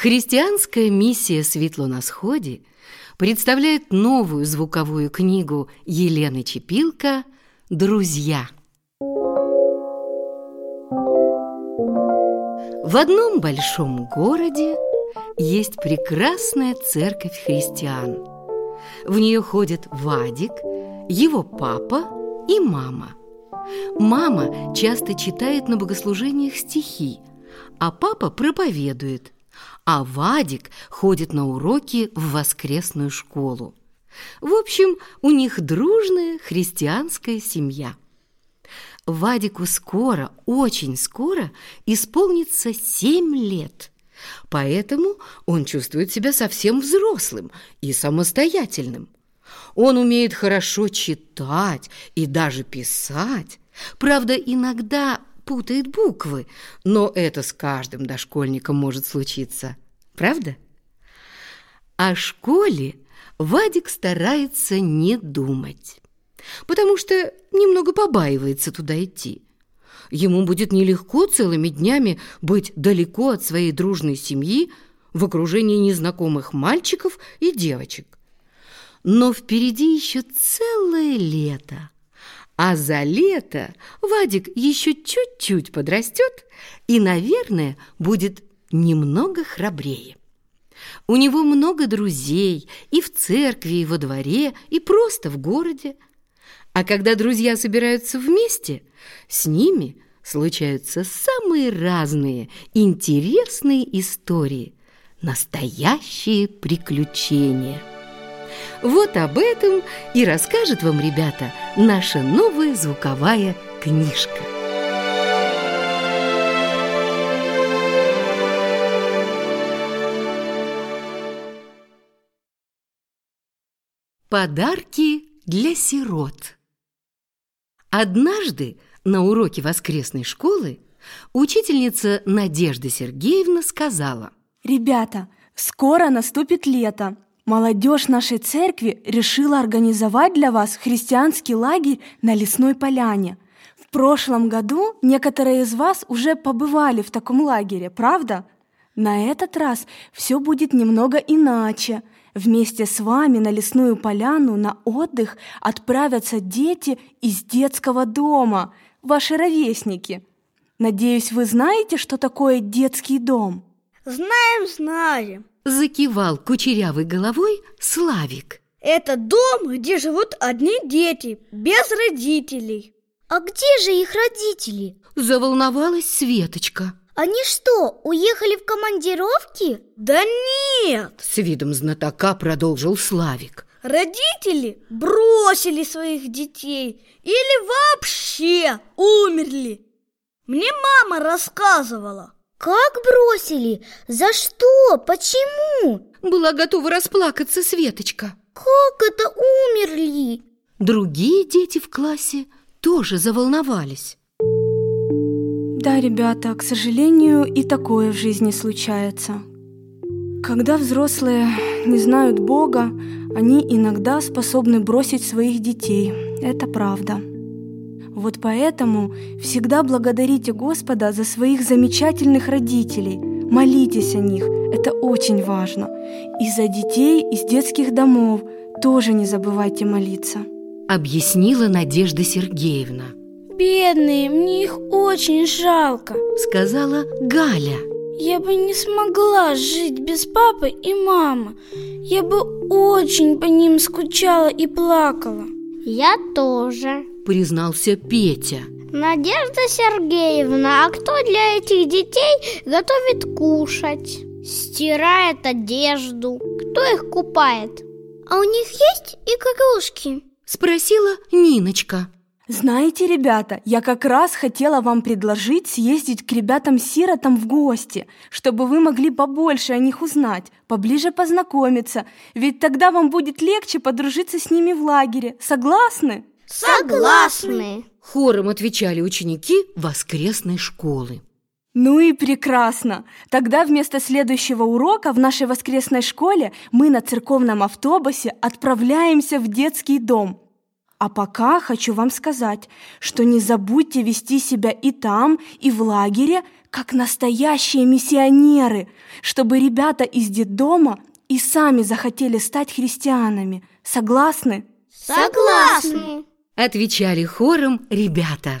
Христианская миссия «Светло на сходе» представляет новую звуковую книгу Елены Чепилко «Друзья». В одном большом городе есть прекрасная церковь христиан. В нее ходят Вадик, его папа и мама. Мама часто читает на богослужениях стихи, а папа проповедует – а Вадик ходит на уроки в воскресную школу. В общем, у них дружная христианская семья. Вадику скоро, очень скоро исполнится семь лет. Поэтому он чувствует себя совсем взрослым и самостоятельным. Он умеет хорошо читать и даже писать. Правда, иногда путает буквы, но это с каждым дошкольником может случиться. Правда? О школе Вадик старается не думать, потому что немного побаивается туда идти. Ему будет нелегко целыми днями быть далеко от своей дружной семьи в окружении незнакомых мальчиков и девочек. Но впереди еще целое лето – а за лето Вадик еще чуть-чуть подрастет и, наверное, будет немного храбрее. У него много друзей и в церкви, и во дворе, и просто в городе. А когда друзья собираются вместе, с ними случаются самые разные интересные истории, настоящие приключения. Вот об этом и расскажет вам, ребята, наша новая звуковая книжка. Подарки для сирот. Однажды на уроке воскресной школы учительница Надежда Сергеевна сказала «Ребята, скоро наступит лето, Молодежь нашей церкви решила организовать для вас христианский лагерь на лесной поляне. В прошлом году некоторые из вас уже побывали в таком лагере, правда? На этот раз все будет немного иначе. Вместе с вами на лесную поляну на отдых отправятся дети из детского дома, ваши ровесники. Надеюсь, вы знаете, что такое детский дом? Знаем, знаем. Закивал кучерявой головой Славик. Это дом, где живут одни дети, без родителей. А где же их родители? Заволновалась Светочка. Они что, уехали в командировки? Да нет! С видом знатока продолжил Славик. Родители бросили своих детей или вообще умерли. Мне мама рассказывала. Как бросили? За что? Почему? Была готова расплакаться Светочка. Как это умерли? Другие дети в классе тоже заволновались. Да, ребята, к сожалению, и такое в жизни случается. Когда взрослые не знают Бога, они иногда способны бросить своих детей. Это правда. Вот поэтому всегда благодарите Господа за своих замечательных родителей. Молитесь о них, это очень важно. И за детей из детских домов тоже не забывайте молиться. Объяснила Надежда Сергеевна. Бедные, мне их очень жалко, сказала Галя. Я бы не смогла жить без папы и мамы. Я бы очень по ним скучала и плакала. Я тоже, признался Петя. Надежда Сергеевна, а кто для этих детей готовит кушать? Стирает одежду? Кто их купает? А у них есть игрушки? Спросила Ниночка. Знаете, ребята, я как раз хотела вам предложить съездить к ребятам-сиротам в гости, чтобы вы могли побольше о них узнать, поближе познакомиться, ведь тогда вам будет легче подружиться с ними в лагере. Согласны? Согласны! Хором отвечали ученики воскресной школы. Ну и прекрасно! Тогда вместо следующего урока в нашей воскресной школе мы на церковном автобусе отправляемся в детский дом. А пока хочу вам сказать, что не забудьте вести себя и там, и в лагере, как настоящие миссионеры, чтобы ребята из детдома и сами захотели стать христианами. Согласны? Согласны. Отвечали хором ребята.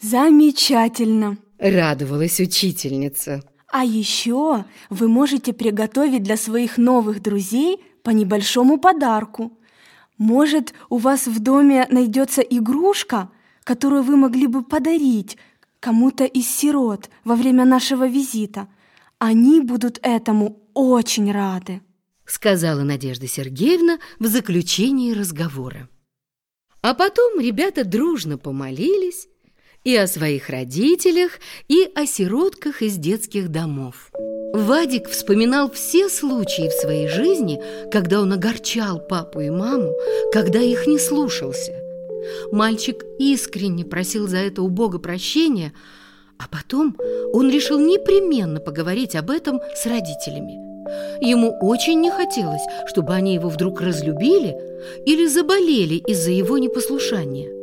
Замечательно. Радовалась учительница. А еще вы можете приготовить для своих новых друзей по небольшому подарку. Может, у вас в доме найдется игрушка, которую вы могли бы подарить кому-то из сирот во время нашего визита. Они будут этому очень рады, сказала Надежда Сергеевна в заключении разговора. А потом ребята дружно помолились и о своих родителях, и о сиротках из детских домов. Вадик вспоминал все случаи в своей жизни, когда он огорчал папу и маму, когда их не слушался. Мальчик искренне просил за это у Бога прощения, а потом он решил непременно поговорить об этом с родителями. Ему очень не хотелось, чтобы они его вдруг разлюбили или заболели из-за его непослушания.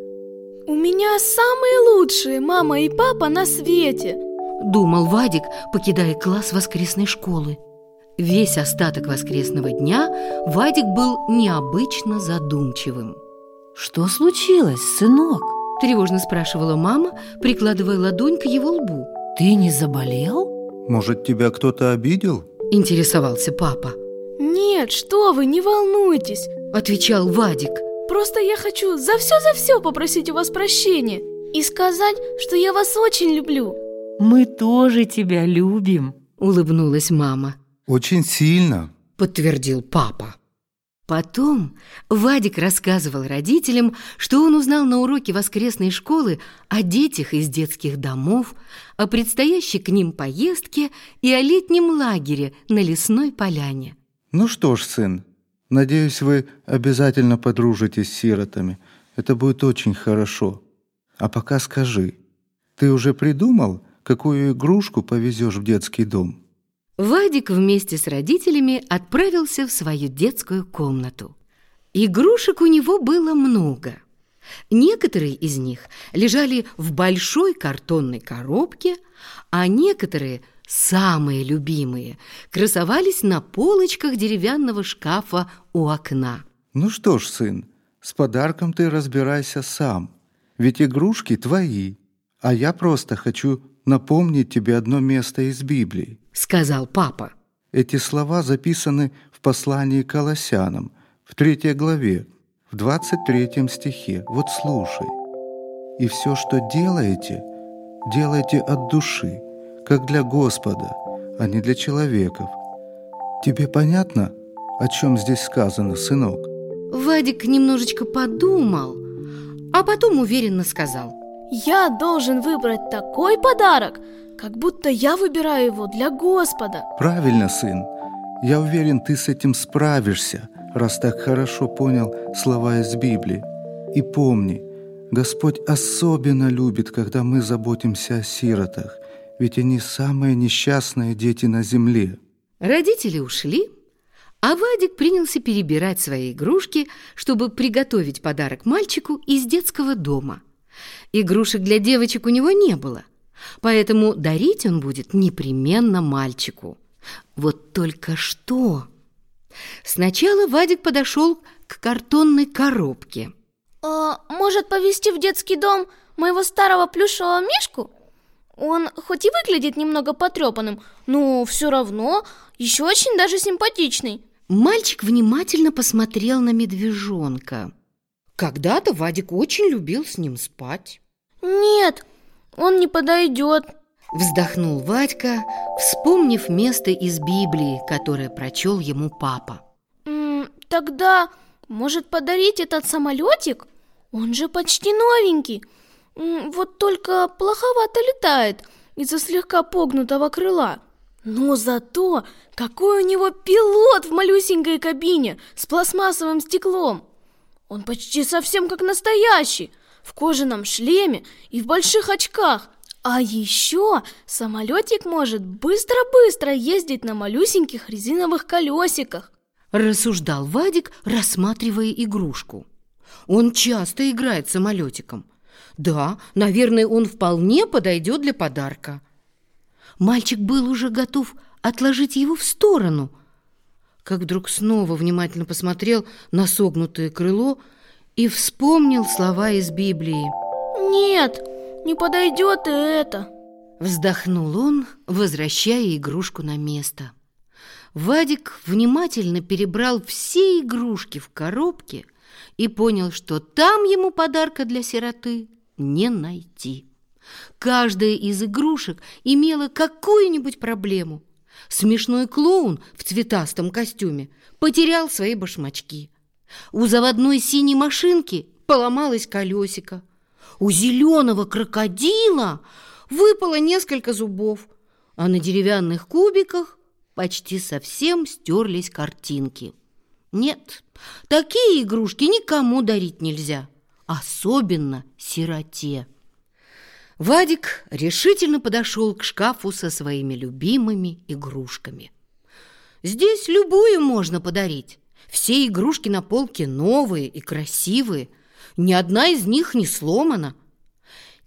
У меня самые лучшие мама и папа на свете. Думал Вадик, покидая класс воскресной школы. Весь остаток воскресного дня Вадик был необычно задумчивым. «Что случилось, сынок?» Тревожно спрашивала мама, прикладывая ладонь к его лбу. «Ты не заболел?» Может, тебя кто-то обидел? Интересовался папа. Нет, что вы, не волнуйтесь Отвечал Вадик Просто я хочу за все за все попросить у вас прощения и сказать, что я вас очень люблю. Мы тоже тебя любим, улыбнулась мама. Очень сильно, подтвердил папа. Потом Вадик рассказывал родителям, что он узнал на уроке воскресной школы о детях из детских домов, о предстоящей к ним поездке и о летнем лагере на лесной поляне. Ну что ж, сын, Надеюсь, вы обязательно подружитесь с сиротами. Это будет очень хорошо. А пока скажи, ты уже придумал, какую игрушку повезешь в детский дом?» Вадик вместе с родителями отправился в свою детскую комнату. Игрушек у него было много. Некоторые из них лежали в большой картонной коробке, а некоторые – самые любимые, красовались на полочках деревянного шкафа у окна. «Ну что ж, сын, с подарком ты разбирайся сам, ведь игрушки твои, а я просто хочу напомнить тебе одно место из Библии», — сказал папа. Эти слова записаны в послании к Колоссянам, в третьей главе, в двадцать третьем стихе. Вот слушай. «И все, что делаете, делайте от души, как для Господа, а не для человеков. Тебе понятно, о чем здесь сказано, сынок?» Вадик немножечко подумал, а потом уверенно сказал. «Я должен выбрать такой подарок, как будто я выбираю его для Господа». «Правильно, сын. Я уверен, ты с этим справишься, раз так хорошо понял слова из Библии. И помни, Господь особенно любит, когда мы заботимся о сиротах ведь они самые несчастные дети на земле. Родители ушли, а Вадик принялся перебирать свои игрушки, чтобы приготовить подарок мальчику из детского дома. Игрушек для девочек у него не было, поэтому дарить он будет непременно мальчику. Вот только что... Сначала Вадик подошел к картонной коробке. А, «Может, повезти в детский дом моего старого плюшевого мишку?» Он хоть и выглядит немного потрепанным, но все равно еще очень даже симпатичный. Мальчик внимательно посмотрел на медвежонка. Когда-то Вадик очень любил с ним спать. Нет, он не подойдет. Вздохнул Вадька, вспомнив место из Библии, которое прочел ему папа. М -м, тогда, может, подарить этот самолетик? Он же почти новенький. Вот только плоховато летает из-за слегка погнутого крыла. Но зато какой у него пилот в малюсенькой кабине с пластмассовым стеклом. Он почти совсем как настоящий, в кожаном шлеме и в больших очках. А еще самолетик может быстро-быстро ездить на малюсеньких резиновых колесиках. Рассуждал Вадик, рассматривая игрушку. Он часто играет самолетиком. Да, наверное, он вполне подойдет для подарка. Мальчик был уже готов отложить его в сторону, как вдруг снова внимательно посмотрел на согнутое крыло и вспомнил слова из Библии. Нет, не подойдет и это. Вздохнул он, возвращая игрушку на место. Вадик внимательно перебрал все игрушки в коробке и понял, что там ему подарка для сироты не найти. Каждая из игрушек имела какую-нибудь проблему. Смешной клоун в цветастом костюме потерял свои башмачки. У заводной синей машинки поломалось колесико. У зеленого крокодила выпало несколько зубов, а на деревянных кубиках почти совсем стерлись картинки. Нет, такие игрушки никому дарить нельзя, особенно сироте. Вадик решительно подошел к шкафу со своими любимыми игрушками. Здесь любую можно подарить. Все игрушки на полке новые и красивые. Ни одна из них не сломана.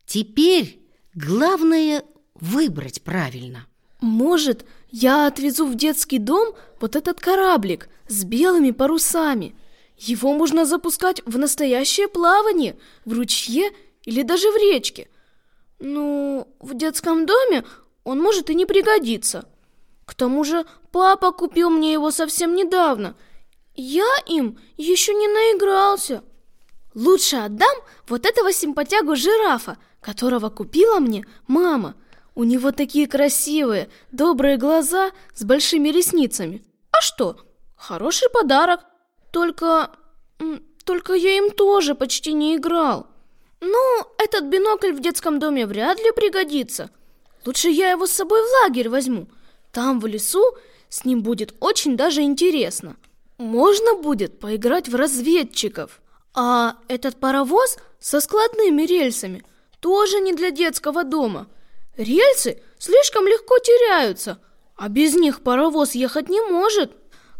Теперь главное выбрать правильно. Может, я отвезу в детский дом вот этот кораблик с белыми парусами. Его можно запускать в настоящее плавание, в ручье или даже в речке – ну, в детском доме он может и не пригодиться. К тому же папа купил мне его совсем недавно. Я им еще не наигрался. Лучше отдам вот этого симпатягу жирафа, которого купила мне мама. У него такие красивые, добрые глаза с большими ресницами. А что? Хороший подарок. Только... Только я им тоже почти не играл. Ну, этот бинокль в детском доме вряд ли пригодится. Лучше я его с собой в лагерь возьму. Там, в лесу, с ним будет очень даже интересно. Можно будет поиграть в разведчиков. А этот паровоз со складными рельсами тоже не для детского дома. Рельсы слишком легко теряются, а без них паровоз ехать не может.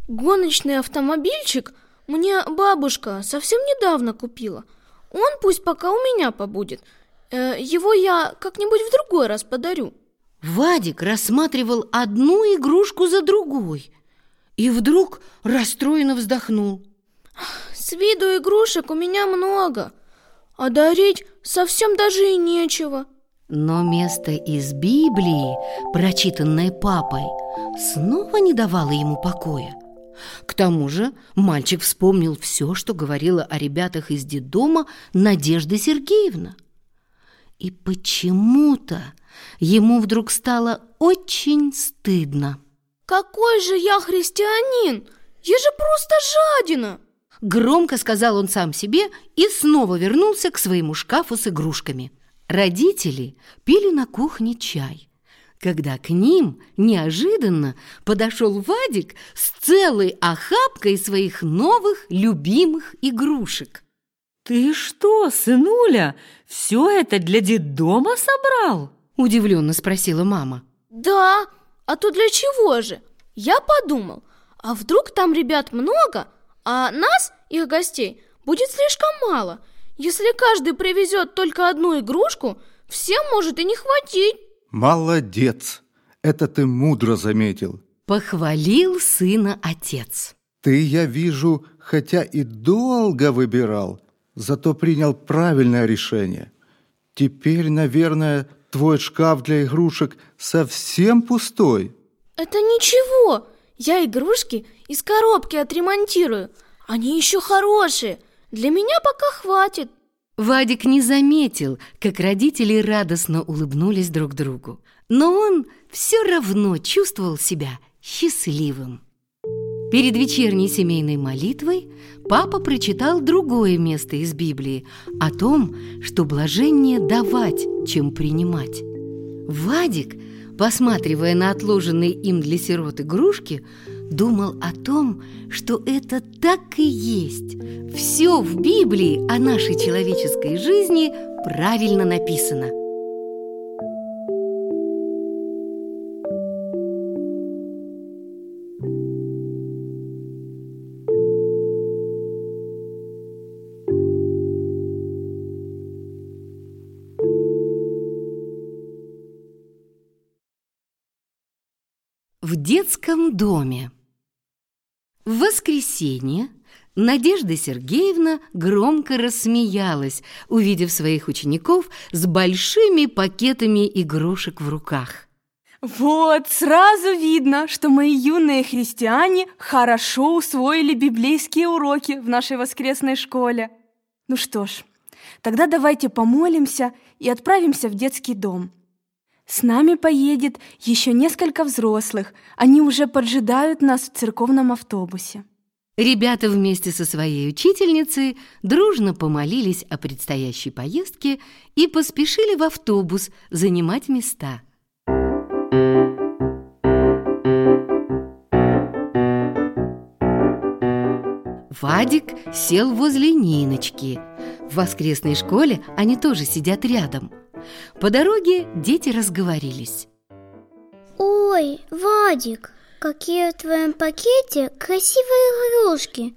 Гоночный автомобильчик мне бабушка совсем недавно купила – он пусть пока у меня побудет. Э, его я как-нибудь в другой раз подарю. Вадик рассматривал одну игрушку за другой и вдруг расстроенно вздохнул. С виду игрушек у меня много, а дарить совсем даже и нечего. Но место из Библии, прочитанное папой, снова не давало ему покоя. К тому же мальчик вспомнил все, что говорила о ребятах из детдома Надежда Сергеевна. И почему-то ему вдруг стало очень стыдно. «Какой же я христианин! Я же просто жадина!» Громко сказал он сам себе и снова вернулся к своему шкафу с игрушками. Родители пили на кухне чай когда к ним неожиданно подошел Вадик с целой охапкой своих новых любимых игрушек. «Ты что, сынуля, все это для детдома собрал?» – удивленно спросила мама. «Да, а то для чего же? Я подумал, а вдруг там ребят много, а нас, их гостей, будет слишком мало. Если каждый привезет только одну игрушку, всем может и не хватить». Молодец! Это ты мудро заметил. Похвалил сына отец. Ты, я вижу, хотя и долго выбирал, зато принял правильное решение. Теперь, наверное, твой шкаф для игрушек совсем пустой. Это ничего. Я игрушки из коробки отремонтирую. Они еще хорошие. Для меня пока хватит. Вадик не заметил, как родители радостно улыбнулись друг другу, но он все равно чувствовал себя счастливым. Перед вечерней семейной молитвой папа прочитал другое место из Библии о том, что блажение давать, чем принимать. Вадик, посматривая на отложенные им для сирот игрушки, думал о том, что это так и есть. Все в Библии о нашей человеческой жизни правильно написано. В детском доме в воскресенье Надежда Сергеевна громко рассмеялась, увидев своих учеников с большими пакетами игрушек в руках. Вот, сразу видно, что мои юные христиане хорошо усвоили библейские уроки в нашей воскресной школе. Ну что ж, тогда давайте помолимся и отправимся в детский дом. С нами поедет еще несколько взрослых, они уже поджидают нас в церковном автобусе. Ребята вместе со своей учительницей дружно помолились о предстоящей поездке и поспешили в автобус занимать места. Вадик сел возле Ниночки. В воскресной школе они тоже сидят рядом. По дороге дети разговорились. Ой, Вадик, какие в твоем пакете красивые игрушки.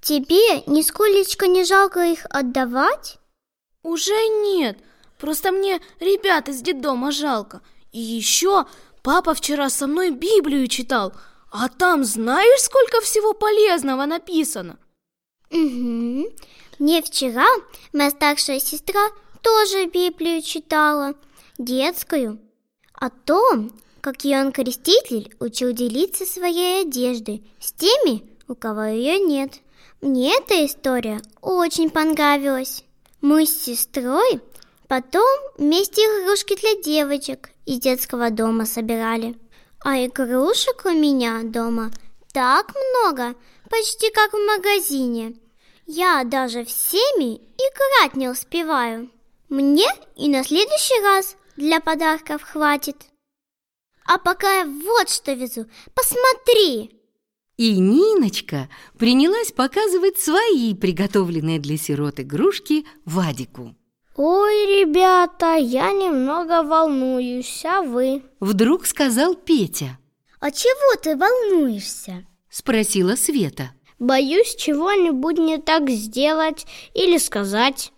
Тебе нисколечко не жалко их отдавать? Уже нет, просто мне ребят из детдома жалко. И еще папа вчера со мной Библию читал, а там знаешь, сколько всего полезного написано? Угу. Мне вчера моя старшая сестра тоже Библию читала, детскую, о том, как Иоанн Креститель учил делиться своей одеждой с теми, у кого ее нет. Мне эта история очень понравилась. Мы с сестрой потом вместе игрушки для девочек из детского дома собирали. А игрушек у меня дома так много, почти как в магазине. Я даже всеми играть не успеваю. Мне и на следующий раз для подарков хватит. А пока я вот что везу, посмотри!» И Ниночка принялась показывать свои приготовленные для сирот игрушки Вадику. «Ой, ребята, я немного волнуюсь, а вы?» Вдруг сказал Петя. «А чего ты волнуешься?» Спросила Света. «Боюсь чего-нибудь не так сделать или сказать.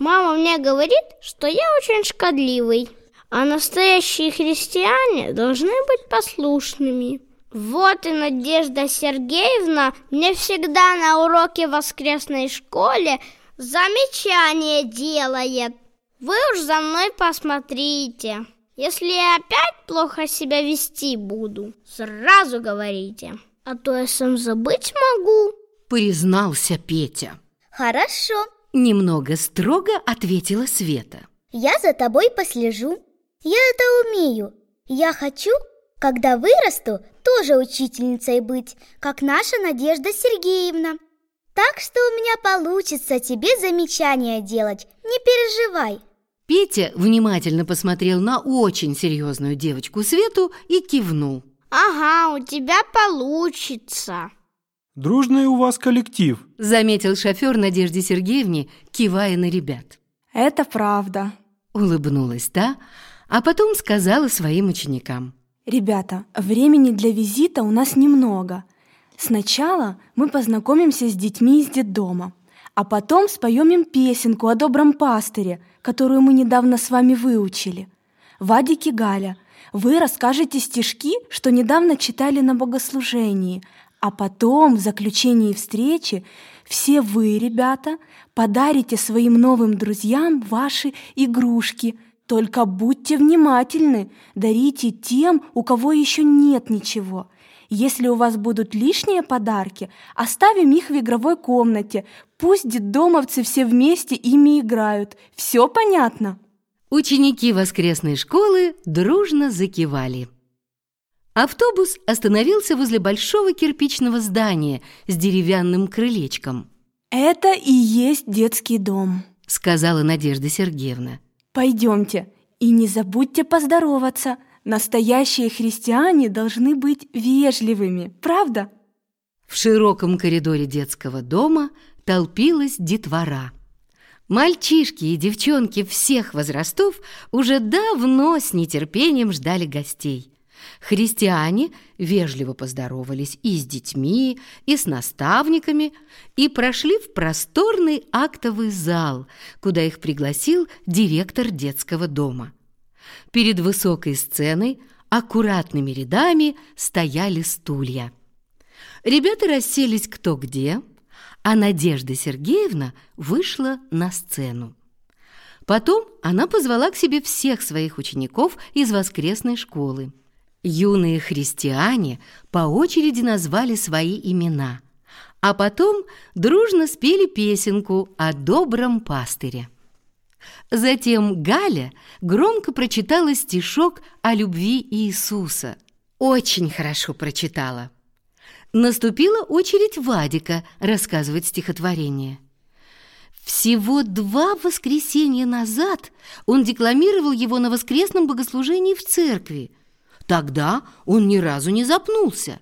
Мама мне говорит, что я очень шкодливый, а настоящие христиане должны быть послушными». Вот и Надежда Сергеевна мне всегда на уроке в воскресной школе замечание делает. Вы уж за мной посмотрите. Если я опять плохо себя вести буду, сразу говорите, а то я сам забыть могу. Признался Петя. Хорошо, Немного строго ответила Света. я за тобой послежу. Я это умею. Я хочу, когда вырасту, тоже учительницей быть, как наша Надежда Сергеевна. Так что у меня получится тебе замечания делать, не переживай. Петя внимательно посмотрел на очень серьезную девочку Свету и кивнул. Ага, у тебя получится. Дружный у вас коллектив. Заметил шофер Надежде Сергеевне, кивая на ребят. Это правда. Улыбнулась та, а потом сказала своим ученикам. Ребята, времени для визита у нас немного. Сначала мы познакомимся с детьми из детдома, а потом споем им песенку о добром пастыре, которую мы недавно с вами выучили. Вадик и Галя, вы расскажете стишки, что недавно читали на богослужении, а потом, в заключении встречи, все вы, ребята, подарите своим новым друзьям ваши игрушки. Только будьте внимательны, дарите тем, у кого еще нет ничего. Если у вас будут лишние подарки, оставим их в игровой комнате. Пусть детдомовцы все вместе ими играют. Все понятно? Ученики воскресной школы дружно закивали. Автобус остановился возле большого кирпичного здания с деревянным крылечком, Это и есть детский дом. сказала Надежда Сергеевна. Пойдемте и не забудьте поздороваться. Настоящие христиане должны быть вежливыми, правда? В широком коридоре детского дома толпилась детвора. Мальчишки и девчонки всех возрастов уже давно с нетерпением ждали гостей. Христиане вежливо поздоровались и с детьми, и с наставниками, и прошли в просторный актовый зал, куда их пригласил директор детского дома. Перед высокой сценой аккуратными рядами стояли стулья. Ребята расселись кто где, а Надежда Сергеевна вышла на сцену. Потом она позвала к себе всех своих учеников из воскресной школы. Юные христиане по очереди назвали свои имена, а потом дружно спели песенку о добром пастыре. Затем Галя громко прочитала стишок о любви Иисуса. Очень хорошо прочитала. Наступила очередь Вадика рассказывать стихотворение. Всего два воскресенья назад он декламировал его на воскресном богослужении в церкви. Тогда он ни разу не запнулся.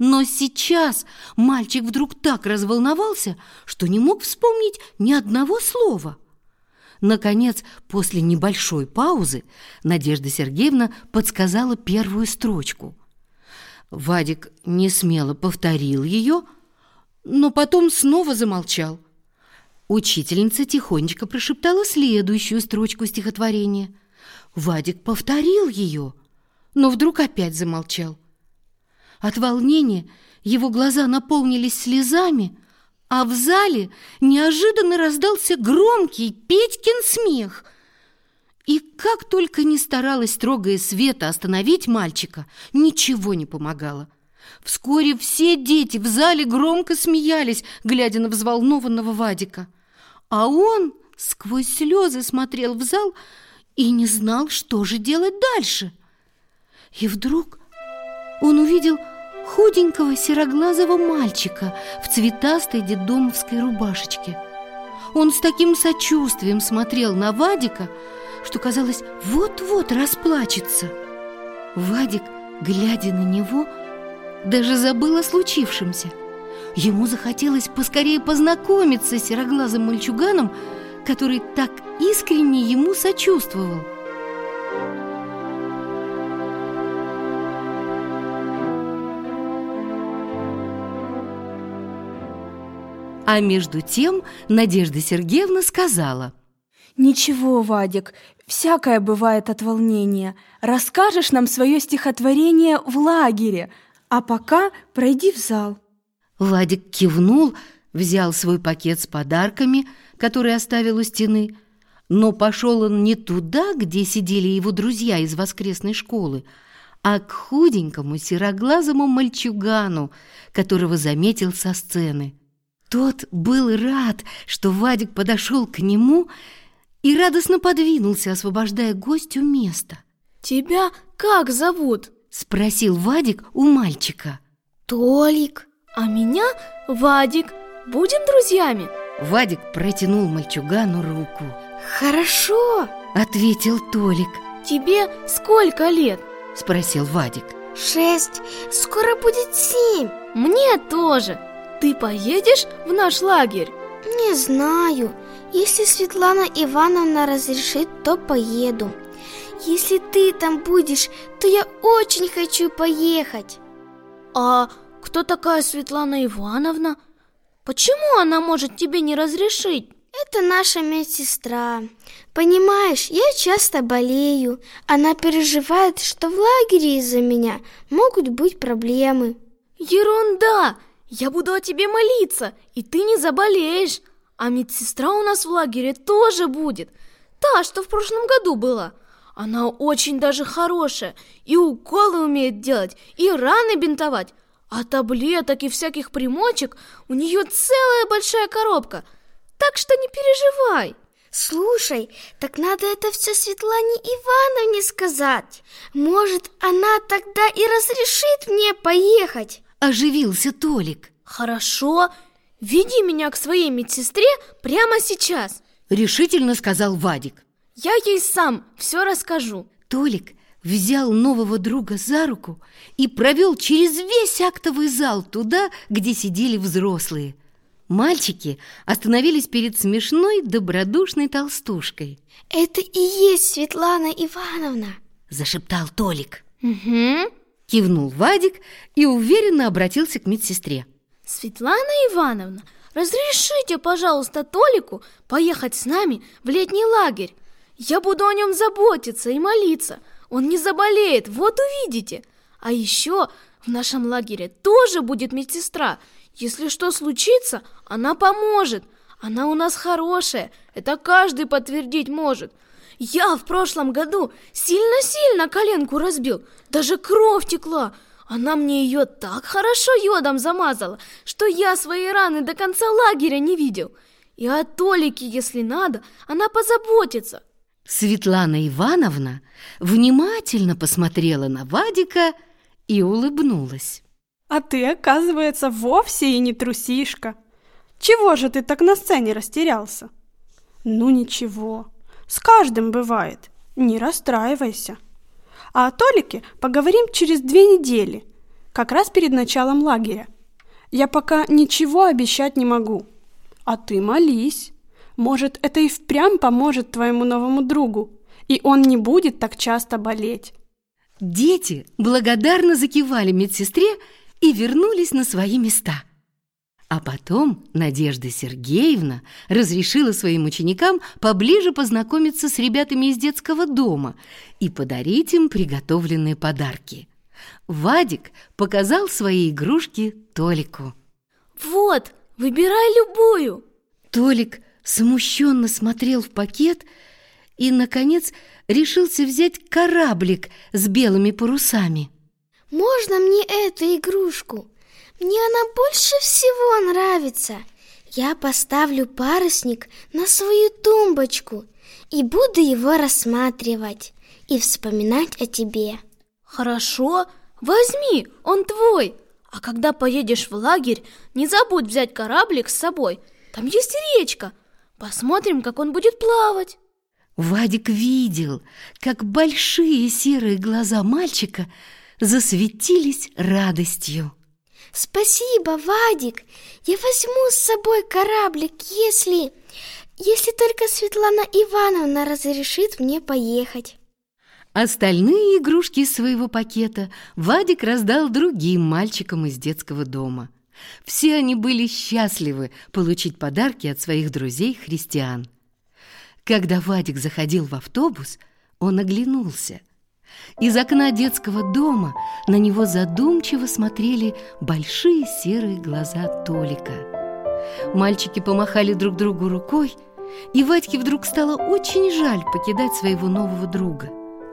Но сейчас мальчик вдруг так разволновался, что не мог вспомнить ни одного слова. Наконец, после небольшой паузы, Надежда Сергеевна подсказала первую строчку. Вадик не смело повторил ее, но потом снова замолчал. Учительница тихонечко прошептала следующую строчку стихотворения. Вадик повторил ее, но вдруг опять замолчал. От волнения его глаза наполнились слезами, а в зале неожиданно раздался громкий Петькин смех. И как только не старалась строгая Света остановить мальчика, ничего не помогало. Вскоре все дети в зале громко смеялись, глядя на взволнованного Вадика. А он сквозь слезы смотрел в зал и не знал, что же делать дальше. И вдруг он увидел худенького сероглазого мальчика в цветастой детдомовской рубашечке. Он с таким сочувствием смотрел на Вадика, что казалось, вот-вот расплачется. Вадик, глядя на него, даже забыл о случившемся. Ему захотелось поскорее познакомиться с сероглазым мальчуганом, который так искренне ему сочувствовал. А между тем Надежда Сергеевна сказала «Ничего, Вадик, всякое бывает от волнения. Расскажешь нам свое стихотворение в лагере, а пока пройди в зал». Вадик кивнул, взял свой пакет с подарками, который оставил у стены, но пошел он не туда, где сидели его друзья из воскресной школы, а к худенькому сероглазому мальчугану, которого заметил со сцены. Тот был рад, что Вадик подошел к нему и радостно подвинулся, освобождая гостю место. «Тебя как зовут?» — спросил Вадик у мальчика. Толик. «А меня Вадик. Будем друзьями?» Вадик протянул мальчугану руку. Хорошо. — ответил Толик. «Тебе сколько лет?» — спросил Вадик. Шесть. Скоро будет семь. Мне тоже. Ты поедешь в наш лагерь? Не знаю. Если Светлана Ивановна разрешит, то поеду. Если ты там будешь, то я очень хочу поехать. А кто такая Светлана Ивановна? Почему она может тебе не разрешить? Это наша медсестра. Понимаешь, я часто болею. Она переживает, что в лагере из-за меня могут быть проблемы. Ерунда! Я буду о тебе молиться, и ты не заболеешь. А медсестра у нас в лагере тоже будет. Та, что в прошлом году была. Она очень даже хорошая, и уколы умеет делать, и раны бинтовать. А таблеток и всяких примочек у нее целая большая коробка. Так что не переживай. Слушай, так надо это все Светлане Ивановне сказать. Может, она тогда и разрешит мне поехать. Оживился Толик. Хорошо, веди меня к своей медсестре прямо сейчас. Решительно сказал Вадик. Я ей сам все расскажу. Толик взял нового друга за руку и провел через весь актовый зал туда, где сидели взрослые. Мальчики остановились перед смешной, добродушной толстушкой. Это и есть Светлана Ивановна. Зашептал Толик. Угу. Кивнул Вадик и уверенно обратился к медсестре. Светлана Ивановна, разрешите, пожалуйста, Толику поехать с нами в летний лагерь. Я буду о нем заботиться и молиться. Он не заболеет, вот увидите. А еще в нашем лагере тоже будет медсестра. Если что случится, она поможет. Она у нас хорошая, это каждый подтвердить может. Я в прошлом году сильно-сильно коленку разбил, даже кровь текла. Она мне ее так хорошо йодом замазала, что я свои раны до конца лагеря не видел. И о Толике, если надо, она позаботится. Светлана Ивановна внимательно посмотрела на Вадика и улыбнулась. А ты, оказывается, вовсе и не трусишка. Чего же ты так на сцене растерялся? Ну ничего, с каждым бывает, не расстраивайся. А о Толике поговорим через две недели, как раз перед началом лагеря. Я пока ничего обещать не могу. А ты молись. Может, это и впрямь поможет твоему новому другу, и он не будет так часто болеть. Дети благодарно закивали медсестре и вернулись на свои места. А потом Надежда Сергеевна разрешила своим ученикам поближе познакомиться с ребятами из детского дома и подарить им приготовленные подарки. Вадик показал свои игрушки Толику. Вот, выбирай любую. Толик смущенно смотрел в пакет и, наконец, решился взять кораблик с белыми парусами. Можно мне эту игрушку? Мне она больше всего нравится. Я поставлю парусник на свою тумбочку и буду его рассматривать и вспоминать о тебе. Хорошо, возьми, он твой. А когда поедешь в лагерь, не забудь взять кораблик с собой. Там есть речка. Посмотрим, как он будет плавать. Вадик видел, как большие серые глаза мальчика засветились радостью. Спасибо, Вадик. Я возьму с собой кораблик, если... Если только Светлана Ивановна разрешит мне поехать. Остальные игрушки своего пакета Вадик раздал другим мальчикам из детского дома. Все они были счастливы получить подарки от своих друзей-христиан. Когда Вадик заходил в автобус, он оглянулся. Из окна детского дома на него задумчиво смотрели большие серые глаза Толика. Мальчики помахали друг другу рукой, и Вадьке вдруг стало очень жаль покидать своего нового друга.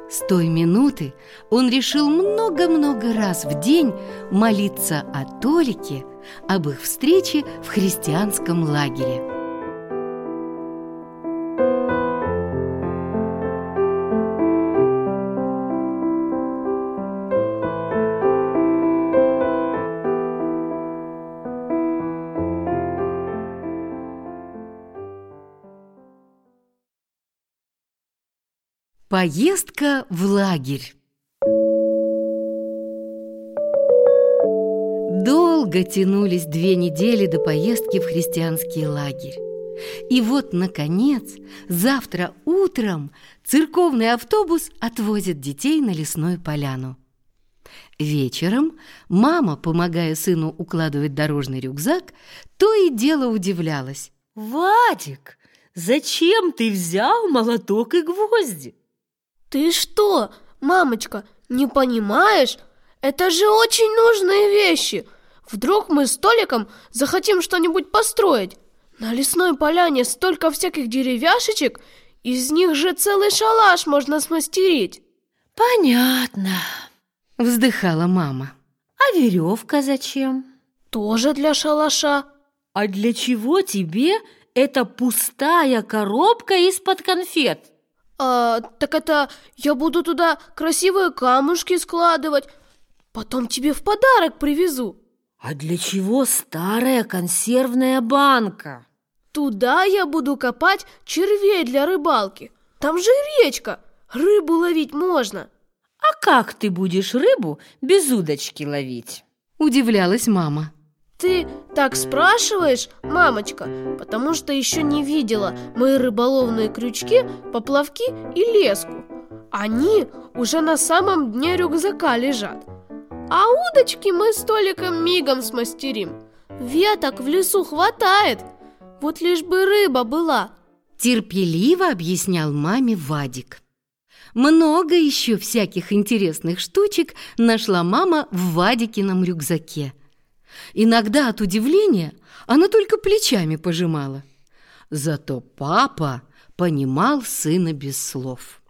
С той минуты он решил много-много раз в день молиться о Толике, об их встрече в христианском лагере. Поездка в лагерь Долго тянулись две недели до поездки в христианский лагерь. И вот, наконец, завтра утром церковный автобус отвозит детей на лесную поляну. Вечером мама, помогая сыну укладывать дорожный рюкзак, то и дело удивлялась. «Вадик, зачем ты взял молоток и гвозди?» Ты что, мамочка, не понимаешь? Это же очень нужные вещи. Вдруг мы с Толиком захотим что-нибудь построить. На лесной поляне столько всяких деревяшечек, из них же целый шалаш можно смастерить. Понятно, вздыхала мама. А веревка зачем? Тоже для шалаша. А для чего тебе эта пустая коробка из-под конфет? А, так это я буду туда красивые камушки складывать, потом тебе в подарок привезу. А для чего старая консервная банка? Туда я буду копать червей для рыбалки. Там же речка, рыбу ловить можно. А как ты будешь рыбу без удочки ловить? Удивлялась мама. Ты так спрашиваешь, мамочка, потому что еще не видела мои рыболовные крючки, поплавки и леску. Они уже на самом дне рюкзака лежат. А удочки мы с Толиком мигом смастерим. Веток в лесу хватает, вот лишь бы рыба была. Терпеливо объяснял маме Вадик. Много еще всяких интересных штучек нашла мама в Вадикином рюкзаке. Иногда от удивления она только плечами пожимала. Зато папа понимал сына без слов.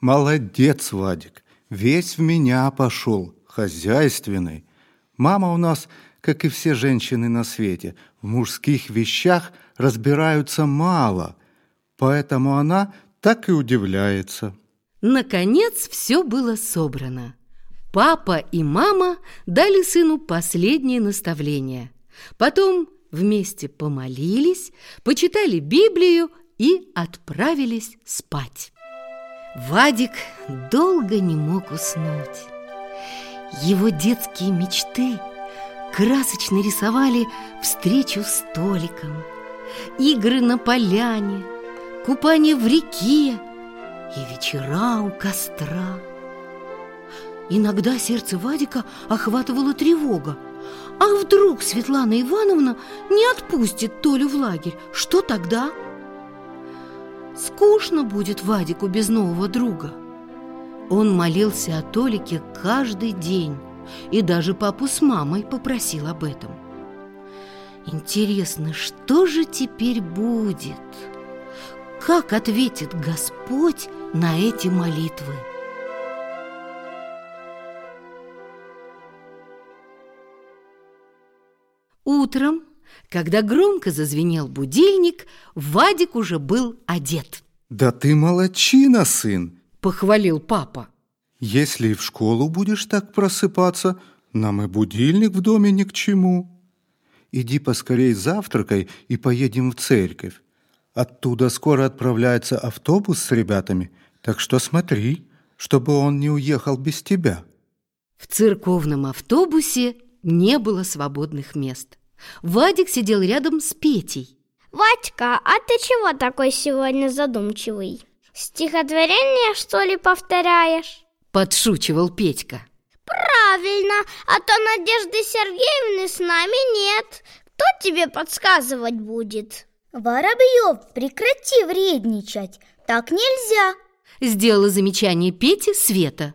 Молодец, Вадик, весь в меня пошел, хозяйственный. Мама у нас, как и все женщины на свете, в мужских вещах разбираются мало, поэтому она так и удивляется. Наконец все было собрано. Папа и мама дали сыну последние наставления. Потом вместе помолились, почитали Библию и отправились спать. Вадик долго не мог уснуть. Его детские мечты красочно рисовали встречу с Толиком, игры на поляне, купание в реке – и вечера у костра. Иногда сердце Вадика охватывала тревога. А вдруг Светлана Ивановна не отпустит Толю в лагерь? Что тогда? Скучно будет Вадику без нового друга. Он молился о Толике каждый день и даже папу с мамой попросил об этом. Интересно, что же теперь будет? Как ответит Господь на эти молитвы? Утром, когда громко зазвенел будильник, Вадик уже был одет. Да ты молодчина, сын, Похвалил папа. Если и в школу будешь так просыпаться, нам и будильник в доме ни к чему. Иди поскорей завтракай и поедем в церковь. Оттуда скоро отправляется автобус с ребятами, так что смотри, чтобы он не уехал без тебя. В церковном автобусе не было свободных мест. Вадик сидел рядом с Петей. Вадька, а ты чего такой сегодня задумчивый? Стихотворение, что ли, повторяешь? Подшучивал Петька. Правильно, а то Надежды Сергеевны с нами нет. Кто тебе подсказывать будет? Воробьев, прекрати вредничать, так нельзя. Сделала замечание Пете Света.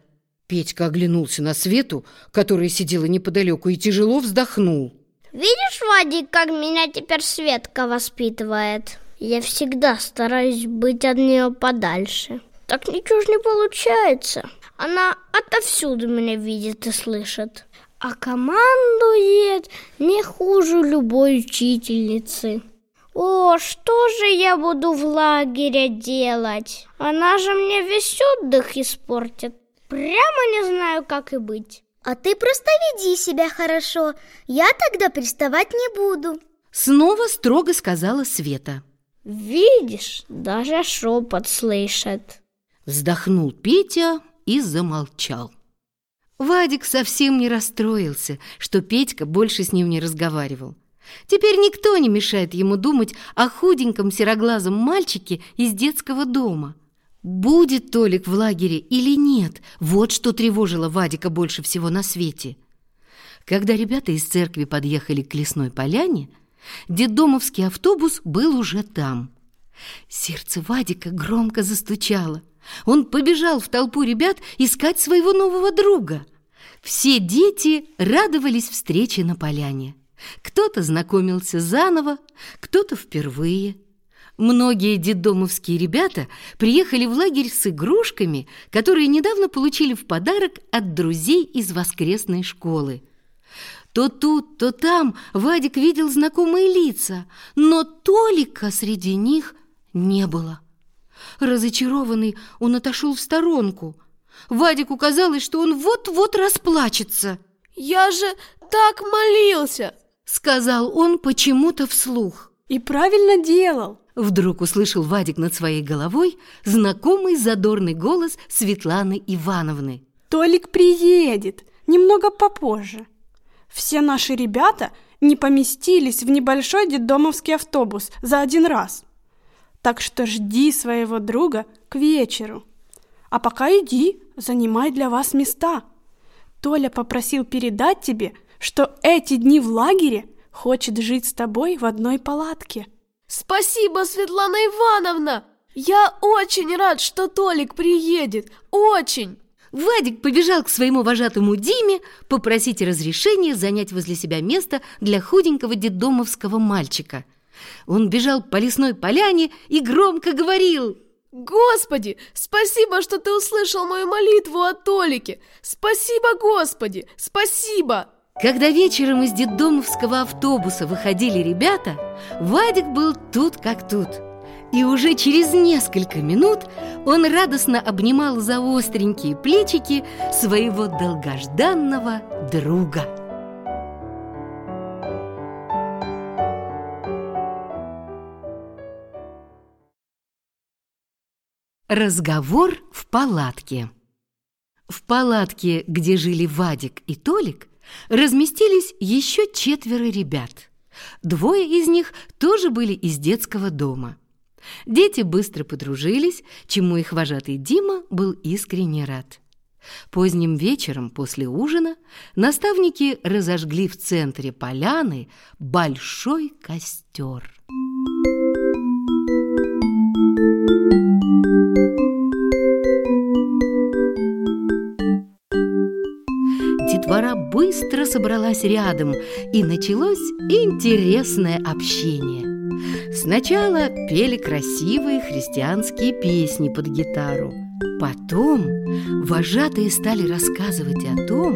Петька оглянулся на Свету, которая сидела неподалеку, и тяжело вздохнул. Видишь, Вадик, как меня теперь Светка воспитывает? Я всегда стараюсь быть от нее подальше. Так ничего ж не получается. Она отовсюду меня видит и слышит. А командует не хуже любой учительницы. О, что же я буду в лагере делать? Она же мне весь отдых испортит. Прямо не знаю, как и быть. А ты просто веди себя хорошо. Я тогда приставать не буду. Снова строго сказала Света. Видишь, даже шепот слышит. Вздохнул Петя и замолчал. Вадик совсем не расстроился, что Петька больше с ним не разговаривал. Теперь никто не мешает ему думать о худеньком сероглазом мальчике из детского дома. Будет Толик в лагере или нет, вот что тревожило Вадика больше всего на свете. Когда ребята из церкви подъехали к лесной поляне, детдомовский автобус был уже там. Сердце Вадика громко застучало. Он побежал в толпу ребят искать своего нового друга. Все дети радовались встрече на поляне. Кто-то знакомился заново, кто-то впервые. Многие детдомовские ребята приехали в лагерь с игрушками, которые недавно получили в подарок от друзей из воскресной школы. То тут, то там Вадик видел знакомые лица, но Толика среди них не было. Разочарованный, он отошел в сторонку. Вадику казалось, что он вот-вот расплачется. Я же так молился! Сказал он почему-то вслух. И правильно делал. Вдруг услышал Вадик над своей головой знакомый задорный голос Светланы Ивановны. Толик приедет, немного попозже. Все наши ребята не поместились в небольшой детдомовский автобус за один раз. Так что жди своего друга к вечеру. А пока иди, занимай для вас места. Толя попросил передать тебе, что эти дни в лагере хочет жить с тобой в одной палатке. Спасибо, Светлана Ивановна! Я очень рад, что Толик приедет. Очень! Вадик побежал к своему вожатому Диме попросить разрешения занять возле себя место для худенького детдомовского мальчика. Он бежал по лесной поляне и громко говорил Господи, спасибо, что ты услышал мою молитву о Толике. Спасибо, Господи, спасибо. Когда вечером из детдомовского автобуса выходили ребята, Вадик был тут как тут. И уже через несколько минут он радостно обнимал за остренькие плечики своего долгожданного друга. Разговор в палатке. В палатке, где жили Вадик и Толик, разместились еще четверо ребят. Двое из них тоже были из детского дома. Дети быстро подружились, чему их вожатый Дима был искренне рад. Поздним вечером после ужина наставники разожгли в центре поляны большой костер. Детвора быстро собралась рядом, и началось интересное общение. Сначала пели красивые христианские песни под гитару. Потом вожатые стали рассказывать о том,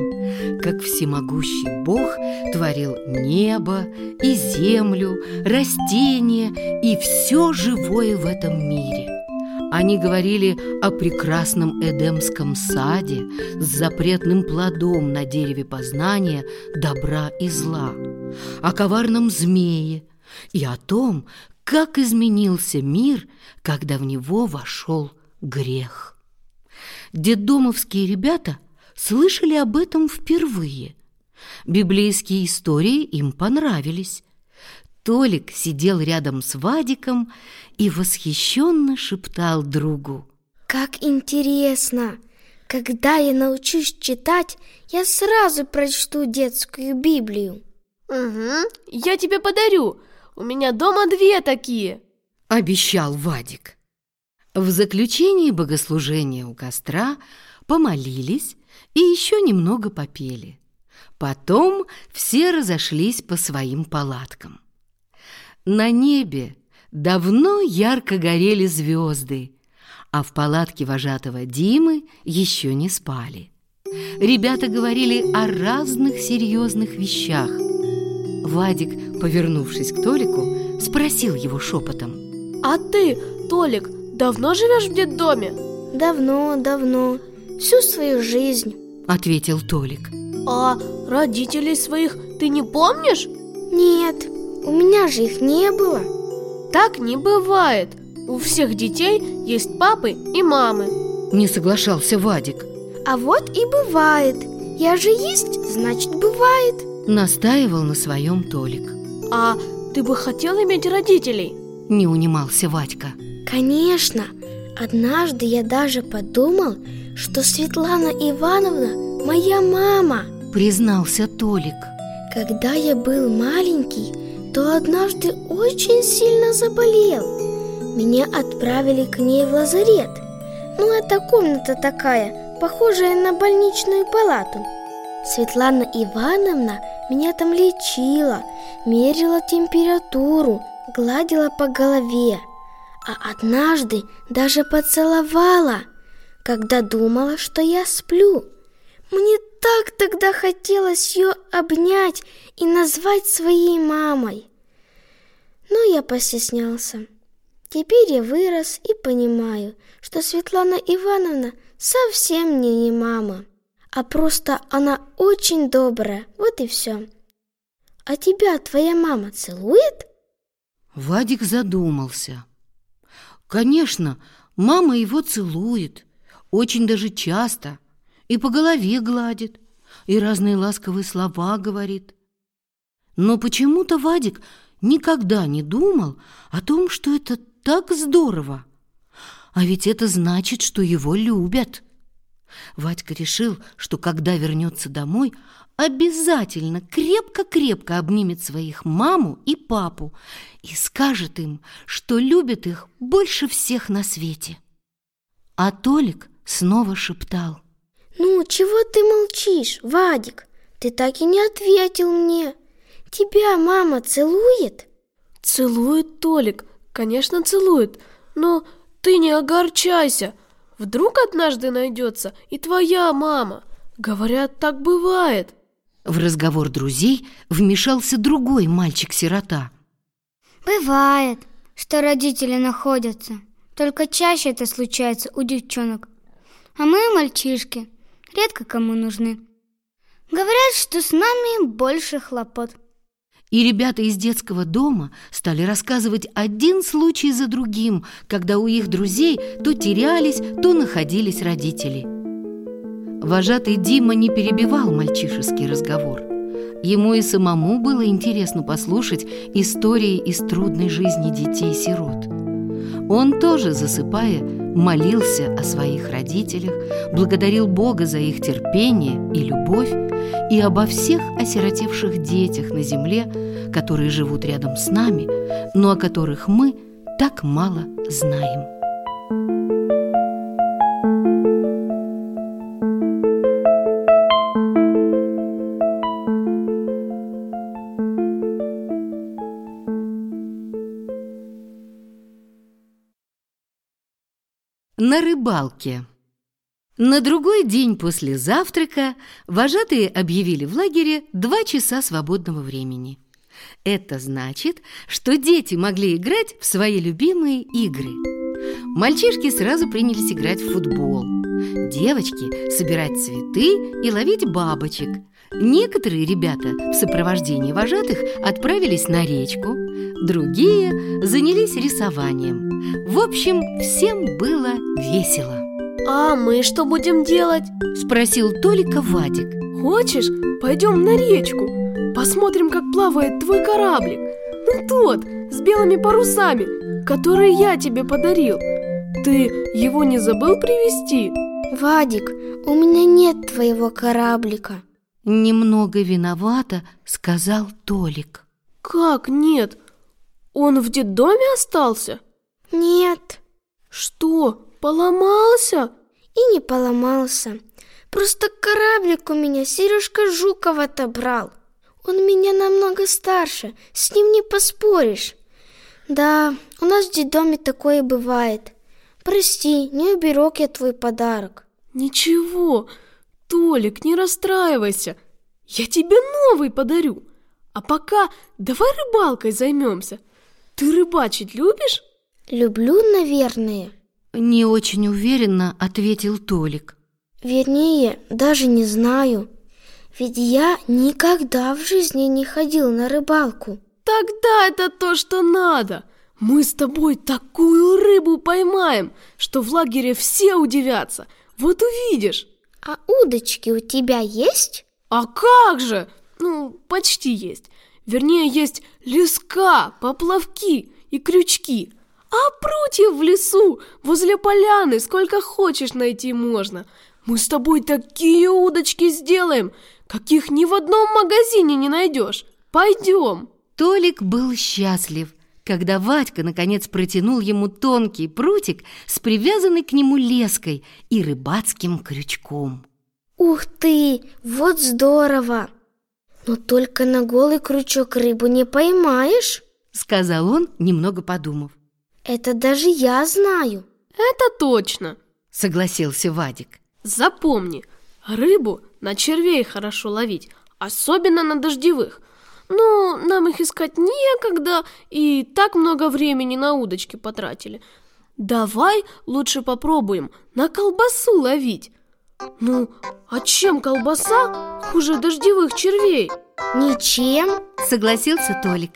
как всемогущий Бог творил небо и землю, растения и все живое в этом мире – они говорили о прекрасном Эдемском саде с запретным плодом на дереве познания добра и зла, о коварном змее и о том, как изменился мир, когда в него вошел грех. Деддомовские ребята слышали об этом впервые. Библейские истории им понравились. Толик сидел рядом с Вадиком и восхищенно шептал другу. «Как интересно! Когда я научусь читать, я сразу прочту детскую Библию». «Угу, я тебе подарю. У меня дома две такие», — обещал Вадик. В заключении богослужения у костра помолились и еще немного попели. Потом все разошлись по своим палаткам. На небе давно ярко горели звезды, а в палатке вожатого Димы еще не спали. Ребята говорили о разных серьезных вещах. Вадик, повернувшись к Толику, спросил его шепотом. «А ты, Толик, давно живешь в детдоме?» «Давно, давно, всю свою жизнь», — ответил Толик. «А родителей своих ты не помнишь?» «Нет, у меня же их не было. Так не бывает. У всех детей есть папы и мамы. Не соглашался Вадик. А вот и бывает. Я же есть, значит бывает. Настаивал на своем Толик. А ты бы хотел иметь родителей? Не унимался Вадька. Конечно. Однажды я даже подумал, что Светлана Ивановна моя мама. Признался Толик. Когда я был маленький, то однажды очень сильно заболел. Меня отправили к ней в лазарет. Ну, это комната такая, похожая на больничную палату. Светлана Ивановна меня там лечила, мерила температуру, гладила по голове, а однажды даже поцеловала, когда думала, что я сплю. Мне так тогда хотелось ее обнять и назвать своей мамой. Но я постеснялся. Теперь я вырос и понимаю, что Светлана Ивановна совсем мне не мама, а просто она очень добрая, вот и все. А тебя твоя мама целует? Вадик задумался. Конечно, мама его целует, очень даже часто – и по голове гладит, и разные ласковые слова говорит. Но почему-то Вадик никогда не думал о том, что это так здорово. А ведь это значит, что его любят. Вадька решил, что когда вернется домой, обязательно крепко-крепко обнимет своих маму и папу и скажет им, что любит их больше всех на свете. А Толик снова шептал. Ну, чего ты молчишь, Вадик? Ты так и не ответил мне. Тебя мама целует? Целует Толик, конечно, целует, но ты не огорчайся. Вдруг однажды найдется и твоя мама. Говорят, так бывает. В разговор друзей вмешался другой мальчик-сирота. Бывает, что родители находятся. Только чаще это случается у девчонок. А мы, мальчишки, редко кому нужны. Говорят, что с нами больше хлопот. И ребята из детского дома стали рассказывать один случай за другим, когда у их друзей то терялись, то находились родители. Вожатый Дима не перебивал мальчишеский разговор. Ему и самому было интересно послушать истории из трудной жизни детей-сирот. Он тоже, засыпая, молился о своих родителях, благодарил Бога за их терпение и любовь и обо всех осиротевших детях на земле, которые живут рядом с нами, но о которых мы так мало знаем. На рыбалке. На другой день после завтрака вожатые объявили в лагере два часа свободного времени. Это значит, что дети могли играть в свои любимые игры. Мальчишки сразу принялись играть в футбол. Девочки – собирать цветы и ловить бабочек. Некоторые ребята в сопровождении вожатых отправились на речку, другие занялись рисованием. В общем, всем было весело. А мы что будем делать? Спросил Толика Вадик. Хочешь, пойдем на речку? Посмотрим, как плавает твой кораблик. Ну тот, с белыми парусами, который я тебе подарил. Ты его не забыл привезти? Вадик, у меня нет твоего кораблика. Немного виновато сказал Толик. Как нет? Он в детдоме остался? Нет. Что, поломался? И не поломался. Просто кораблик у меня Сережка Жуков отобрал. Он меня намного старше, с ним не поспоришь. Да, у нас в детдоме такое бывает. Прости, не уберег я твой подарок. Ничего, Толик, не расстраивайся. Я тебе новый подарю. А пока давай рыбалкой займемся. Ты рыбачить любишь? Люблю, наверное. Не очень уверенно ответил Толик. Вернее, даже не знаю. Ведь я никогда в жизни не ходил на рыбалку. Тогда это то, что надо. Мы с тобой такую рыбу поймаем, что в лагере все удивятся. Вот увидишь. А удочки у тебя есть? А как же? Ну, почти есть. Вернее, есть леска, поплавки и крючки. А прутьев в лесу, возле поляны, сколько хочешь найти можно. Мы с тобой такие удочки сделаем, каких ни в одном магазине не найдешь. Пойдем. Толик был счастлив, когда Вадька наконец протянул ему тонкий прутик с привязанной к нему леской и рыбацким крючком. Ух ты, вот здорово! Но только на голый крючок рыбу не поймаешь, сказал он, немного подумав. Это даже я знаю. Это точно, согласился Вадик. Запомни, рыбу на червей хорошо ловить, особенно на дождевых. Но нам их искать некогда, и так много времени на удочки потратили. Давай лучше попробуем на колбасу ловить. Ну, а чем колбаса хуже дождевых червей? Ничем, согласился Толик.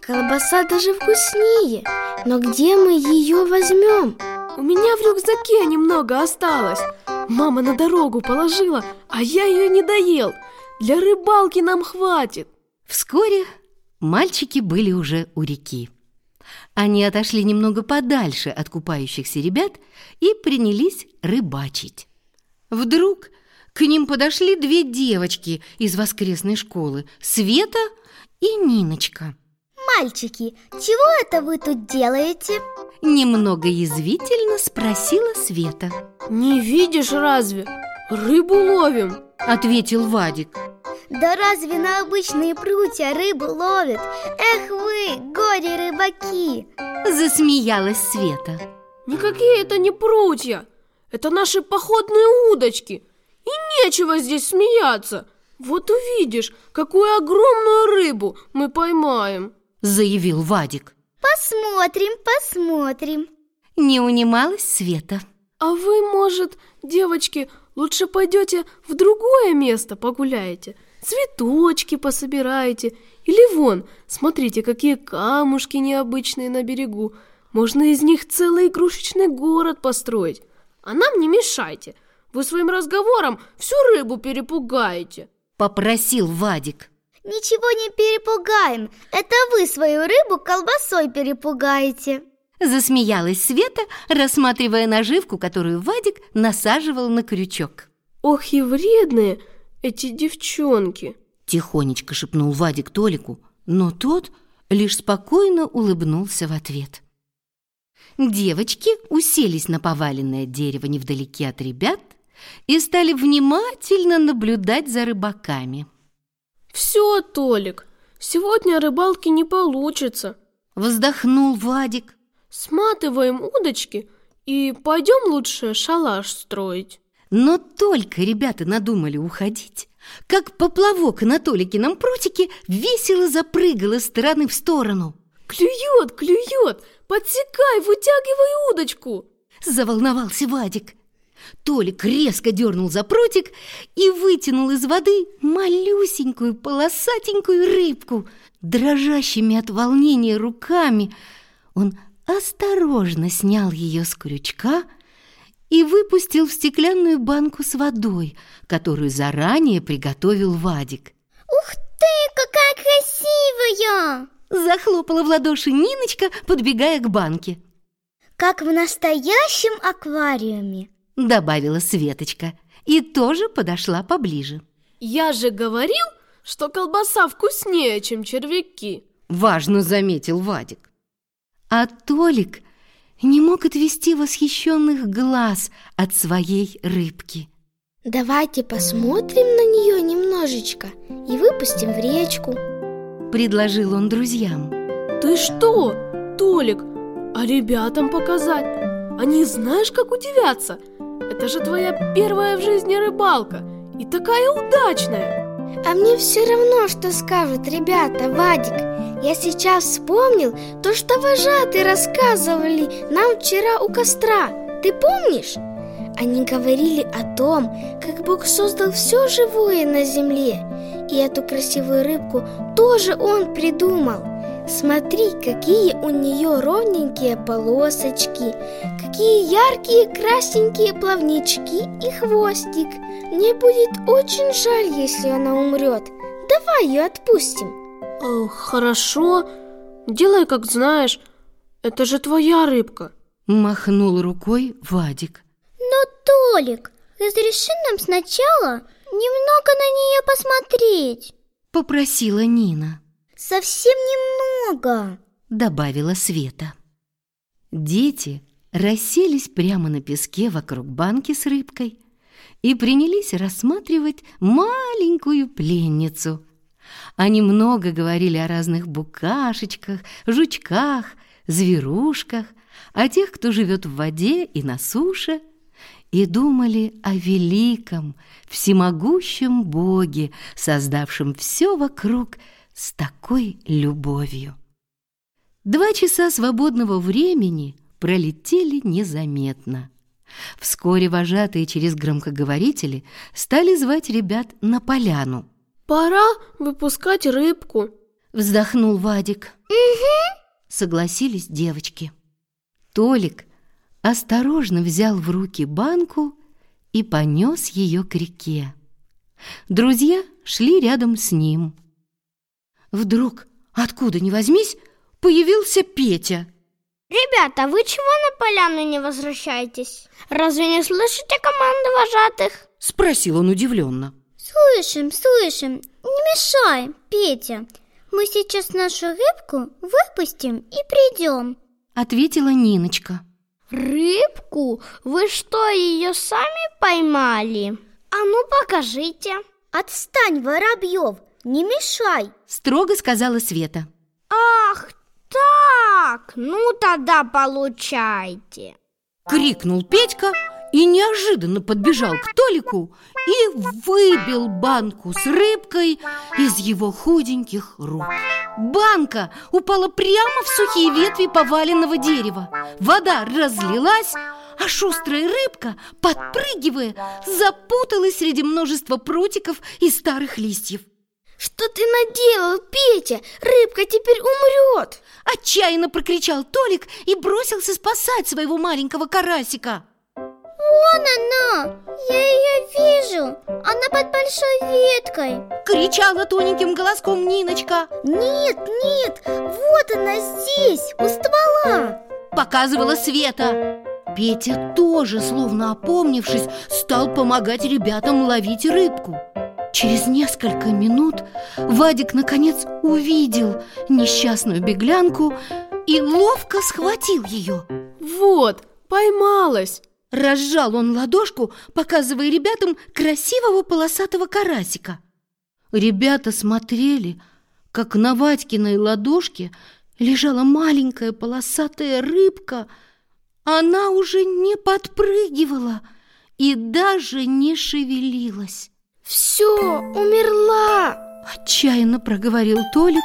Колбаса даже вкуснее, но где мы ее возьмем? У меня в рюкзаке немного осталось. Мама на дорогу положила, а я ее не доел. Для рыбалки нам хватит. Вскоре мальчики были уже у реки. Они отошли немного подальше от купающихся ребят и принялись рыбачить. Вдруг к ним подошли две девочки из воскресной школы – Света и Ниночка. Мальчики, чего это вы тут делаете? Немного язвительно спросила Света. Не видишь разве? Рыбу ловим. Ответил Вадик. Да разве на обычные прутья рыбу ловят? Эх вы, горе-рыбаки! Засмеялась Света. Никакие это не прутья. Это наши походные удочки. И нечего здесь смеяться. Вот увидишь, какую огромную рыбу мы поймаем. Заявил Вадик. Посмотрим, посмотрим. Не унималась Света. А вы, может, девочки, лучше пойдете в другое место погуляете? Цветочки пособираете? Или вон, смотрите, какие камушки необычные на берегу. Можно из них целый игрушечный город построить. А нам не мешайте. Вы своим разговором всю рыбу перепугаете. Попросил Вадик. Ничего не перепугаем. Это вы свою рыбу колбасой перепугаете. Засмеялась Света, рассматривая наживку, которую Вадик насаживал на крючок. Ох и вредные эти девчонки. Тихонечко шепнул Вадик Толику, но тот лишь спокойно улыбнулся в ответ. Девочки уселись на поваленное дерево невдалеке от ребят и стали внимательно наблюдать за рыбаками. Все, Толик, сегодня рыбалки не получится. Вздохнул Вадик. Сматываем удочки и пойдем лучше шалаш строить. Но только ребята надумали уходить, как поплавок на Толикином прутике весело запрыгал из стороны в сторону. Клюет, клюет, подсекай, вытягивай удочку. Заволновался Вадик. Толик резко дернул за прутик и вытянул из воды малюсенькую полосатенькую рыбку. Дрожащими от волнения руками он осторожно снял ее с крючка и выпустил в стеклянную банку с водой, которую заранее приготовил Вадик. Ух ты, какая красивая! Захлопала в ладоши Ниночка, подбегая к банке. Как в настоящем аквариуме добавила Светочка и тоже подошла поближе. Я же говорил, что колбаса вкуснее, чем червяки. Важно заметил Вадик. А Толик не мог отвести восхищенных глаз от своей рыбки. Давайте посмотрим на нее немножечко и выпустим в речку. Предложил он друзьям. Ты что, Толик, а ребятам показать? Они знаешь, как удивятся? Это же твоя первая в жизни рыбалка и такая удачная. А мне все равно, что скажут ребята, Вадик. Я сейчас вспомнил то, что вожатые рассказывали нам вчера у костра. Ты помнишь? Они говорили о том, как Бог создал все живое на земле. И эту красивую рыбку тоже Он придумал. Смотри, какие у нее ровненькие полосочки, какие яркие красненькие плавнички и хвостик. Мне будет очень жаль, если она умрет. Давай ее отпустим. О, хорошо, делай как знаешь. Это же твоя рыбка. Махнул рукой Вадик. Но, Толик, разреши нам сначала немного на нее посмотреть. Попросила Нина. Совсем немного, добавила Света. Дети расселись прямо на песке вокруг банки с рыбкой и принялись рассматривать маленькую пленницу. Они много говорили о разных букашечках, жучках, зверушках, о тех, кто живет в воде и на суше, и думали о великом, всемогущем Боге, создавшем все вокруг с такой любовью. Два часа свободного времени пролетели незаметно. Вскоре вожатые через громкоговорители стали звать ребят на поляну. «Пора выпускать рыбку», — вздохнул Вадик. «Угу», — согласились девочки. Толик осторожно взял в руки банку и понес ее к реке. Друзья шли рядом с ним. Вдруг, откуда ни возьмись, появился Петя. Ребята, вы чего на поляну не возвращаетесь? Разве не слышите команды вожатых? Спросил он удивленно. Слышим, слышим. Не мешай, Петя. Мы сейчас нашу рыбку выпустим и придем. Ответила Ниночка. Рыбку? Вы что, ее сами поймали? А ну покажите. Отстань, Воробьев, не мешай. Строго сказала Света. Ах так, ну тогда получайте. Крикнул Петька и неожиданно подбежал к Толику и выбил банку с рыбкой из его худеньких рук. Банка упала прямо в сухие ветви поваленного дерева. Вода разлилась, а шустрая рыбка, подпрыгивая, запуталась среди множества прутиков и старых листьев. Что ты наделал, Петя? Рыбка теперь умрет! Отчаянно прокричал Толик и бросился спасать своего маленького карасика. Вон она! Я ее вижу! Она под большой веткой! Кричала тоненьким голоском Ниночка Нет, нет! Вот она здесь, у ствола! Показывала Света Петя тоже, словно опомнившись, стал помогать ребятам ловить рыбку Через несколько минут Вадик наконец увидел несчастную беглянку и ловко схватил ее Вот, поймалась! Разжал он ладошку, показывая ребятам красивого полосатого карасика. Ребята смотрели, как на Вадькиной ладошке лежала маленькая полосатая рыбка. Она уже не подпрыгивала и даже не шевелилась. Все, умерла! Отчаянно проговорил Толик,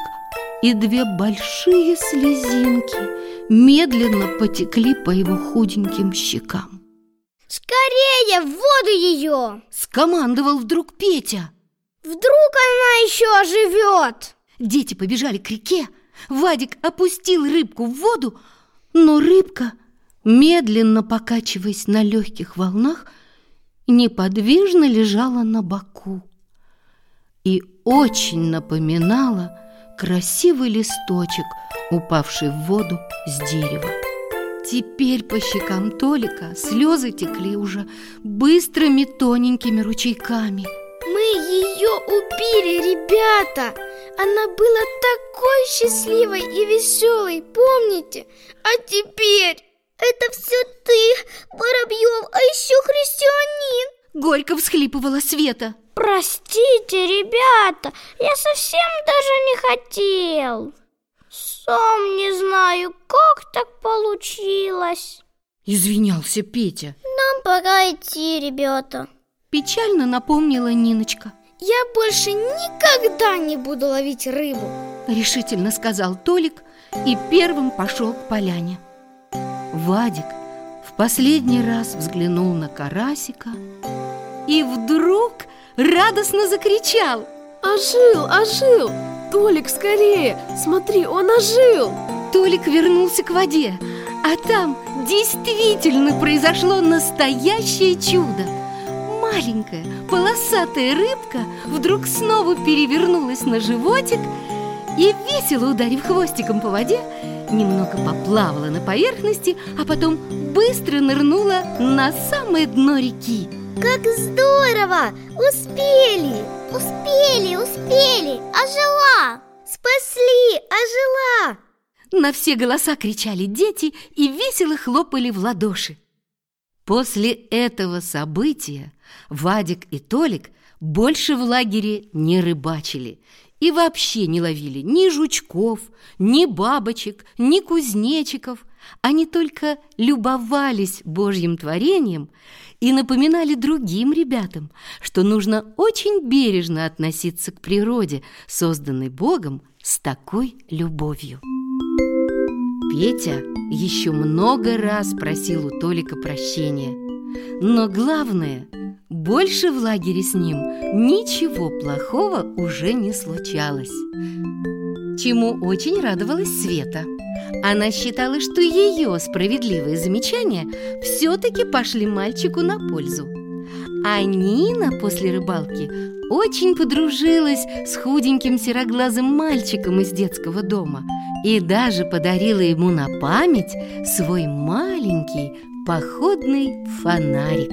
и две большие слезинки медленно потекли по его худеньким щекам. Скорее, в воду ее! Скомандовал вдруг Петя. Вдруг она еще оживет! Дети побежали к реке. Вадик опустил рыбку в воду, но рыбка, медленно покачиваясь на легких волнах, неподвижно лежала на боку и очень напоминала красивый листочек, упавший в воду с дерева. Теперь по щекам Толика слезы текли уже быстрыми тоненькими ручейками. Мы ее убили, ребята! Она была такой счастливой и веселой, помните? А теперь... Это все ты, Воробьев, а еще христианин Горько всхлипывала Света Простите, ребята, я совсем даже не хотел. Сам не знаю, как так получилось. Извинялся Петя. Нам пора идти, ребята. Печально напомнила Ниночка. Я больше никогда не буду ловить рыбу. Решительно сказал Толик и первым пошел к поляне. Вадик в последний раз взглянул на карасика и вдруг радостно закричал Ожил, ожил! Толик, скорее! Смотри, он ожил! Толик вернулся к воде, а там действительно произошло настоящее чудо Маленькая полосатая рыбка вдруг снова перевернулась на животик и, весело ударив хвостиком по воде, немного поплавала на поверхности, а потом быстро нырнула на самое дно реки. Как здорово! Успели! Успели, успели! Ожила! Спасли! Ожила! На все голоса кричали дети и весело хлопали в ладоши. После этого события Вадик и Толик больше в лагере не рыбачили и вообще не ловили ни жучков, ни бабочек, ни кузнечиков. Они только любовались Божьим творением и напоминали другим ребятам, что нужно очень бережно относиться к природе, созданной Богом с такой любовью. Петя еще много раз просил у Толика прощения, но главное – больше в лагере с ним ничего плохого уже не случалось. Чему очень радовалась Света. Она считала, что ее справедливые замечания все-таки пошли мальчику на пользу. А Нина после рыбалки очень подружилась с худеньким сероглазым мальчиком из детского дома и даже подарила ему на память свой маленький походный фонарик.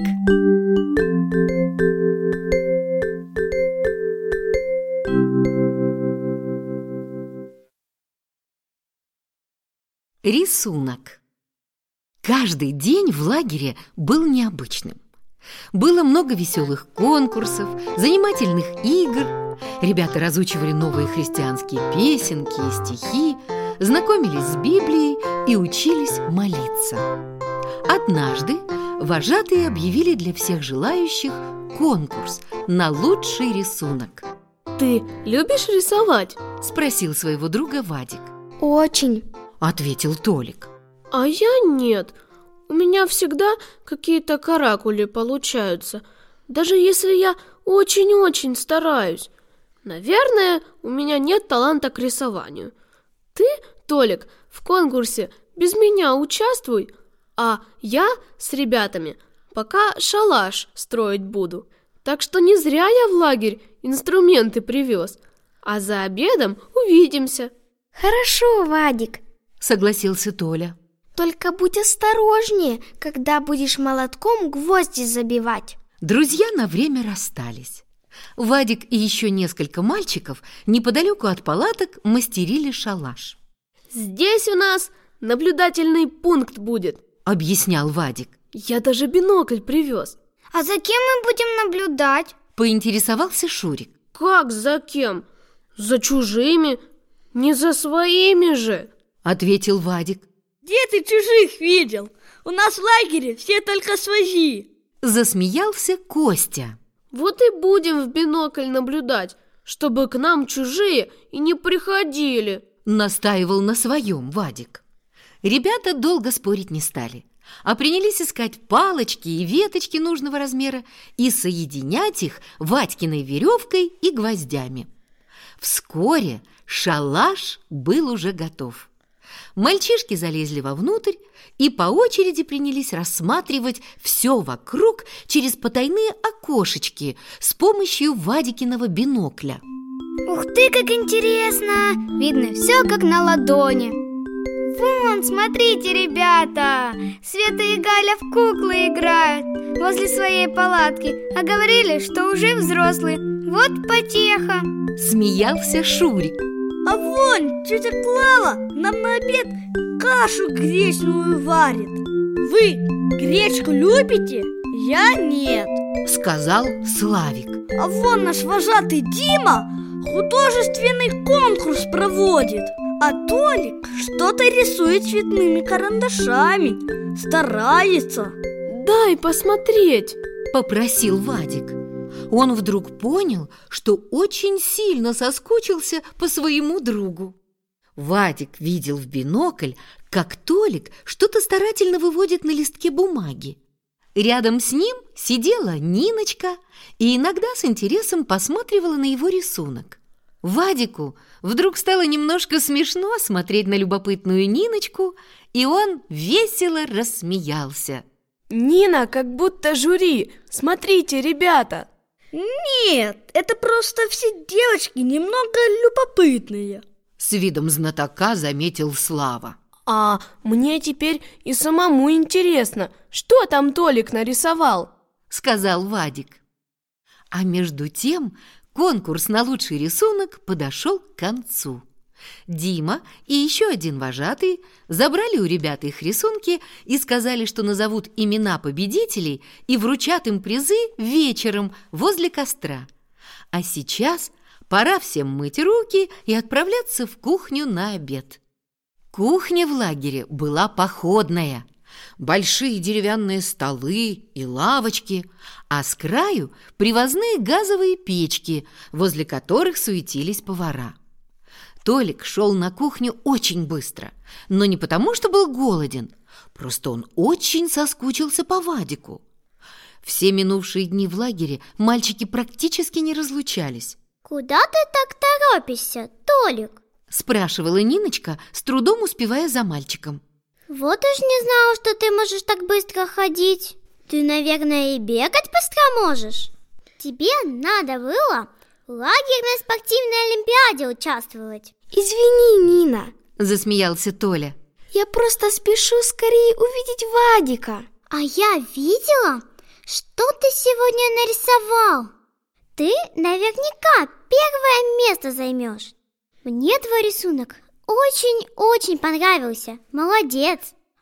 Рисунок. Каждый день в лагере был необычным. Было много веселых конкурсов, занимательных игр. Ребята разучивали новые христианские песенки и стихи, знакомились с Библией и учились молиться. Однажды вожатые объявили для всех желающих конкурс на лучший рисунок. Ты любишь рисовать? Спросил своего друга Вадик. Очень. Ответил Толик. А я нет. У меня всегда какие-то каракули получаются, даже если я очень-очень стараюсь. Наверное, у меня нет таланта к рисованию. Ты, Толик, в конкурсе без меня участвуй, а я с ребятами пока шалаш строить буду. Так что не зря я в лагерь инструменты привез. А за обедом увидимся. Хорошо, Вадик, согласился Толя. Только будь осторожнее, когда будешь молотком гвозди забивать. Друзья на время расстались. Вадик и еще несколько мальчиков неподалеку от палаток мастерили шалаш. Здесь у нас наблюдательный пункт будет, объяснял Вадик. Я даже бинокль привез. А за кем мы будем наблюдать? Поинтересовался Шурик. Как за кем? За чужими, не за своими же, ответил Вадик. Где ты чужих видел? У нас в лагере все только свои. Засмеялся Костя. Вот и будем в бинокль наблюдать, чтобы к нам чужие и не приходили. Настаивал на своем Вадик. Ребята долго спорить не стали, а принялись искать палочки и веточки нужного размера и соединять их Вадькиной веревкой и гвоздями. Вскоре шалаш был уже готов. Мальчишки залезли вовнутрь и по очереди принялись рассматривать все вокруг через потайные окошечки с помощью Вадикиного бинокля. Ух ты, как интересно! Видно все как на ладони. Вон, смотрите, ребята! Света и Галя в куклы играют возле своей палатки, а говорили, что уже взрослые. Вот потеха! Смеялся Шурик. А вон тетя Клава нам на обед кашу гречневую варит. Вы гречку любите? Я нет Сказал Славик. А вон наш вожатый Дима художественный конкурс проводит. А Толик что-то рисует цветными карандашами Старается. Дай посмотреть Попросил Вадик он вдруг понял, что очень сильно соскучился по своему другу. Вадик видел в бинокль, как Толик что-то старательно выводит на листке бумаги. Рядом с ним сидела Ниночка и иногда с интересом посматривала на его рисунок. Вадику вдруг стало немножко смешно смотреть на любопытную Ниночку, и он весело рассмеялся. «Нина как будто жюри! Смотрите, ребята!» Нет, это просто все девочки немного любопытные. С видом знатока заметил Слава. А мне теперь и самому интересно, что там Толик нарисовал? Сказал Вадик. А между тем конкурс на лучший рисунок подошел к концу Дима и еще один вожатый забрали у ребят их рисунки и сказали, что назовут имена победителей и вручат им призы вечером возле костра. А сейчас пора всем мыть руки и отправляться в кухню на обед. Кухня в лагере была походная. Большие деревянные столы и лавочки, а с краю привозные газовые печки, возле которых суетились повара. Толик шел на кухню очень быстро, но не потому, что был голоден, просто он очень соскучился по Вадику. Все минувшие дни в лагере мальчики практически не разлучались. «Куда ты так торопишься, Толик?» спрашивала Ниночка, с трудом успевая за мальчиком. «Вот уж не знала, что ты можешь так быстро ходить. Ты, наверное, и бегать быстро можешь?» тебе надо было лагерной спортивной олимпиаде участвовать. Извини, Нина, Засмеялся Толя. я просто спешу скорее увидеть Вадика. А я видела, что ты сегодня нарисовал. Ты наверняка первое место займешь. Мне твой рисунок очень-очень понравился. Молодец.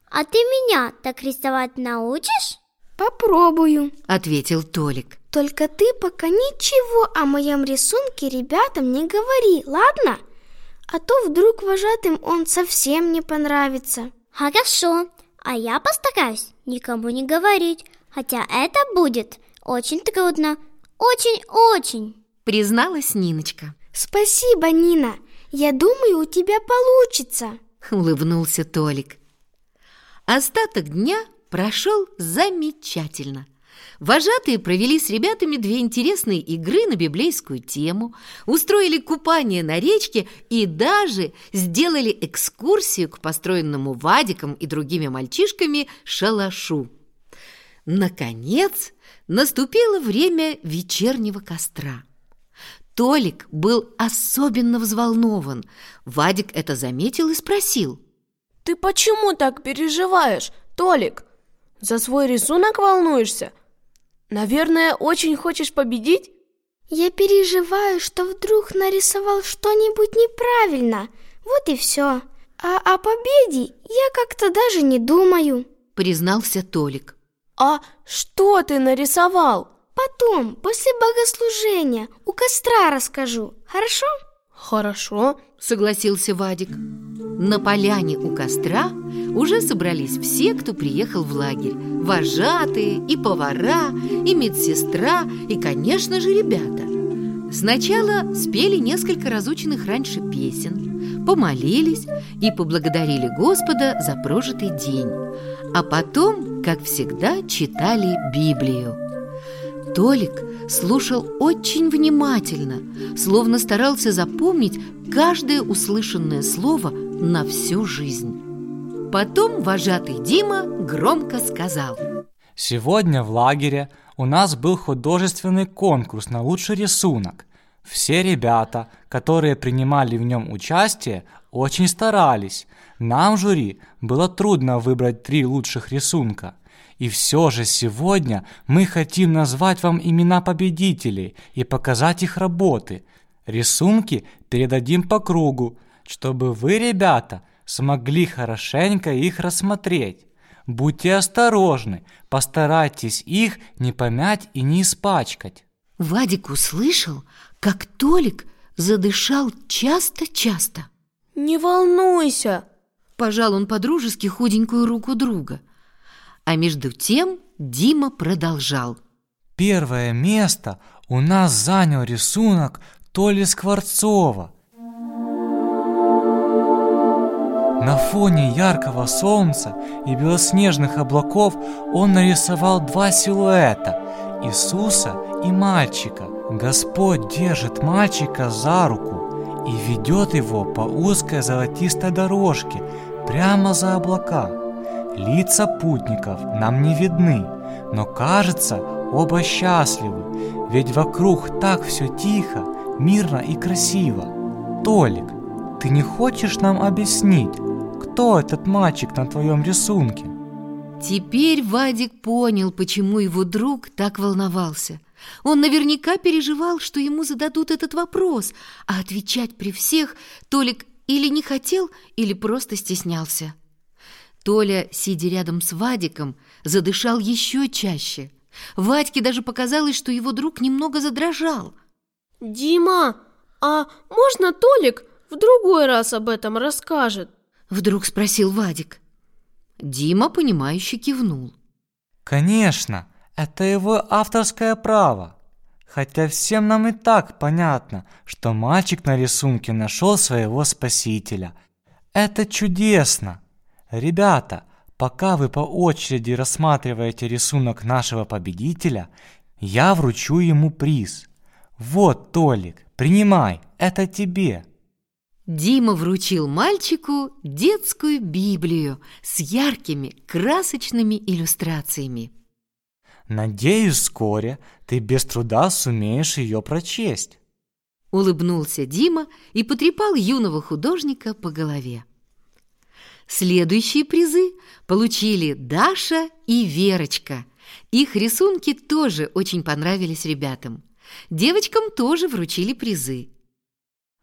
А ты меня так рисовать научишь? Попробую. Ответил Толик. Только ты пока ничего о моем рисунке ребятам не говори, ладно? А то вдруг вожатым он совсем не понравится. Хорошо. А я постараюсь никому не говорить. Хотя это будет очень трудно. Очень-очень. Призналась Ниночка. Спасибо, Нина. Я думаю, у тебя получится. Улыбнулся Толик. Остаток дня прошел замечательно. Вожатые провели с ребятами две интересные игры на библейскую тему, устроили купание на речке и даже сделали экскурсию к построенному Вадиком и другими мальчишками шалашу. Наконец, наступило время вечернего костра. Толик был особенно взволнован. Вадик это заметил и спросил. Ты почему так переживаешь, Толик? За свой рисунок волнуешься? Наверное, очень хочешь победить? Я переживаю, что вдруг нарисовал что-нибудь неправильно. Вот и все. А о победе я как-то даже не думаю. Признался Толик. А что ты нарисовал? Потом, после богослужения, у костра расскажу. Хорошо? Хорошо. Согласился Вадик. На поляне у костра уже собрались все, кто приехал в лагерь. Вожатые, и повара, и медсестра, и, конечно же, ребята. Сначала спели несколько разученных раньше песен, помолились и поблагодарили Господа за прожитый день. А потом, как всегда, читали Библию. Толик слушал очень внимательно, словно старался запомнить каждое услышанное слово на всю жизнь. Потом вожатый Дима громко сказал Сегодня в лагере у нас был художественный конкурс на лучший рисунок. Все ребята, которые принимали в нем участие, очень старались. Нам, жюри, было трудно выбрать три лучших рисунка. И все же сегодня мы хотим назвать вам имена победителей и показать их работы. Рисунки передадим по кругу, чтобы вы, ребята, смогли хорошенько их рассмотреть. Будьте осторожны, постарайтесь их не помять и не испачкать. Вадик услышал, как Толик задышал часто-часто. Не волнуйся. Пожал он подружески худенькую руку друга. А между тем Дима продолжал. Первое место у нас занял рисунок Толи Скворцова. На фоне яркого солнца и белоснежных облаков он нарисовал два силуэта – Иисуса и мальчика. Господь держит мальчика за руку и ведет его по узкой золотистой дорожке прямо за облака. Лица путников нам не видны, но кажется, оба счастливы, ведь вокруг так все тихо, мирно и красиво. Толик, ты не хочешь нам объяснить, кто этот мальчик на твоем рисунке? Теперь Вадик понял, почему его друг так волновался. Он наверняка переживал, что ему зададут этот вопрос, а отвечать при всех Толик или не хотел, или просто стеснялся. Толя, сидя рядом с Вадиком, задышал еще чаще. Вадьке даже показалось, что его друг немного задрожал. Дима, а можно Толик в другой раз об этом расскажет? Вдруг спросил Вадик. Дима, понимающе кивнул. Конечно, это его авторское право. Хотя всем нам и так понятно, что мальчик на рисунке нашел своего спасителя. Это чудесно. Ребята, пока вы по очереди рассматриваете рисунок нашего победителя, я вручу ему приз. Вот, Толик, принимай, это тебе. Дима вручил мальчику детскую Библию с яркими, красочными иллюстрациями. Надеюсь, вскоре ты без труда сумеешь ее прочесть. Улыбнулся Дима и потрепал юного художника по голове. Следующие призы получили Даша и Верочка. Их рисунки тоже очень понравились ребятам. Девочкам тоже вручили призы.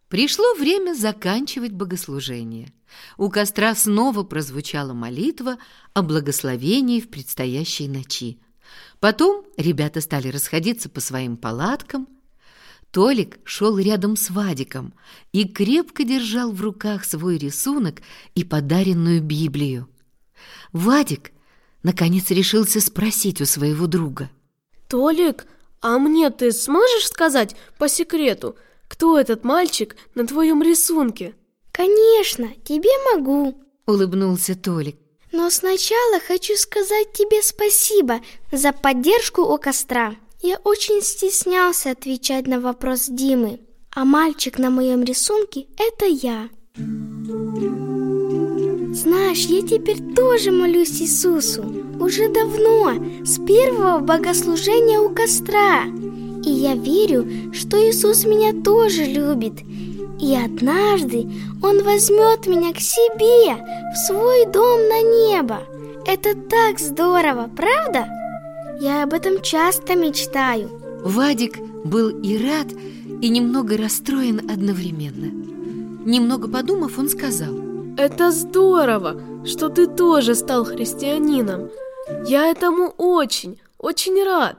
Пришло время заканчивать богослужение. У костра снова прозвучала молитва о благословении в предстоящей ночи. Потом ребята стали расходиться по своим палаткам. Толик шел рядом с Вадиком и крепко держал в руках свой рисунок и подаренную Библию. Вадик, наконец, решился спросить у своего друга. «Толик, а мне ты сможешь сказать по секрету, кто этот мальчик на твоем рисунке?» «Конечно, тебе могу», — улыбнулся Толик. «Но сначала хочу сказать тебе спасибо за поддержку у костра. Я очень стеснялся отвечать на вопрос Димы, а мальчик на моем рисунке — это я». Знаешь, я теперь тоже молюсь Иисусу. Уже давно, с первого богослужения у костра. И я верю, что Иисус меня тоже любит. И однажды Он возьмет меня к себе, в свой дом на небо. Это так здорово, правда? Я об этом часто мечтаю. Вадик был и рад, и немного расстроен одновременно. Немного подумав, он сказал – это здорово, что ты тоже стал христианином. Я этому очень, очень рад.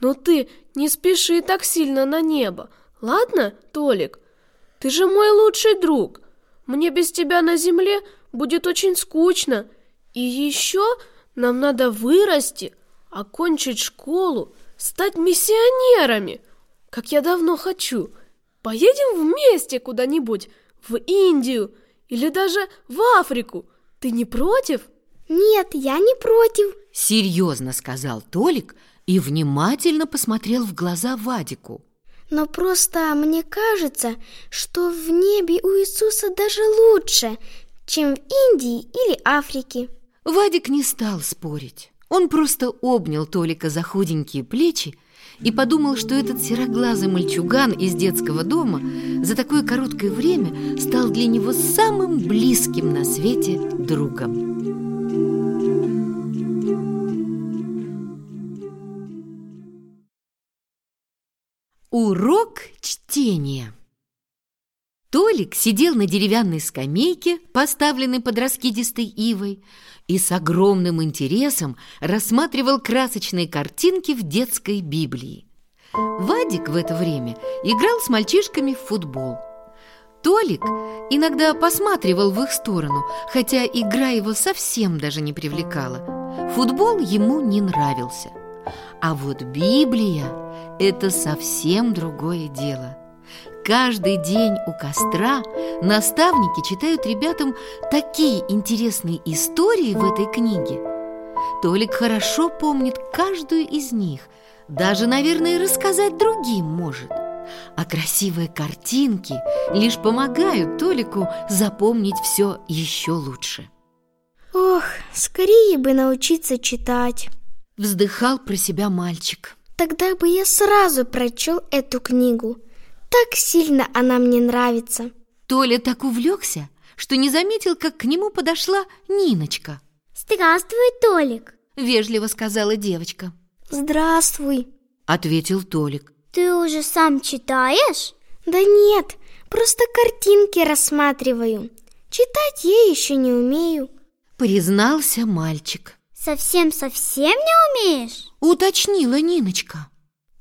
Но ты не спеши так сильно на небо, ладно, Толик? Ты же мой лучший друг. Мне без тебя на земле будет очень скучно. И еще нам надо вырасти, окончить школу, стать миссионерами, как я давно хочу. Поедем вместе куда-нибудь, в Индию – или даже в Африку. Ты не против? Нет, я не против. Серьезно сказал Толик и внимательно посмотрел в глаза Вадику. Но просто мне кажется, что в небе у Иисуса даже лучше, чем в Индии или Африке. Вадик не стал спорить. Он просто обнял Толика за худенькие плечи и подумал, что этот сероглазый мальчуган из детского дома за такое короткое время стал для него самым близким на свете другом. Урок чтения Толик сидел на деревянной скамейке, поставленной под раскидистой ивой, и с огромным интересом рассматривал красочные картинки в детской Библии. Вадик в это время играл с мальчишками в футбол. Толик иногда посматривал в их сторону, хотя игра его совсем даже не привлекала. Футбол ему не нравился. А вот Библия – это совсем другое дело – Каждый день у костра наставники читают ребятам такие интересные истории в этой книге. Толик хорошо помнит каждую из них, даже, наверное, рассказать другим может. А красивые картинки лишь помогают Толику запомнить все еще лучше. Ох, скорее бы научиться читать Вздыхал про себя мальчик Тогда бы я сразу прочел эту книгу так сильно она мне нравится. Толя так увлекся, что не заметил, как к нему подошла Ниночка. «Здравствуй, Толик!» – вежливо сказала девочка. «Здравствуй!» – ответил Толик. «Ты уже сам читаешь?» «Да нет, просто картинки рассматриваю. Читать я еще не умею», – признался мальчик. «Совсем-совсем не умеешь?» – уточнила Ниночка.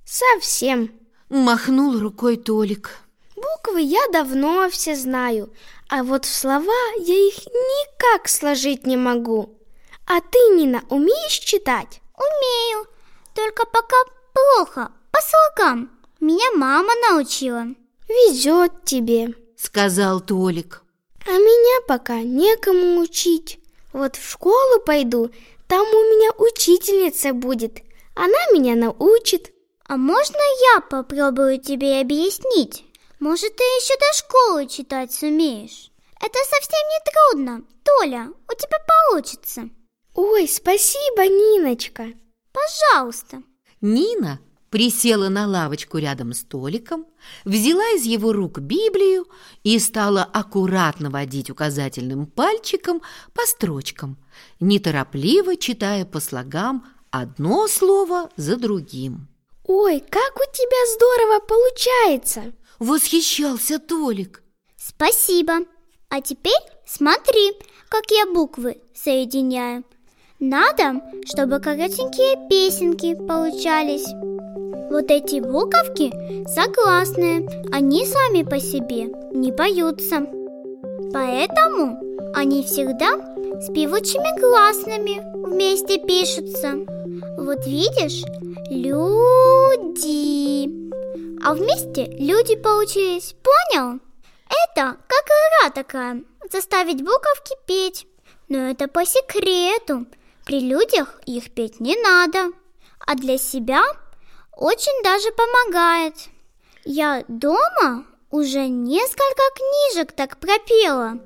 «Совсем», Махнул рукой Толик. Буквы я давно все знаю, а вот в слова я их никак сложить не могу. А ты, Нина, умеешь читать? Умею, только пока плохо, по слогам. Меня мама научила. Везет тебе, сказал Толик. А меня пока некому учить. Вот в школу пойду, там у меня учительница будет. Она меня научит. А можно я попробую тебе объяснить? Может, ты еще до школы читать сумеешь? Это совсем не трудно. Толя, у тебя получится. Ой, спасибо, Ниночка. Пожалуйста. Нина присела на лавочку рядом с Толиком, взяла из его рук Библию и стала аккуратно водить указательным пальчиком по строчкам, неторопливо читая по слогам одно слово за другим. Ой, как у тебя здорово получается! Восхищался Толик. Спасибо. А теперь смотри, как я буквы соединяю. Надо, чтобы коротенькие песенки получались. Вот эти буковки согласные, они сами по себе не поются. Поэтому они всегда с певучими гласными вместе пишутся. Вот видишь, люди. А вместе люди получились, понял? Это как игра такая, заставить буковки петь. Но это по секрету. При людях их петь не надо. А для себя очень даже помогает. Я дома уже несколько книжек так пропела.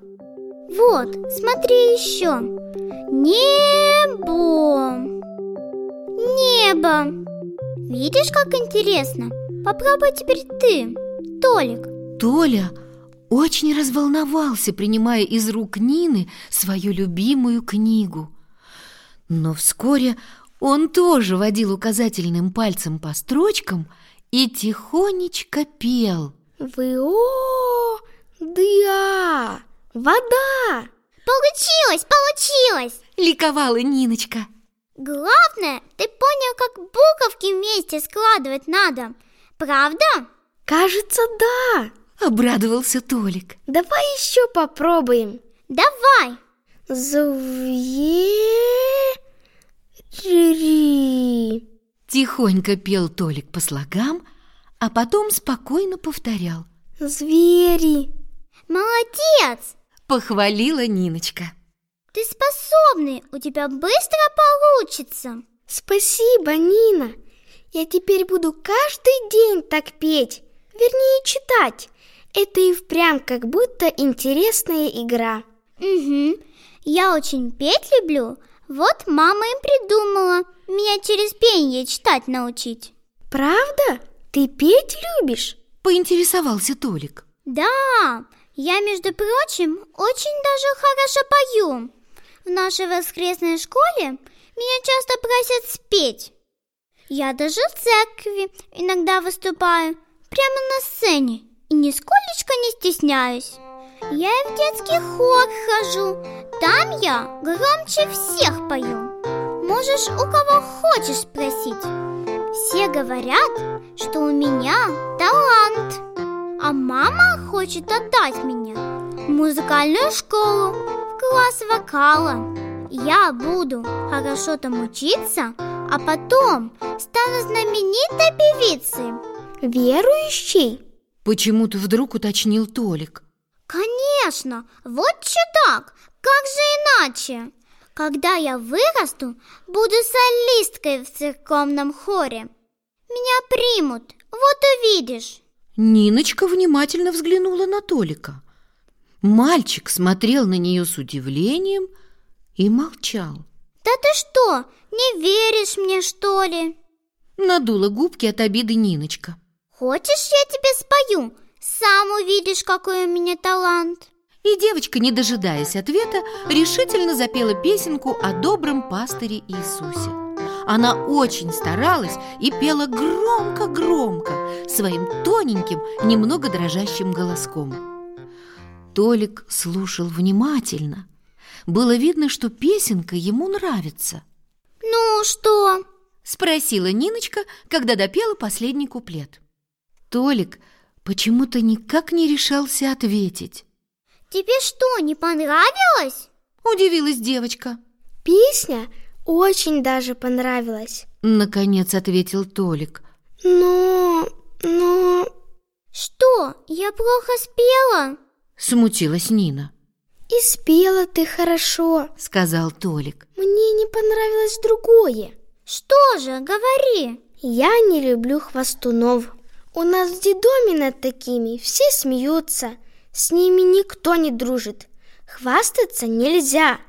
Вот, смотри еще. Небо. Небо. Видишь, как интересно? Попробуй теперь ты, Толик. Толя очень разволновался, принимая из рук Нины свою любимую книгу. Но вскоре он тоже водил указательным пальцем по строчкам и тихонечко пел. Вы о, да, вода! Получилось, получилось! Ликовала Ниночка. Главное, ты понял, как буковки вместе складывать надо. Правда? Кажется, да. Обрадовался Толик. Давай еще попробуем. Давай. Звери. Тихонько пел Толик по слогам, а потом спокойно повторял. Звери. Молодец! Похвалила Ниночка. Ты способный, у тебя быстро получится. Спасибо, Нина. Я теперь буду каждый день так петь, вернее читать. Это и впрямь как будто интересная игра. Угу. Я очень петь люблю. Вот мама и придумала меня через пение читать научить. Правда? Ты петь любишь? Поинтересовался Толик. Да, я, между прочим, очень даже хорошо пою. В нашей воскресной школе меня часто просят спеть. Я даже в церкви иногда выступаю, прямо на сцене, и нисколечко не стесняюсь. Я и в детский хор хожу, там я громче всех пою. Можешь у кого хочешь спросить. Все говорят, что у меня талант. А мама хочет отдать меня в музыкальную школу, класс вокала. Я буду хорошо там учиться, а потом стану знаменитой певицей. Верующий? Почему-то вдруг уточнил Толик. Конечно, вот чудак, как же иначе? Когда я вырасту, буду солисткой в церковном хоре. Меня примут, вот увидишь. Ниночка внимательно взглянула на Толика. Мальчик смотрел на нее с удивлением и молчал. Да ты что, не веришь мне, что ли? Надула губки от обиды Ниночка. Хочешь, я тебе спою? Сам увидишь, какой у меня талант. И девочка, не дожидаясь ответа, решительно запела песенку о добром пастыре Иисусе. Она очень старалась и пела громко-громко, своим тоненьким, немного дрожащим голоском. Толик слушал внимательно. Было видно, что песенка ему нравится. «Ну что?» – спросила Ниночка, когда допела последний куплет. Толик почему-то никак не решался ответить. «Тебе что, не понравилось?» – удивилась девочка. «Песня очень даже понравилась», – наконец ответил Толик. «Но... но...» «Что, я плохо спела?» – смутилась Нина. «И спела ты хорошо», – сказал Толик. «Мне не понравилось другое». «Что же, говори». «Я не люблю хвостунов. У нас в детдоме над такими все смеются. С ними никто не дружит. Хвастаться нельзя.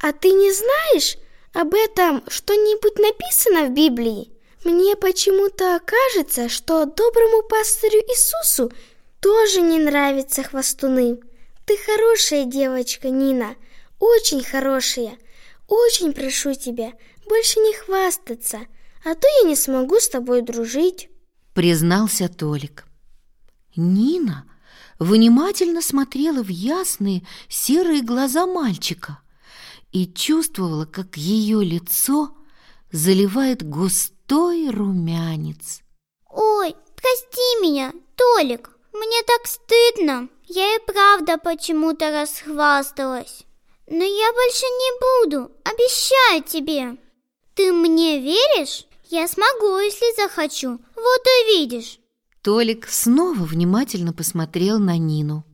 А ты не знаешь, об этом что-нибудь написано в Библии? Мне почему-то кажется, что доброму пастырю Иисусу тоже не нравятся хвостуны. Ты хорошая девочка, Нина, очень хорошая. Очень прошу тебя, больше не хвастаться, а то я не смогу с тобой дружить. Признался Толик. Нина внимательно смотрела в ясные серые глаза мальчика и чувствовала, как ее лицо заливает густой румянец. Ой, прости меня, Толик, мне так стыдно. Я и правда почему-то расхвасталась. Но я больше не буду, обещаю тебе. Ты мне веришь? Я смогу, если захочу. Вот увидишь. Толик снова внимательно посмотрел на Нину.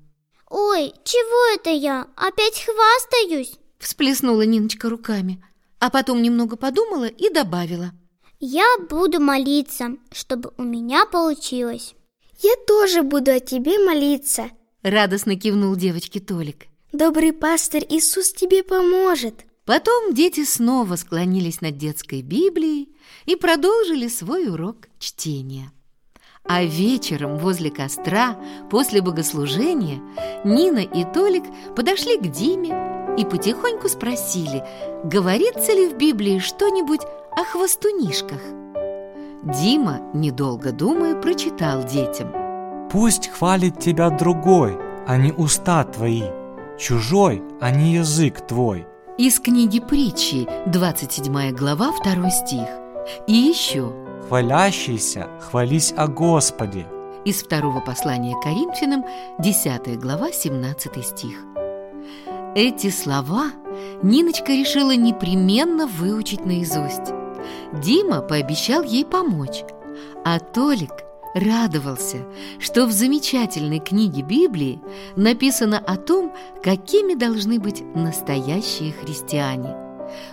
Ой, чего это я? Опять хвастаюсь? Всплеснула Ниночка руками, а потом немного подумала и добавила. Я буду молиться, чтобы у меня получилось. Я тоже буду о тебе молиться, радостно кивнул девочке Толик. Добрый пастырь Иисус тебе поможет. Потом дети снова склонились над детской Библией и продолжили свой урок чтения. А вечером возле костра, после богослужения, Нина и Толик подошли к Диме и потихоньку спросили, говорится ли в Библии что-нибудь о хвостунишках. Дима, недолго думая, прочитал детям. «Пусть хвалит тебя другой, а не уста твои, чужой, а не язык твой». Из книги притчи, 27 глава, 2 стих. И еще «Хвалящийся, хвались о Господе». Из второго послания Коринфянам, 10 глава, 17 стих. Эти слова Ниночка решила непременно выучить наизусть. Дима пообещал ей помочь, а Толик радовался, что в замечательной книге Библии написано о том, какими должны быть настоящие христиане.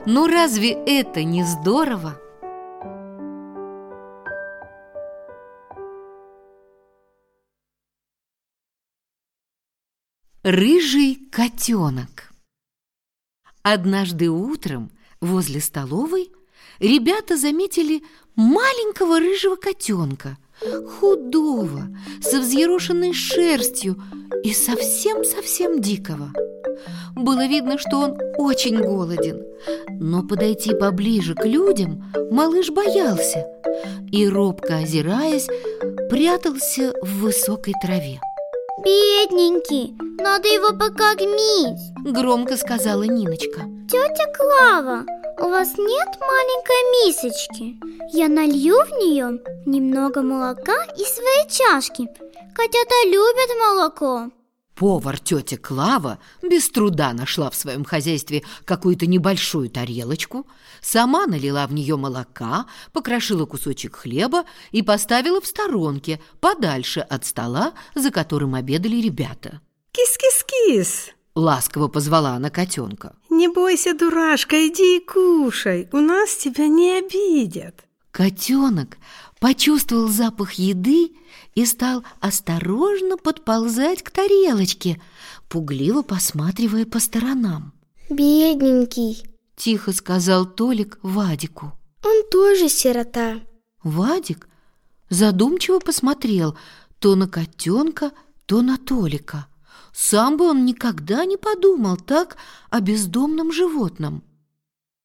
Ну разве это не здорово? Рыжий котенок Однажды утром возле столовой ребята заметили маленького рыжего котенка, худого, со взъерошенной шерстью и совсем-совсем дикого. Было видно, что он очень голоден, но подойти поближе к людям малыш боялся и, робко озираясь, прятался в высокой траве. Бедненький, надо его покормить Громко сказала Ниночка Тетя Клава, у вас нет маленькой мисочки? Я налью в нее немного молока из своей чашки Котята любят молоко Повар тетя Клава без труда нашла в своем хозяйстве какую-то небольшую тарелочку, сама налила в нее молока, покрошила кусочек хлеба и поставила в сторонке, подальше от стола, за которым обедали ребята. «Кис-кис-кис!» — ласково позвала она котенка. «Не бойся, дурашка, иди и кушай, у нас тебя не обидят!» Котенок почувствовал запах еды и стал осторожно подползать к тарелочке, пугливо посматривая по сторонам. «Бедненький», — тихо сказал Толик Вадику. «Он тоже сирота». Вадик задумчиво посмотрел то на котенка, то на Толика. Сам бы он никогда не подумал так о бездомном животном.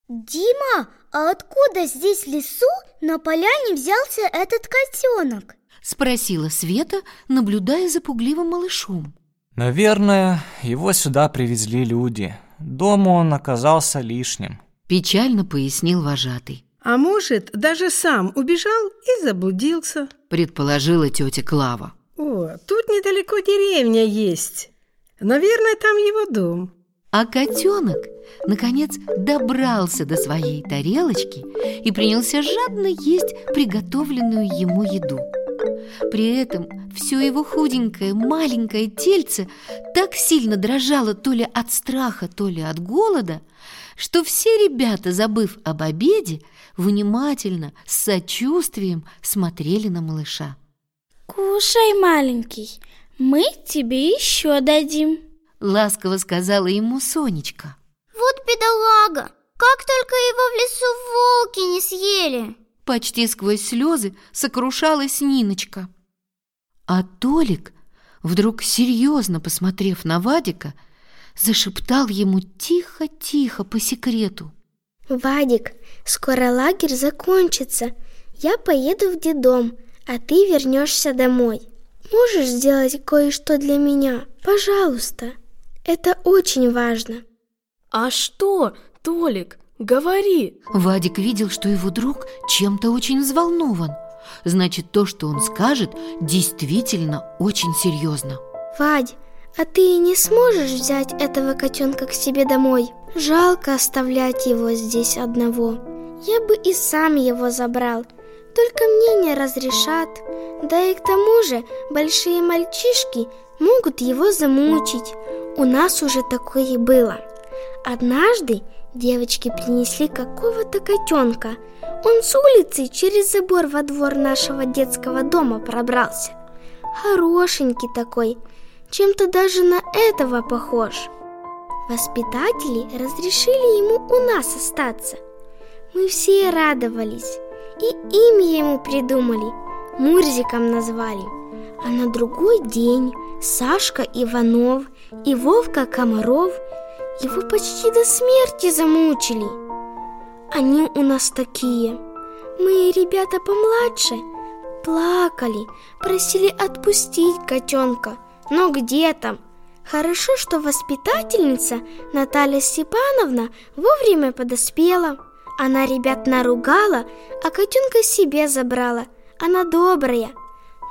«Дима, а откуда здесь в лесу на поляне взялся этот котенок?» Спросила Света, наблюдая за пугливым малышом. Наверное, его сюда привезли люди. Дома он оказался лишним. Печально пояснил вожатый. А может, даже сам убежал и заблудился? Предположила тетя Клава. О, тут недалеко деревня есть. Наверное, там его дом. А котенок, наконец, добрался до своей тарелочки и принялся жадно есть приготовленную ему еду. При этом все его худенькое маленькое тельце так сильно дрожало то ли от страха, то ли от голода, что все ребята, забыв об обеде, внимательно, с сочувствием смотрели на малыша. «Кушай, маленький, мы тебе еще дадим», — ласково сказала ему Сонечка. «Вот бедолага, Как только его в лесу волки не съели. Почти сквозь слезы сокрушалась Ниночка. А Толик, вдруг серьезно посмотрев на Вадика, зашептал ему тихо-тихо по секрету. Вадик, скоро лагерь закончится. Я поеду в детдом, а ты вернешься домой. Можешь сделать кое-что для меня? Пожалуйста. Это очень важно. А что, Толик, говори. Вадик видел, что его друг чем-то очень взволнован. Значит, то, что он скажет, действительно очень серьезно. Вадь, а ты не сможешь взять этого котенка к себе домой? Жалко оставлять его здесь одного. Я бы и сам его забрал, только мне не разрешат. Да и к тому же большие мальчишки могут его замучить. У нас уже такое было. Однажды девочки принесли какого-то котенка. Он с улицы через забор во двор нашего детского дома пробрался. Хорошенький такой, чем-то даже на этого похож. Воспитатели разрешили ему у нас остаться. Мы все радовались и имя ему придумали, Мурзиком назвали. А на другой день Сашка Иванов и Вовка Комаров его почти до смерти замучили. Они у нас такие. Мы, ребята помладше, плакали, просили отпустить котенка. Но где там? Хорошо, что воспитательница Наталья Степановна вовремя подоспела. Она ребят наругала, а котенка себе забрала. Она добрая.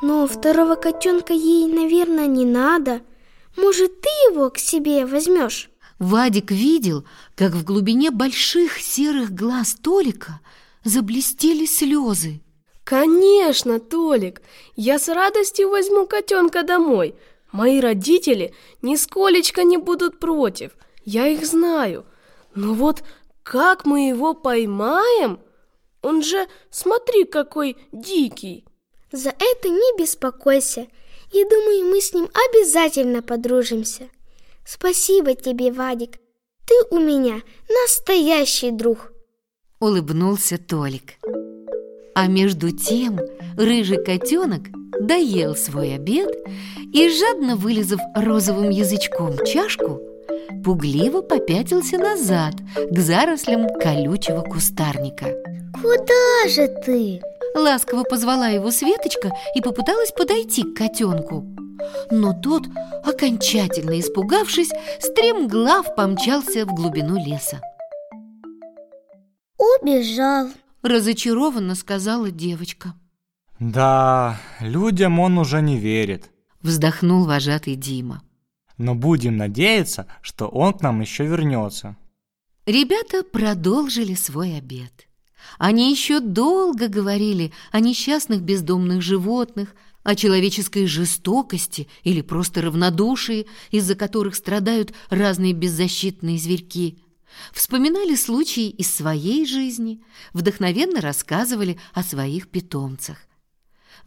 Но второго котенка ей, наверное, не надо. Может, ты его к себе возьмешь? Вадик видел, как в глубине больших серых глаз Толика заблестели слезы. Конечно, Толик, я с радостью возьму котенка домой. Мои родители нисколечко не будут против, я их знаю. Но вот как мы его поймаем? Он же, смотри, какой дикий. За это не беспокойся. Я думаю, мы с ним обязательно подружимся. Спасибо тебе, Вадик. Ты у меня настоящий друг. Улыбнулся Толик. А между тем рыжий котенок доел свой обед и, жадно вылезав розовым язычком чашку, пугливо попятился назад к зарослям колючего кустарника. Куда же ты? Ласково позвала его Светочка и попыталась подойти к котенку. Но тот, окончательно испугавшись, стремглав помчался в глубину леса. Убежал, разочарованно сказала девочка. Да, людям он уже не верит. Вздохнул вожатый Дима. Но будем надеяться, что он к нам еще вернется. Ребята продолжили свой обед. Они еще долго говорили о несчастных бездомных животных, о человеческой жестокости или просто равнодушии, из-за которых страдают разные беззащитные зверьки. Вспоминали случаи из своей жизни, вдохновенно рассказывали о своих питомцах.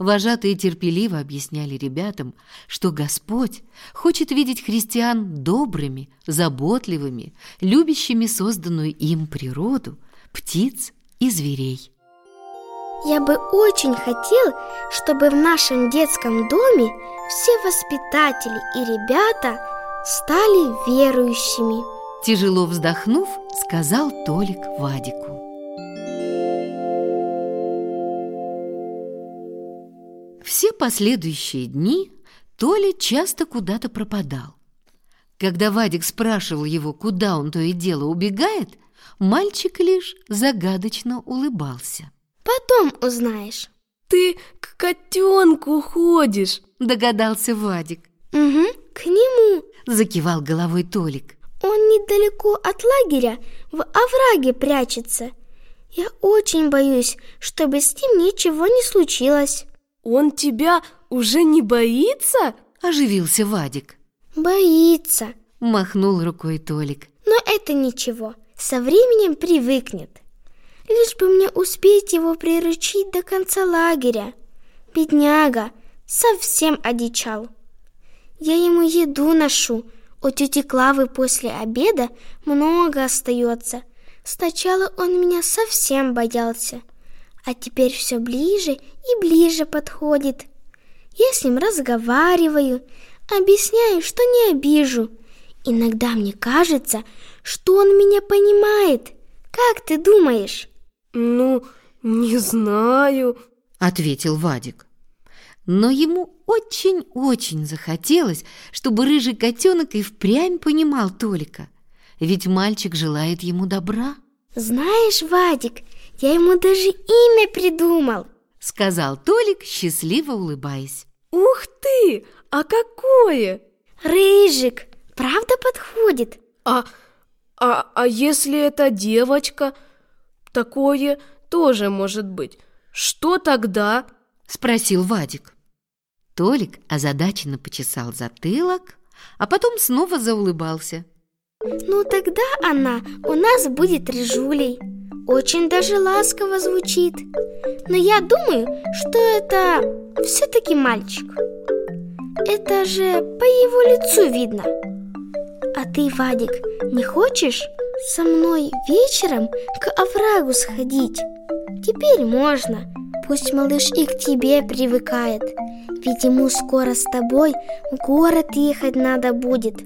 Вожатые терпеливо объясняли ребятам, что Господь хочет видеть христиан добрыми, заботливыми, любящими созданную им природу, птиц и зверей. Я бы очень хотел, чтобы в нашем детском доме все воспитатели и ребята стали верующими. Тяжело вздохнув, сказал Толик Вадику. Все последующие дни Толя часто куда-то пропадал. Когда Вадик спрашивал его, куда он то и дело убегает, мальчик лишь загадочно улыбался. Потом узнаешь. Ты к котенку ходишь, догадался Вадик. Угу, к нему, закивал головой Толик. Он недалеко от лагеря, в овраге прячется. Я очень боюсь, чтобы с ним ничего не случилось. Он тебя уже не боится? Оживился Вадик. Боится, махнул рукой Толик. Но это ничего, со временем привыкнет. Лишь бы мне успеть его приручить до конца лагеря. Бедняга, совсем одичал. Я ему еду ношу. У тети Клавы после обеда много остается. Сначала он меня совсем боялся, а теперь все ближе и ближе подходит. Я с ним разговариваю, объясняю, что не обижу. Иногда мне кажется, что он меня понимает. Как ты думаешь? Ну, не знаю, ответил Вадик. Но ему очень-очень захотелось, чтобы рыжий котенок и впрямь понимал Толика. Ведь мальчик желает ему добра. Знаешь, Вадик, я ему даже имя придумал, сказал Толик, счастливо улыбаясь. Ух ты! А какое? Рыжик, правда подходит? А, а, а если это девочка? Такое тоже может быть. Что тогда? Спросил Вадик. Толик озадаченно почесал затылок, а потом снова заулыбался. Ну тогда она у нас будет рыжулей. Очень даже ласково звучит. Но я думаю, что это все-таки мальчик. Это же по его лицу видно. А ты, Вадик, не хочешь со мной вечером к оврагу сходить? Теперь можно. Пусть малыш и к тебе привыкает. Ведь ему скоро с тобой в город ехать надо будет.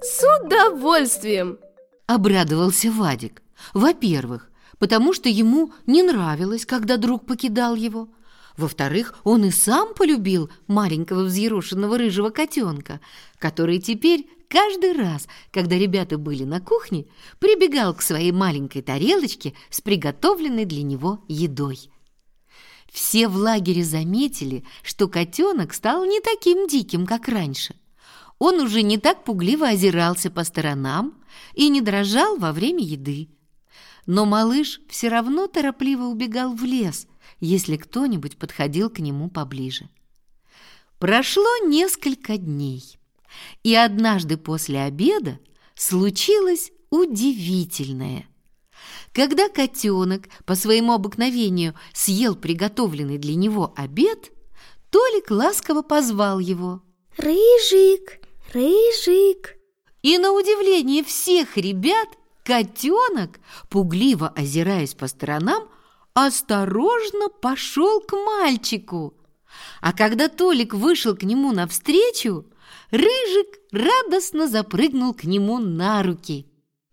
С удовольствием! Обрадовался Вадик. Во-первых, потому что ему не нравилось, когда друг покидал его. Во-вторых, он и сам полюбил маленького взъерошенного рыжего котенка, который теперь каждый раз, когда ребята были на кухне, прибегал к своей маленькой тарелочке с приготовленной для него едой. Все в лагере заметили, что котенок стал не таким диким, как раньше. Он уже не так пугливо озирался по сторонам и не дрожал во время еды. Но малыш все равно торопливо убегал в лес, если кто-нибудь подходил к нему поближе. Прошло несколько дней, и однажды после обеда случилось удивительное – когда котенок по своему обыкновению съел приготовленный для него обед, Толик ласково позвал его. «Рыжик, рыжик!» И на удивление всех ребят котенок, пугливо озираясь по сторонам, осторожно пошел к мальчику. А когда Толик вышел к нему навстречу, Рыжик радостно запрыгнул к нему на руки.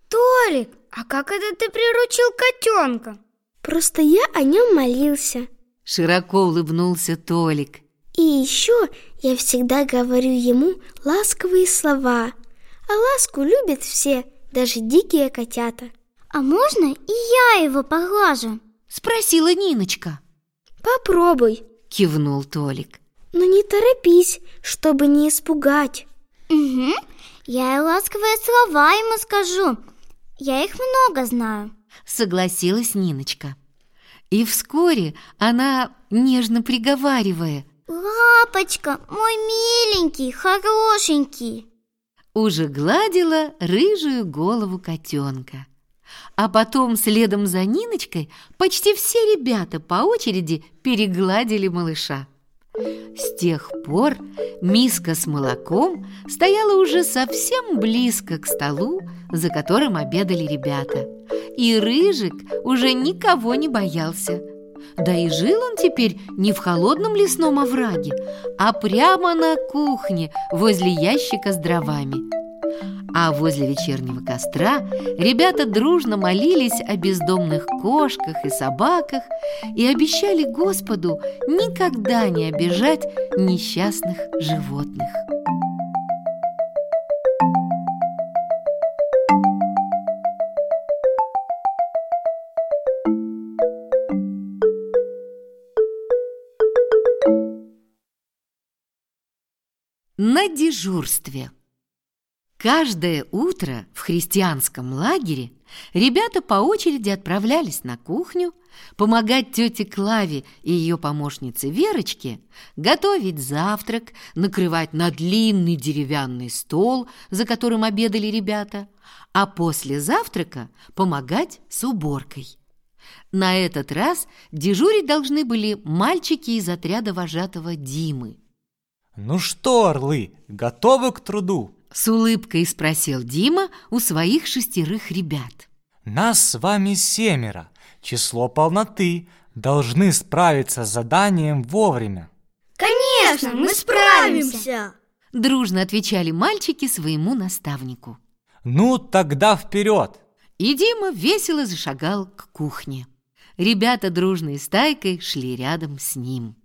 «Толик, а как это ты приручил котенка? Просто я о нем молился. Широко улыбнулся Толик. И еще я всегда говорю ему ласковые слова. А ласку любят все, даже дикие котята. А можно и я его поглажу? Спросила Ниночка. Попробуй, кивнул Толик. Но не торопись, чтобы не испугать. Угу, я и ласковые слова ему скажу, я их много знаю. Согласилась Ниночка. И вскоре она, нежно приговаривая, «Лапочка, мой миленький, хорошенький!» Уже гладила рыжую голову котенка. А потом следом за Ниночкой почти все ребята по очереди перегладили малыша. С тех пор миска с молоком стояла уже совсем близко к столу, за которым обедали ребята. И Рыжик уже никого не боялся. Да и жил он теперь не в холодном лесном овраге, а прямо на кухне возле ящика с дровами. А возле вечернего костра ребята дружно молились о бездомных кошках и собаках и обещали Господу никогда не обижать несчастных животных. На дежурстве. Каждое утро в христианском лагере ребята по очереди отправлялись на кухню помогать тете Клаве и ее помощнице Верочке готовить завтрак, накрывать на длинный деревянный стол, за которым обедали ребята, а после завтрака помогать с уборкой. На этот раз дежурить должны были мальчики из отряда вожатого Димы. «Ну что, орлы, готовы к труду?» С улыбкой спросил Дима у своих шестерых ребят. Нас с вами семеро, число полноты, должны справиться с заданием вовремя. Конечно, мы справимся! Дружно отвечали мальчики своему наставнику. Ну, тогда вперед! И Дима весело зашагал к кухне. Ребята дружной стайкой шли рядом с ним.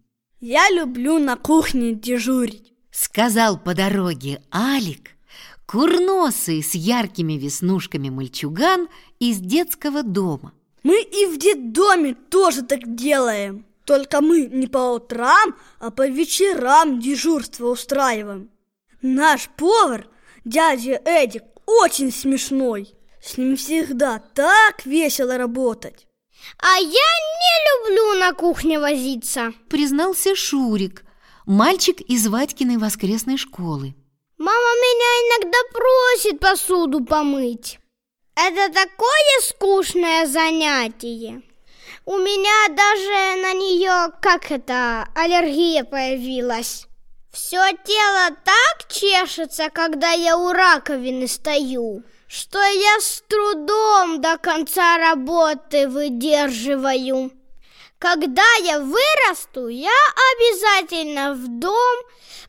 Я люблю на кухне дежурить. Сказал по дороге Алик, курносый с яркими веснушками мальчуган из детского дома. Мы и в детдоме тоже так делаем. Только мы не по утрам, а по вечерам дежурство устраиваем. Наш повар, дядя Эдик, очень смешной. С ним всегда так весело работать. А я не люблю на кухне возиться. Признался Шурик, мальчик из Вадькиной воскресной школы. Мама меня иногда просит посуду помыть. Это такое скучное занятие. У меня даже на нее, как это, аллергия появилась. Все тело так чешется, когда я у раковины стою что я с трудом до конца работы выдерживаю. Когда я вырасту, я обязательно в дом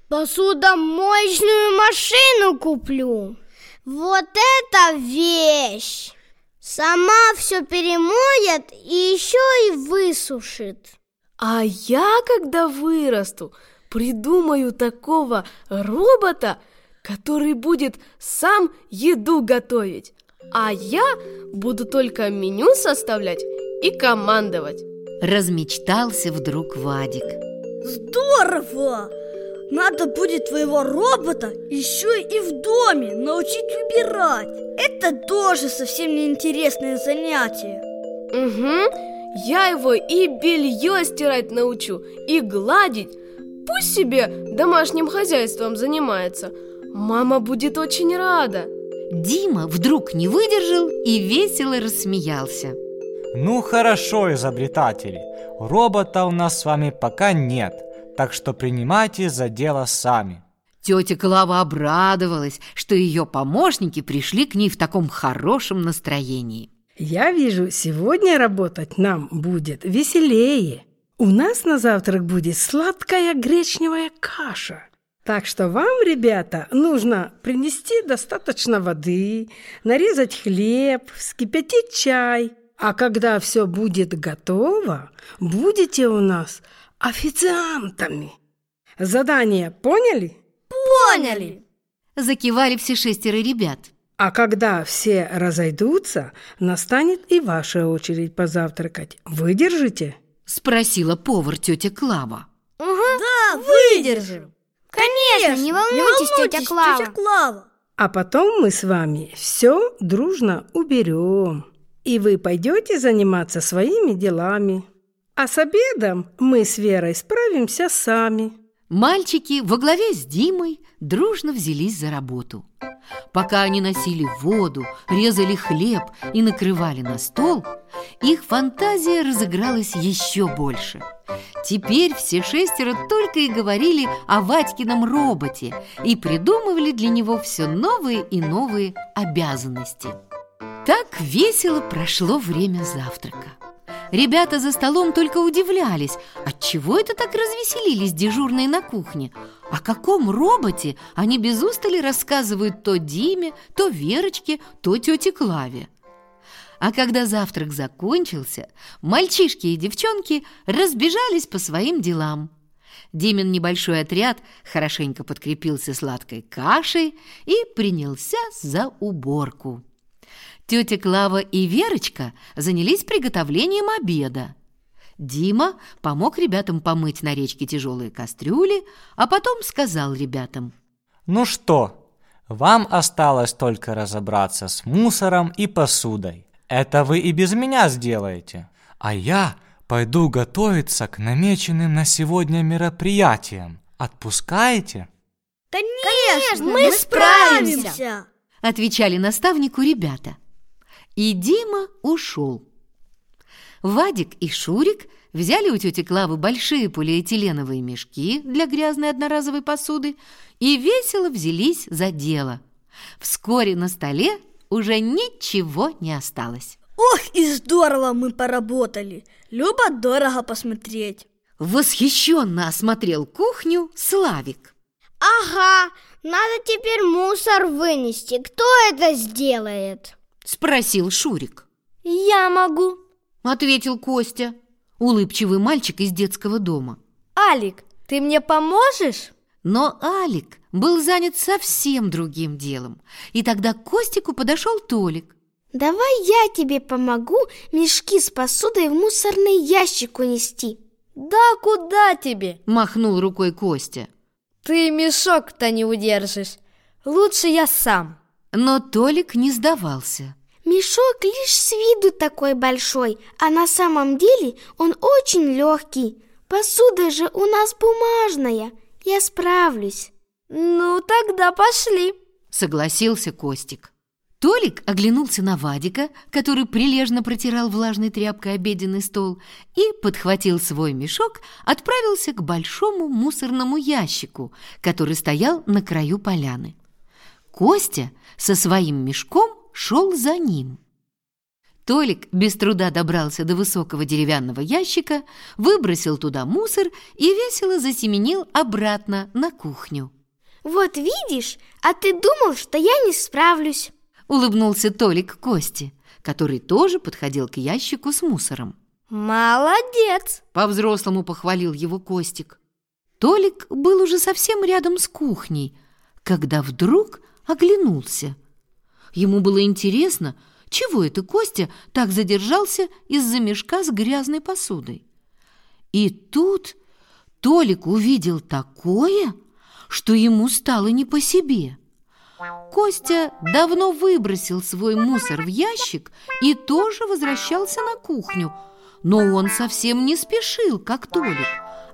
посудомоечную машину куплю. Вот это вещь! Сама все перемоет и еще и высушит. А я, когда вырасту, придумаю такого робота, который будет сам еду готовить, а я буду только меню составлять и командовать. Размечтался вдруг Вадик. Здорово! Надо будет твоего робота еще и в доме научить убирать. Это тоже совсем неинтересное занятие. Угу, я его и белье стирать научу, и гладить. Пусть себе домашним хозяйством занимается – Мама будет очень рада. Дима вдруг не выдержал и весело рассмеялся. Ну хорошо, изобретатели, робота у нас с вами пока нет, так что принимайте за дело сами. Тетя Клава обрадовалась, что ее помощники пришли к ней в таком хорошем настроении. Я вижу, сегодня работать нам будет веселее. У нас на завтрак будет сладкая гречневая каша. Так что вам, ребята, нужно принести достаточно воды, нарезать хлеб, вскипятить чай. А когда все будет готово, будете у нас официантами. Задание поняли? Поняли! Закивали все шестеро ребят. А когда все разойдутся, настанет и ваша очередь позавтракать. Выдержите? Спросила повар тетя Клава. Угу. Да, выдержим. Конечно, не волнуйтесь, не волнуйтесь тетя, Клава. тетя Клава. А потом мы с вами все дружно уберем. И вы пойдете заниматься своими делами. А с обедом мы с Верой справимся сами. Мальчики во главе с Димой дружно взялись за работу. Пока они носили воду, резали хлеб и накрывали на стол, их фантазия разыгралась еще больше. Теперь все шестеро только и говорили о Вадькином роботе и придумывали для него все новые и новые обязанности. Так весело прошло время завтрака. Ребята за столом только удивлялись, отчего это так развеселились дежурные на кухне. О каком роботе они без устали рассказывают то Диме, то Верочке, то тете Клаве. А когда завтрак закончился, мальчишки и девчонки разбежались по своим делам. Димин небольшой отряд хорошенько подкрепился сладкой кашей и принялся за уборку. Тетя Клава и Верочка занялись приготовлением обеда. Дима помог ребятам помыть на речке тяжелые кастрюли, а потом сказал ребятам. «Ну что, вам осталось только разобраться с мусором и посудой. Это вы и без меня сделаете. А я пойду готовиться к намеченным на сегодня мероприятиям. Отпускаете?» «Конечно, мы справимся!» Отвечали наставнику ребята – и Дима ушел. Вадик и Шурик взяли у тети Клавы большие полиэтиленовые мешки для грязной одноразовой посуды и весело взялись за дело. Вскоре на столе уже ничего не осталось. Ох, и здорово мы поработали. Любо дорого посмотреть. Восхищенно осмотрел кухню Славик. Ага, надо теперь мусор вынести. Кто это сделает? Спросил Шурик. Я могу. Ответил Костя, улыбчивый мальчик из детского дома. Алик, ты мне поможешь? Но Алик был занят совсем другим делом. И тогда к Костику подошел Толик. Давай я тебе помогу мешки с посудой в мусорный ящик унести. Да куда тебе? Махнул рукой Костя. Ты мешок-то не удержишь. Лучше я сам. Но Толик не сдавался. Мешок лишь с виду такой большой, а на самом деле он очень легкий. Посуда же у нас бумажная. Я справлюсь. Ну, тогда пошли. Согласился Костик. Толик оглянулся на Вадика, который прилежно протирал влажной тряпкой обеденный стол, и подхватил свой мешок, отправился к большому мусорному ящику, который стоял на краю поляны. Костя со своим мешком шел за ним. Толик без труда добрался до высокого деревянного ящика, выбросил туда мусор и весело засеменил обратно на кухню. Вот видишь, а ты думал, что я не справлюсь. Улыбнулся Толик Кости, который тоже подходил к ящику с мусором. Молодец! По-взрослому похвалил его Костик. Толик был уже совсем рядом с кухней, когда вдруг оглянулся. Ему было интересно, чего это Костя так задержался из-за мешка с грязной посудой. И тут Толик увидел такое, что ему стало не по себе. Костя давно выбросил свой мусор в ящик и тоже возвращался на кухню, но он совсем не спешил, как Толик,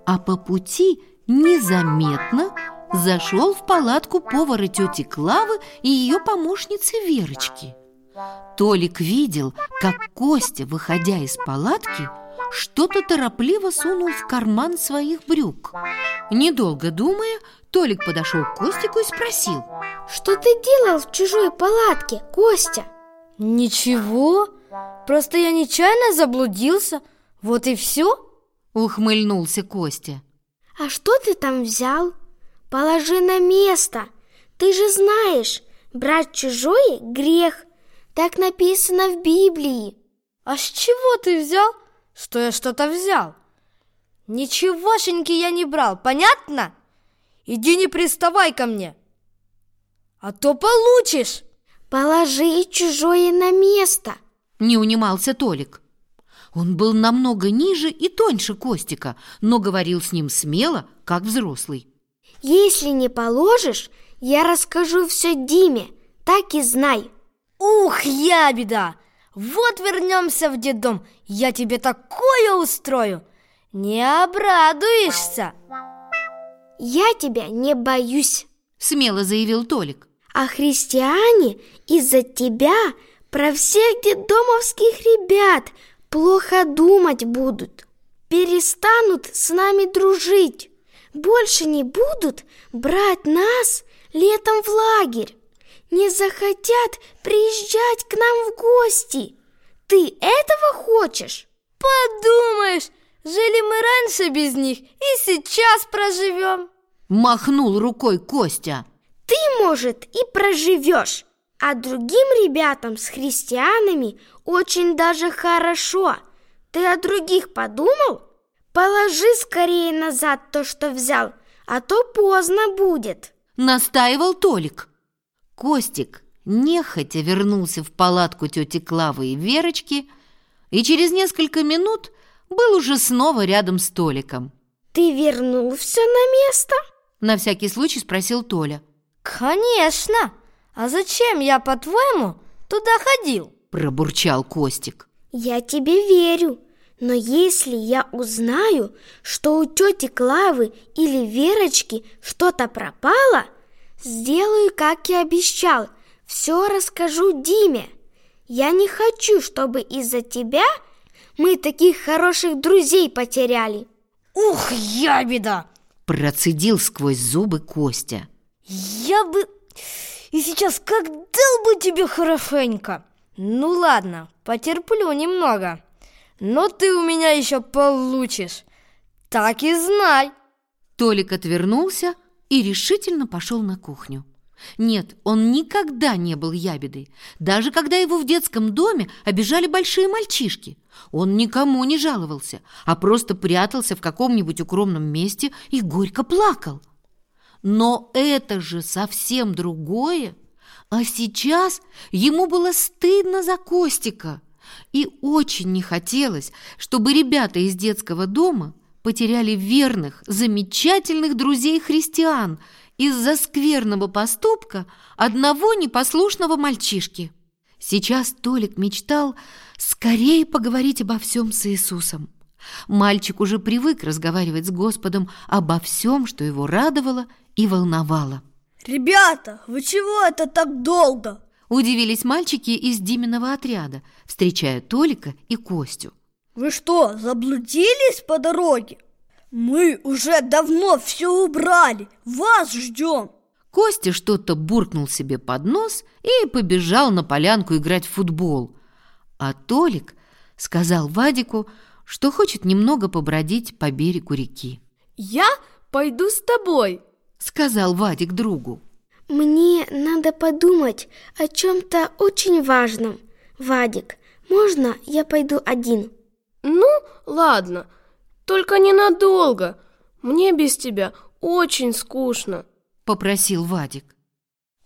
а по пути незаметно зашел в палатку повара тети Клавы и ее помощницы Верочки. Толик видел, как Костя, выходя из палатки, что-то торопливо сунул в карман своих брюк. Недолго думая, Толик подошел к Костику и спросил. Что ты делал в чужой палатке, Костя? Ничего, просто я нечаянно заблудился, вот и все. Ухмыльнулся Костя. А что ты там взял? Положи на место. Ты же знаешь, брать чужое – грех. Так написано в Библии. А с чего ты взял, что я что-то взял? Ничегошеньки я не брал, понятно? Иди не приставай ко мне, а то получишь. Положи чужое на место. Не унимался Толик. Он был намного ниже и тоньше Костика, но говорил с ним смело, как взрослый. Если не положишь, я расскажу все Диме, так и знай. Ух, я беда! Вот вернемся в детдом, я тебе такое устрою, не обрадуешься. Я тебя не боюсь, смело заявил Толик. А христиане из-за тебя про всех детдомовских ребят плохо думать будут. Перестанут с нами дружить. Больше не будут брать нас летом в лагерь. Не захотят приезжать к нам в гости. Ты этого хочешь? Подумаешь, жили мы раньше без них и сейчас проживем. Махнул рукой Костя. Ты, может, и проживешь, а другим ребятам с христианами очень даже хорошо. Ты о других подумал? Положи скорее назад то, что взял, а то поздно будет. Настаивал Толик. Костик нехотя вернулся в палатку тети Клавы и Верочки и через несколько минут был уже снова рядом с Толиком. «Ты вернул все на место?» На всякий случай спросил Толя. «Конечно! А зачем я, по-твоему, туда ходил?» Пробурчал Костик. «Я тебе верю, но если я узнаю, что у тети Клавы или Верочки что-то пропало, сделаю, как и обещал, все расскажу Диме. Я не хочу, чтобы из-за тебя мы таких хороших друзей потеряли». «Ух, я беда!» Процедил сквозь зубы Костя. Я бы И сейчас как дал бы тебе хорошенько. Ну ладно, потерплю немного. Но ты у меня еще получишь. Так и знай. Толик отвернулся и решительно пошел на кухню. Нет, он никогда не был ябедой, даже когда его в детском доме обижали большие мальчишки. Он никому не жаловался, а просто прятался в каком-нибудь укромном месте и горько плакал. Но это же совсем другое. А сейчас ему было стыдно за Костика. И очень не хотелось, чтобы ребята из детского дома потеряли верных, замечательных друзей-христиан из-за скверного поступка одного непослушного мальчишки. Сейчас Толик мечтал скорее поговорить обо всем с Иисусом. Мальчик уже привык разговаривать с Господом обо всем, что его радовало и волновало. Ребята, вы чего это так долго? Удивились мальчики из Диминого отряда, встречая Толика и Костю. Вы что, заблудились по дороге? Мы уже давно все убрали, вас ждем. Костя что-то буркнул себе под нос и побежал на полянку играть в футбол. А Толик сказал Вадику, что хочет немного побродить по берегу реки. «Я пойду с тобой», — сказал Вадик другу. «Мне надо подумать о чем-то очень важном. Вадик, можно я пойду один?» «Ну, ладно, только ненадолго. Мне без тебя очень скучно», — попросил Вадик.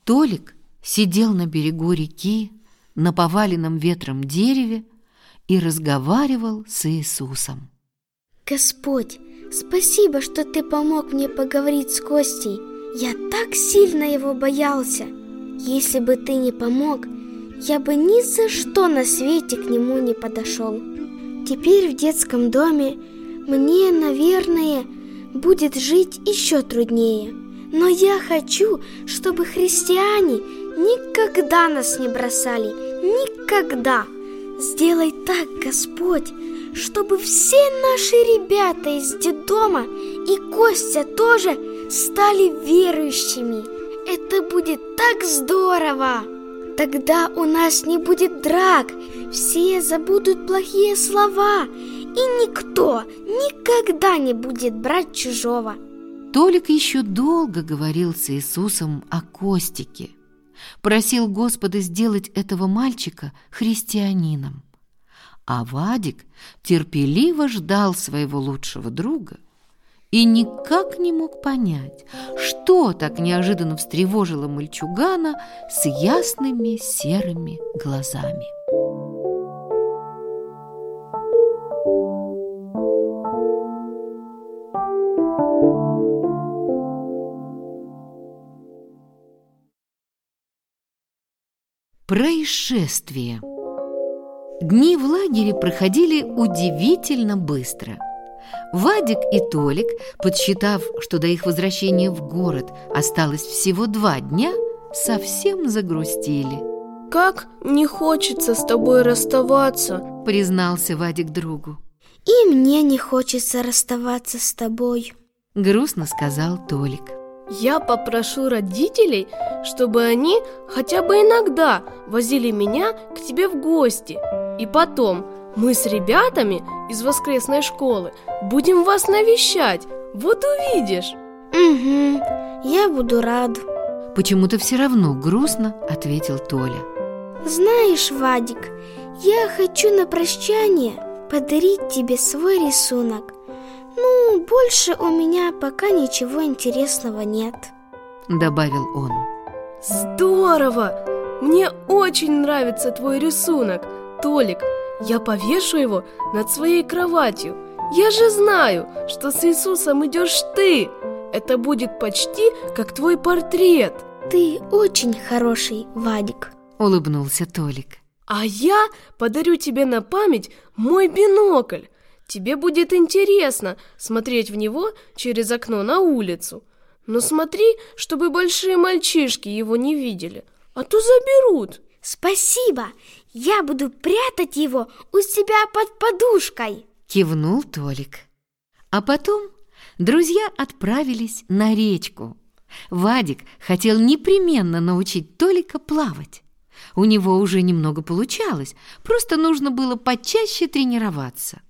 Толик сидел на берегу реки, на поваленном ветром дереве и разговаривал с Иисусом. «Господь, спасибо, что ты помог мне поговорить с Костей. Я так сильно его боялся. Если бы ты не помог, я бы ни за что на свете к нему не подошел. Теперь в детском доме мне, наверное, будет жить еще труднее. Но я хочу, чтобы христиане никогда нас не бросали. Никогда. Сделай так, Господь, чтобы все наши ребята из детдома и Костя тоже стали верующими. Это будет так здорово! Тогда у нас не будет драк, все забудут плохие слова, и никто никогда не будет брать чужого. Толик еще долго говорил с Иисусом о Костике, просил Господа сделать этого мальчика христианином. А Вадик терпеливо ждал своего лучшего друга и никак не мог понять, что так неожиданно встревожило мальчугана с ясными серыми глазами. Происшествие Дни в лагере проходили удивительно быстро. Вадик и Толик, подсчитав, что до их возвращения в город осталось всего два дня, совсем загрустили. «Как не хочется с тобой расставаться», — признался Вадик другу. «И мне не хочется расставаться с тобой», — грустно сказал Толик. Я попрошу родителей, чтобы они хотя бы иногда возили меня к тебе в гости. И потом мы с ребятами из воскресной школы будем вас навещать. Вот увидишь. Угу, я буду рад. Почему-то все равно грустно, ответил Толя. Знаешь, Вадик, я хочу на прощание подарить тебе свой рисунок. Ну, больше у меня пока ничего интересного нет Добавил он Здорово! Мне очень нравится твой рисунок Толик, я повешу его над своей кроватью. Я же знаю, что с Иисусом идешь ты. Это будет почти как твой портрет. Ты очень хороший, Вадик. Улыбнулся Толик. А я подарю тебе на память мой бинокль. Тебе будет интересно смотреть в него через окно на улицу. Но смотри, чтобы большие мальчишки его не видели, а то заберут. Спасибо, я буду прятать его у себя под подушкой. Кивнул Толик. А потом друзья отправились на речку. Вадик хотел непременно научить Толика плавать. У него уже немного получалось, просто нужно было почаще тренироваться.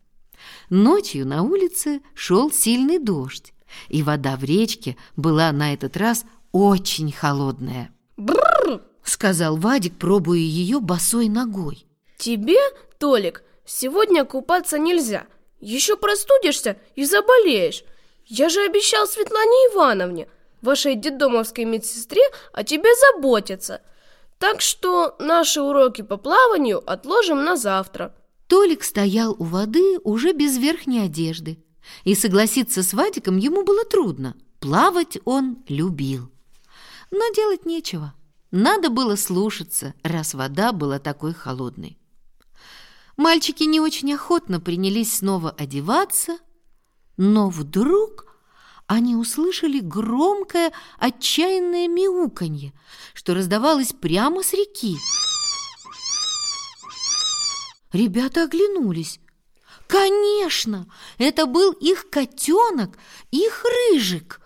Ночью на улице шел сильный дождь, и вода в речке была на этот раз очень холодная. Бррр! Сказал Вадик, пробуя ее босой ногой. Тебе, Толик, сегодня купаться нельзя. Еще простудишься и заболеешь. Я же обещал Светлане Ивановне, вашей детдомовской медсестре, о тебе заботиться. Так что наши уроки по плаванию отложим на завтра. Толик стоял у воды уже без верхней одежды. И согласиться с Вадиком ему было трудно. Плавать он любил. Но делать нечего. Надо было слушаться, раз вода была такой холодной. Мальчики не очень охотно принялись снова одеваться, но вдруг они услышали громкое отчаянное мяуканье, что раздавалось прямо с реки. Ребята оглянулись. Конечно, это был их котенок, их рыжик.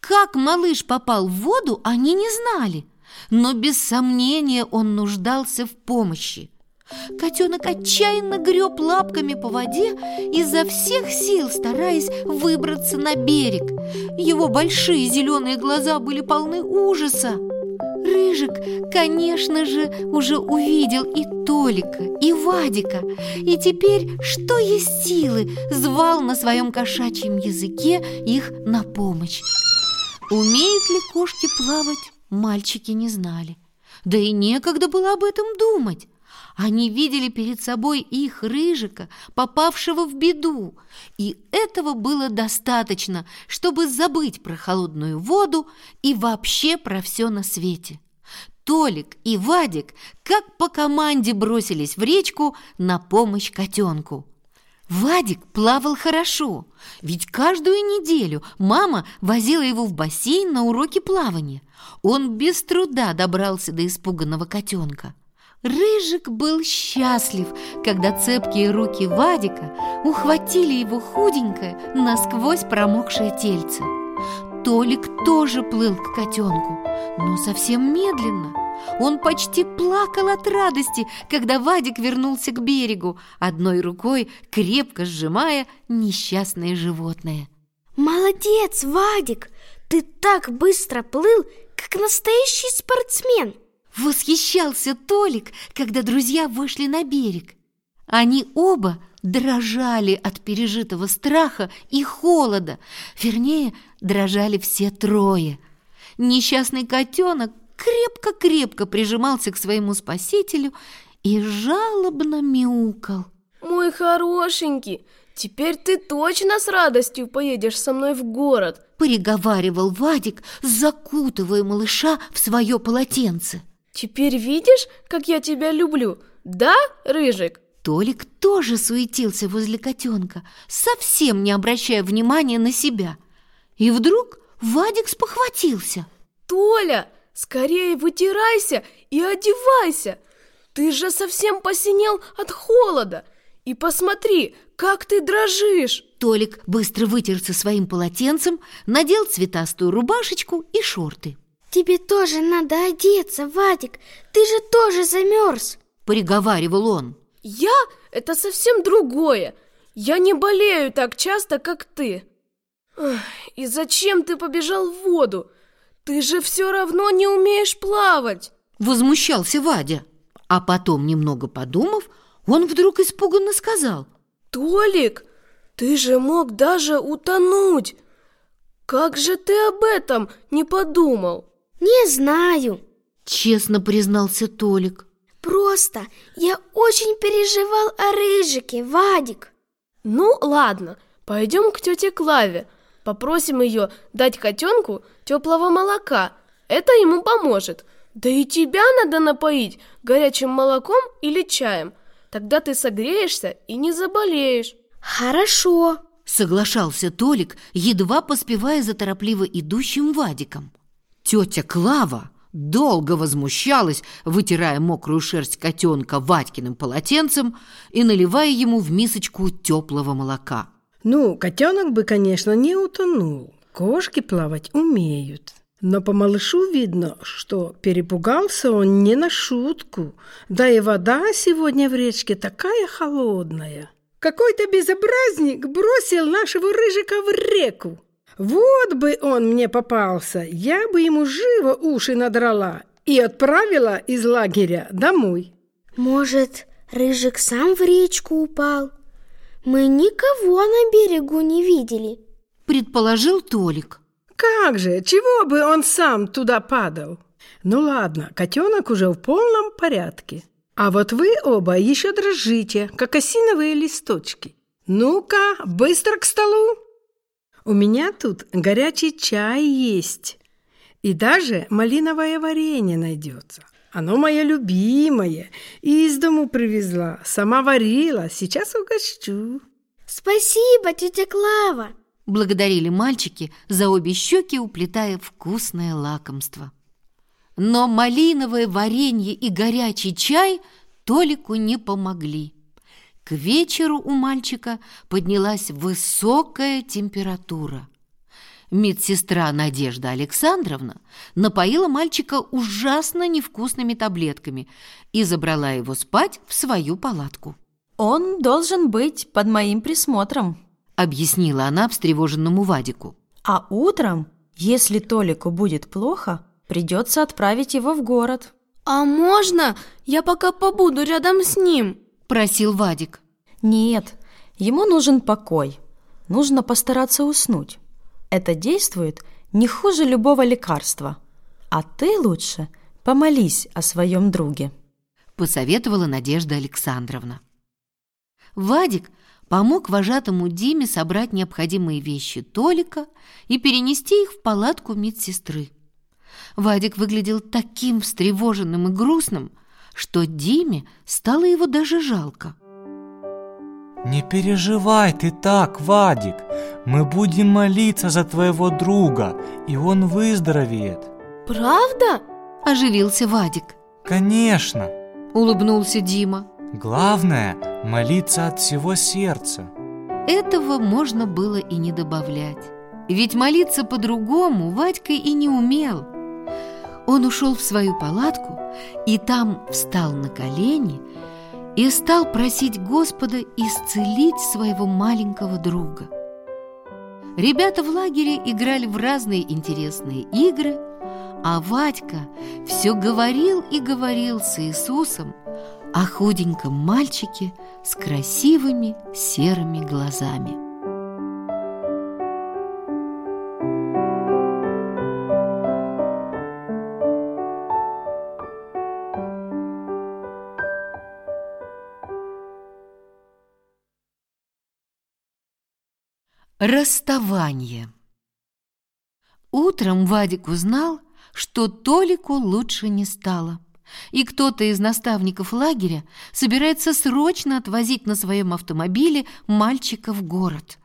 Как малыш попал в воду, они не знали, но без сомнения он нуждался в помощи. Котенок отчаянно греб лапками по воде, изо всех сил стараясь выбраться на берег. Его большие зеленые глаза были полны ужаса. Рыжик, конечно же, уже увидел и Толика, и Вадика, и теперь, что есть силы, звал на своем кошачьем языке их на помощь. Умеют ли кошки плавать, мальчики не знали. Да и некогда было об этом думать. Они видели перед собой их рыжика, попавшего в беду, и этого было достаточно, чтобы забыть про холодную воду и вообще про все на свете. Толик и Вадик, как по команде, бросились в речку на помощь котенку. Вадик плавал хорошо, ведь каждую неделю мама возила его в бассейн на уроки плавания. Он без труда добрался до испуганного котенка. Рыжик был счастлив, когда цепкие руки Вадика ухватили его худенькое, насквозь промокшее тельце. Толик тоже плыл к котенку, но совсем медленно. Он почти плакал от радости, когда Вадик вернулся к берегу, одной рукой крепко сжимая несчастное животное. «Молодец, Вадик! Ты так быстро плыл, как настоящий спортсмен!» Восхищался Толик, когда друзья вышли на берег. Они оба дрожали от пережитого страха и холода. Вернее, дрожали все трое. Несчастный котенок крепко-крепко прижимался к своему спасителю и жалобно мяукал. Мой хорошенький, теперь ты точно с радостью поедешь со мной в город, Приговаривал Вадик, закутывая малыша в свое полотенце. Теперь видишь, как я тебя люблю, да, Рыжик? Толик тоже суетился возле котенка, совсем не обращая внимания на себя. И вдруг Вадик спохватился. Толя, скорее вытирайся и одевайся. Ты же совсем посинел от холода. И посмотри, как ты дрожишь. Толик быстро вытерся своим полотенцем, надел цветастую рубашечку и шорты. Тебе тоже надо одеться, Вадик. Ты же тоже замерз. Приговаривал он. Я – это совсем другое. Я не болею так часто, как ты. И зачем ты побежал в воду? Ты же все равно не умеешь плавать. Возмущался Вадя. А потом, немного подумав, он вдруг испуганно сказал. Толик, ты же мог даже утонуть. Как же ты об этом не подумал? Не знаю. Честно признался Толик. Просто я очень переживал о Рыжике, Вадик. Ну, ладно, пойдем к тете Клаве. Попросим ее дать котенку теплого молока. Это ему поможет. Да и тебя надо напоить горячим молоком или чаем. Тогда ты согреешься и не заболеешь. Хорошо. Соглашался Толик, едва поспевая за торопливо идущим Вадиком. Тетя Клава долго возмущалась, вытирая мокрую шерсть котенка Вадькиным полотенцем и наливая ему в мисочку теплого молока. Ну, котенок бы, конечно, не утонул. Кошки плавать умеют. Но по малышу видно, что перепугался он не на шутку. Да и вода сегодня в речке такая холодная. Какой-то безобразник бросил нашего рыжика в реку. Вот бы он мне попался, я бы ему живо уши надрала и отправила из лагеря домой. Может, рыжик сам в речку упал? Мы никого на берегу не видели. Предположил Толик. Как же, чего бы он сам туда падал? Ну ладно, котенок уже в полном порядке. А вот вы оба еще дрожите, как осиновые листочки. Ну-ка, быстро к столу. У меня тут горячий чай есть. И даже малиновое варенье найдется. Оно мое любимое. И из дому привезла. Сама варила. Сейчас угощу. Спасибо, тетя Клава. Благодарили мальчики за обе щеки, уплетая вкусное лакомство. Но малиновое варенье и горячий чай Толику не помогли. К вечеру у мальчика поднялась высокая температура. Медсестра Надежда Александровна напоила мальчика ужасно невкусными таблетками и забрала его спать в свою палатку. «Он должен быть под моим присмотром», — объяснила она встревоженному Вадику. «А утром, если Толику будет плохо, придется отправить его в город». «А можно я пока побуду рядом с ним?» – просил Вадик. «Нет, ему нужен покой. Нужно постараться уснуть. Это действует не хуже любого лекарства. А ты лучше помолись о своем друге», – посоветовала Надежда Александровна. Вадик помог вожатому Диме собрать необходимые вещи Толика и перенести их в палатку медсестры. Вадик выглядел таким встревоженным и грустным, что Диме стало его даже жалко. «Не переживай ты так, Вадик. Мы будем молиться за твоего друга, и он выздоровеет». «Правда?» – оживился Вадик. «Конечно!» – улыбнулся Дима. «Главное – молиться от всего сердца». Этого можно было и не добавлять. Ведь молиться по-другому Вадька и не умел – он ушел в свою палатку и там встал на колени и стал просить Господа исцелить своего маленького друга. Ребята в лагере играли в разные интересные игры, а Вадька все говорил и говорил с Иисусом о худеньком мальчике с красивыми серыми глазами. Расставание. Утром Вадик узнал, что Толику лучше не стало, и кто-то из наставников лагеря собирается срочно отвозить на своем автомобиле мальчика в город.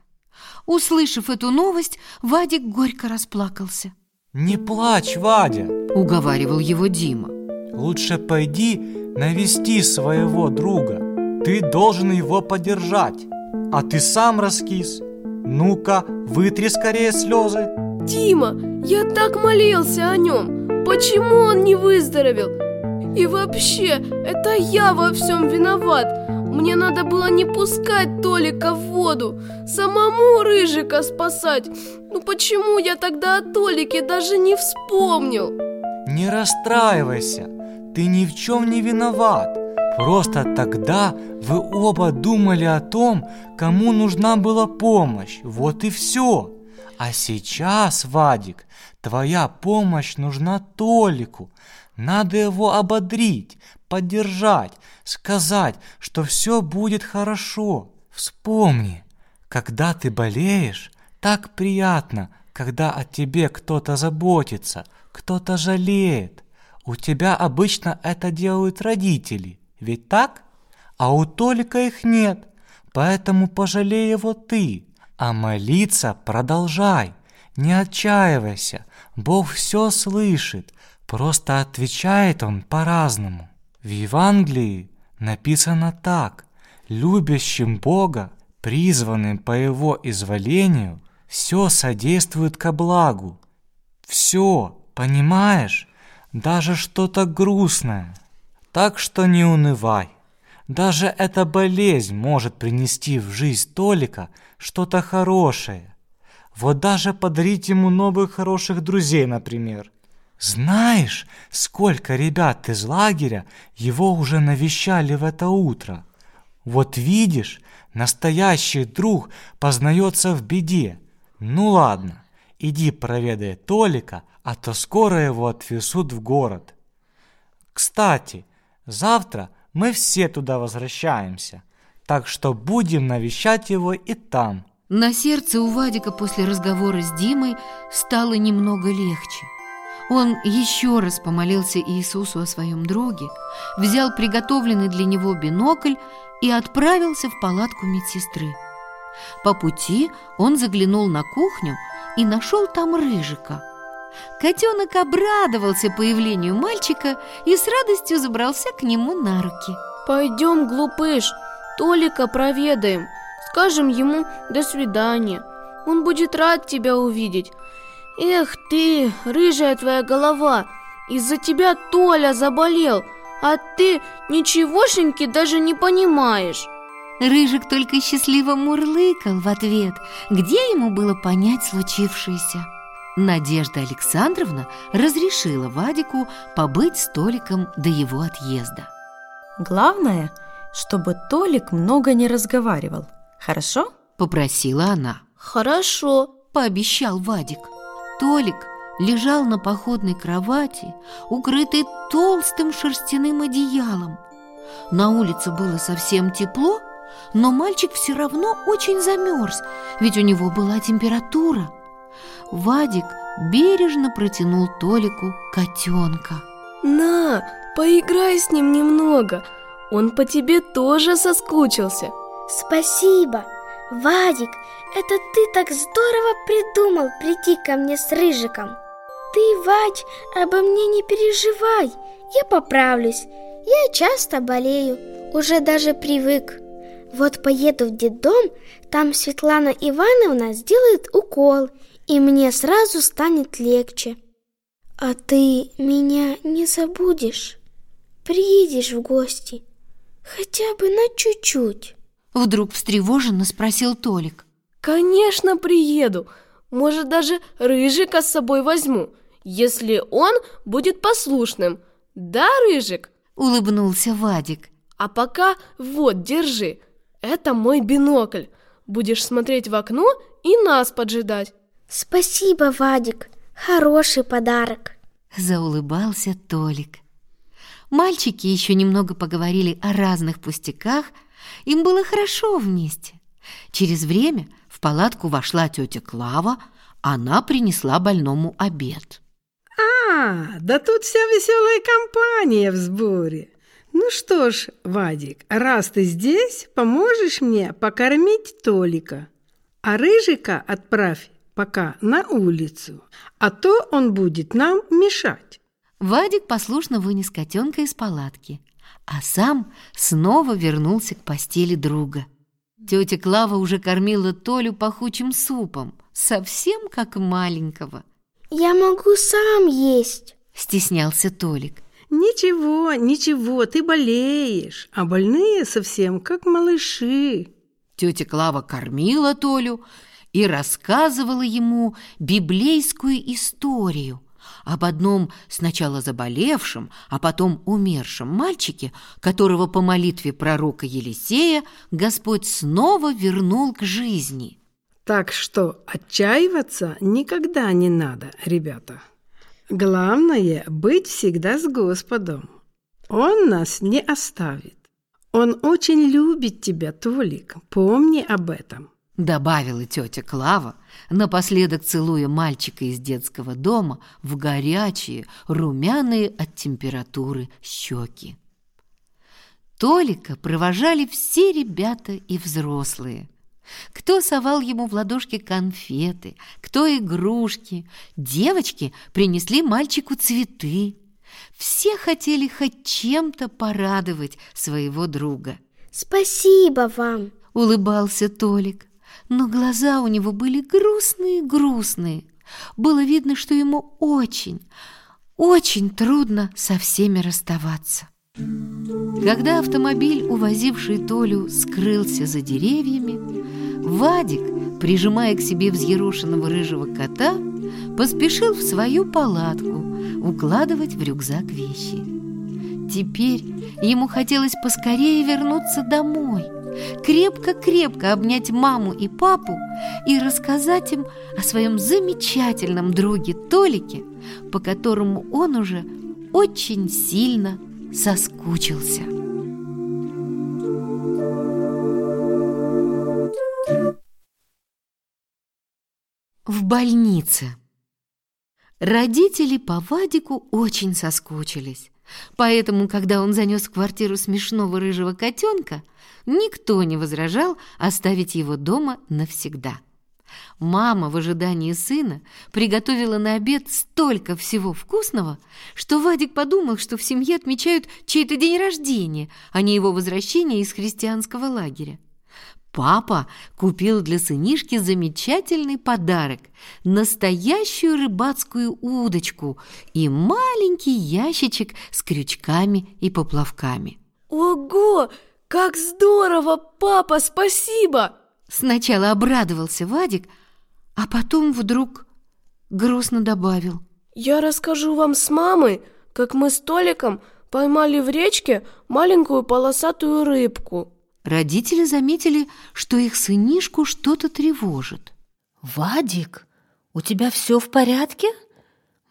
Услышав эту новость, Вадик горько расплакался. «Не плачь, Вадя!» – уговаривал его Дима. «Лучше пойди навести своего друга. Ты должен его поддержать, а ты сам раскис». Ну-ка, вытри скорее слезы. Дима, я так молился о нем. Почему он не выздоровел? И вообще, это я во всем виноват. Мне надо было не пускать Толика в воду, самому Рыжика спасать. Ну почему я тогда о Толике даже не вспомнил? Не расстраивайся, ты ни в чем не виноват. Просто тогда вы оба думали о том, кому нужна была помощь. Вот и все. А сейчас, Вадик, твоя помощь нужна Толику. Надо его ободрить, поддержать, сказать, что все будет хорошо. Вспомни, когда ты болеешь, так приятно, когда о тебе кто-то заботится, кто-то жалеет. У тебя обычно это делают родители. Ведь так? А у Толика их нет, поэтому пожалей его ты. А молиться продолжай, не отчаивайся, Бог все слышит, просто отвечает Он по-разному. В Евангелии написано так, любящим Бога, призванным по Его изволению, все содействует ко благу. Все, Понимаешь, даже что-то грустное. Так что не унывай. Даже эта болезнь может принести в жизнь Толика что-то хорошее. Вот даже подарить ему новых хороших друзей, например. Знаешь, сколько ребят из лагеря его уже навещали в это утро? Вот видишь, настоящий друг познается в беде. Ну ладно, иди проведай Толика, а то скоро его отвезут в город. Кстати, завтра мы все туда возвращаемся, так что будем навещать его и там. На сердце у Вадика после разговора с Димой стало немного легче. Он еще раз помолился Иисусу о своем друге, взял приготовленный для него бинокль и отправился в палатку медсестры. По пути он заглянул на кухню и нашел там Рыжика. Котенок обрадовался появлению мальчика и с радостью забрался к нему на руки. Пойдем, глупыш, Толика проведаем, скажем ему «до свидания». Он будет рад тебя увидеть. Эх ты, рыжая твоя голова, из-за тебя Толя заболел, а ты ничегошеньки даже не понимаешь. Рыжик только счастливо мурлыкал в ответ, где ему было понять случившееся. Надежда Александровна разрешила Вадику побыть с Толиком до его отъезда. Главное, чтобы Толик много не разговаривал. Хорошо? Попросила она. Хорошо, пообещал Вадик. Толик лежал на походной кровати, укрытый толстым шерстяным одеялом. На улице было совсем тепло, но мальчик все равно очень замерз, ведь у него была температура. Вадик бережно протянул Толику котенка. На, поиграй с ним немного, он по тебе тоже соскучился. Спасибо, Вадик, это ты так здорово придумал прийти ко мне с Рыжиком. Ты, Вадь, обо мне не переживай, я поправлюсь. Я часто болею, уже даже привык. Вот поеду в детдом, там Светлана Ивановна сделает укол, и мне сразу станет легче. А ты меня не забудешь? Приедешь в гости, хотя бы на чуть-чуть. Вдруг встревоженно спросил Толик. Конечно, приеду. Может, даже Рыжика с собой возьму, если он будет послушным. Да, Рыжик? Улыбнулся Вадик. А пока вот, держи. Это мой бинокль. Будешь смотреть в окно и нас поджидать. Спасибо, Вадик. Хороший подарок. Заулыбался Толик. Мальчики еще немного поговорили о разных пустяках. Им было хорошо вместе. Через время в палатку вошла тетя Клава. Она принесла больному обед. А, да тут вся веселая компания в сборе. Ну что ж, Вадик, раз ты здесь, поможешь мне покормить Толика. А Рыжика отправь пока на улицу, а то он будет нам мешать. Вадик послушно вынес котенка из палатки, а сам снова вернулся к постели друга. Тетя Клава уже кормила Толю пахучим супом, совсем как маленького. «Я могу сам есть», — стеснялся Толик. «Ничего, ничего, ты болеешь, а больные совсем как малыши». Тетя Клава кормила Толю и рассказывала ему библейскую историю об одном сначала заболевшем, а потом умершем мальчике, которого по молитве пророка Елисея Господь снова вернул к жизни. Так что отчаиваться никогда не надо, ребята. Главное – быть всегда с Господом. Он нас не оставит. Он очень любит тебя, Толик. Помни об этом. Добавила тетя Клава, напоследок целуя мальчика из детского дома в горячие, румяные от температуры щеки. Толика провожали все ребята и взрослые – кто совал ему в ладошки конфеты, кто игрушки. Девочки принесли мальчику цветы. Все хотели хоть чем-то порадовать своего друга. «Спасибо вам!» — улыбался Толик. Но глаза у него были грустные-грустные. Было видно, что ему очень, очень трудно со всеми расставаться. Когда автомобиль, увозивший Толю, скрылся за деревьями, Вадик, прижимая к себе взъерошенного рыжего кота, поспешил в свою палатку укладывать в рюкзак вещи. Теперь ему хотелось поскорее вернуться домой, крепко-крепко обнять маму и папу и рассказать им о своем замечательном друге Толике, по которому он уже очень сильно соскучился. В больнице Родители по Вадику очень соскучились. Поэтому, когда он занес в квартиру смешного рыжего котенка, никто не возражал оставить его дома навсегда. Мама в ожидании сына приготовила на обед столько всего вкусного, что Вадик подумал, что в семье отмечают чей-то день рождения, а не его возвращение из христианского лагеря. Папа купил для сынишки замечательный подарок – настоящую рыбацкую удочку и маленький ящичек с крючками и поплавками. Ого, как здорово, папа, спасибо! Сначала обрадовался Вадик, а потом вдруг грустно добавил. Я расскажу вам с мамой, как мы с Толиком поймали в речке маленькую полосатую рыбку. Родители заметили, что их сынишку что-то тревожит. «Вадик, у тебя все в порядке?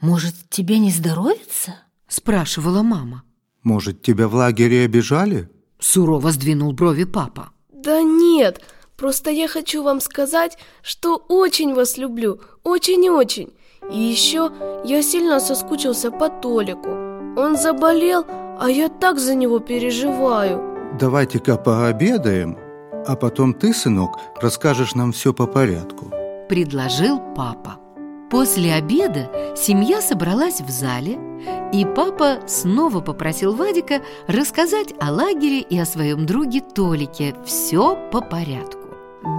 Может, тебе не здоровится?» – спрашивала мама. «Может, тебя в лагере обижали?» – сурово сдвинул брови папа. «Да нет, просто я хочу вам сказать, что очень вас люблю, очень-очень. И еще я сильно соскучился по Толику. Он заболел, а я так за него переживаю». Давайте-ка пообедаем, а потом ты, сынок, расскажешь нам все по порядку. Предложил папа. После обеда семья собралась в зале, и папа снова попросил Вадика рассказать о лагере и о своем друге Толике все по порядку.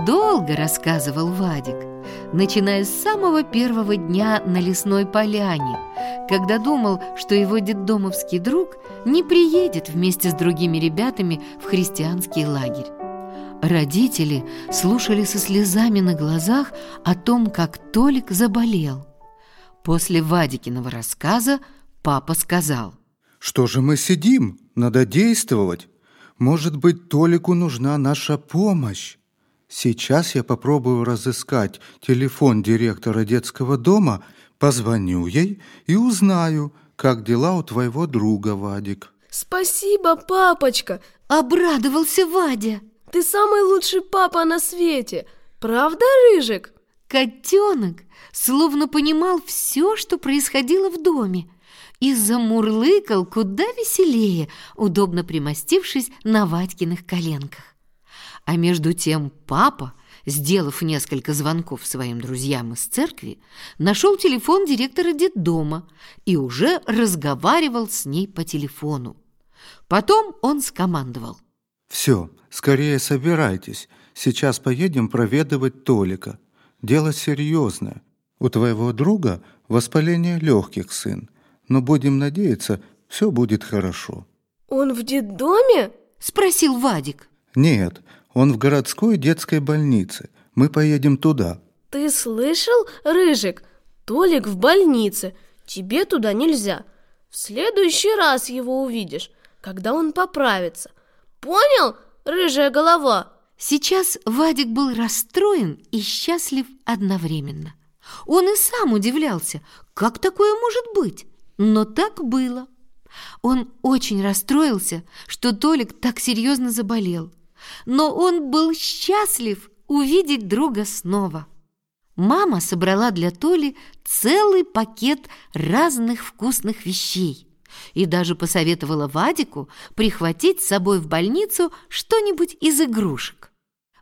Долго рассказывал Вадик, начиная с самого первого дня на лесной поляне, когда думал, что его детдомовский друг не приедет вместе с другими ребятами в христианский лагерь. Родители слушали со слезами на глазах о том, как Толик заболел. После Вадикиного рассказа папа сказал. «Что же мы сидим? Надо действовать. Может быть, Толику нужна наша помощь. Сейчас я попробую разыскать телефон директора детского дома, позвоню ей и узнаю, как дела у твоего друга, Вадик. Спасибо, папочка! Обрадовался Вадя. Ты самый лучший папа на свете. Правда, Рыжик? Котенок словно понимал все, что происходило в доме, и замурлыкал куда веселее, удобно примостившись на Вадькиных коленках. А между тем папа, сделав несколько звонков своим друзьям из церкви, нашел телефон директора детдома и уже разговаривал с ней по телефону. Потом он скомандовал. «Все, скорее собирайтесь. Сейчас поедем проведывать Толика. Дело серьезное. У твоего друга воспаление легких, сын. Но будем надеяться, все будет хорошо». «Он в детдоме?» – спросил Вадик. «Нет, он в городской детской больнице. Мы поедем туда». «Ты слышал, Рыжик? Толик в больнице. Тебе туда нельзя. В следующий раз его увидишь, когда он поправится. Понял, рыжая голова?» Сейчас Вадик был расстроен и счастлив одновременно. Он и сам удивлялся, как такое может быть, но так было. Он очень расстроился, что Толик так серьезно заболел но он был счастлив увидеть друга снова. Мама собрала для Толи целый пакет разных вкусных вещей и даже посоветовала Вадику прихватить с собой в больницу что-нибудь из игрушек.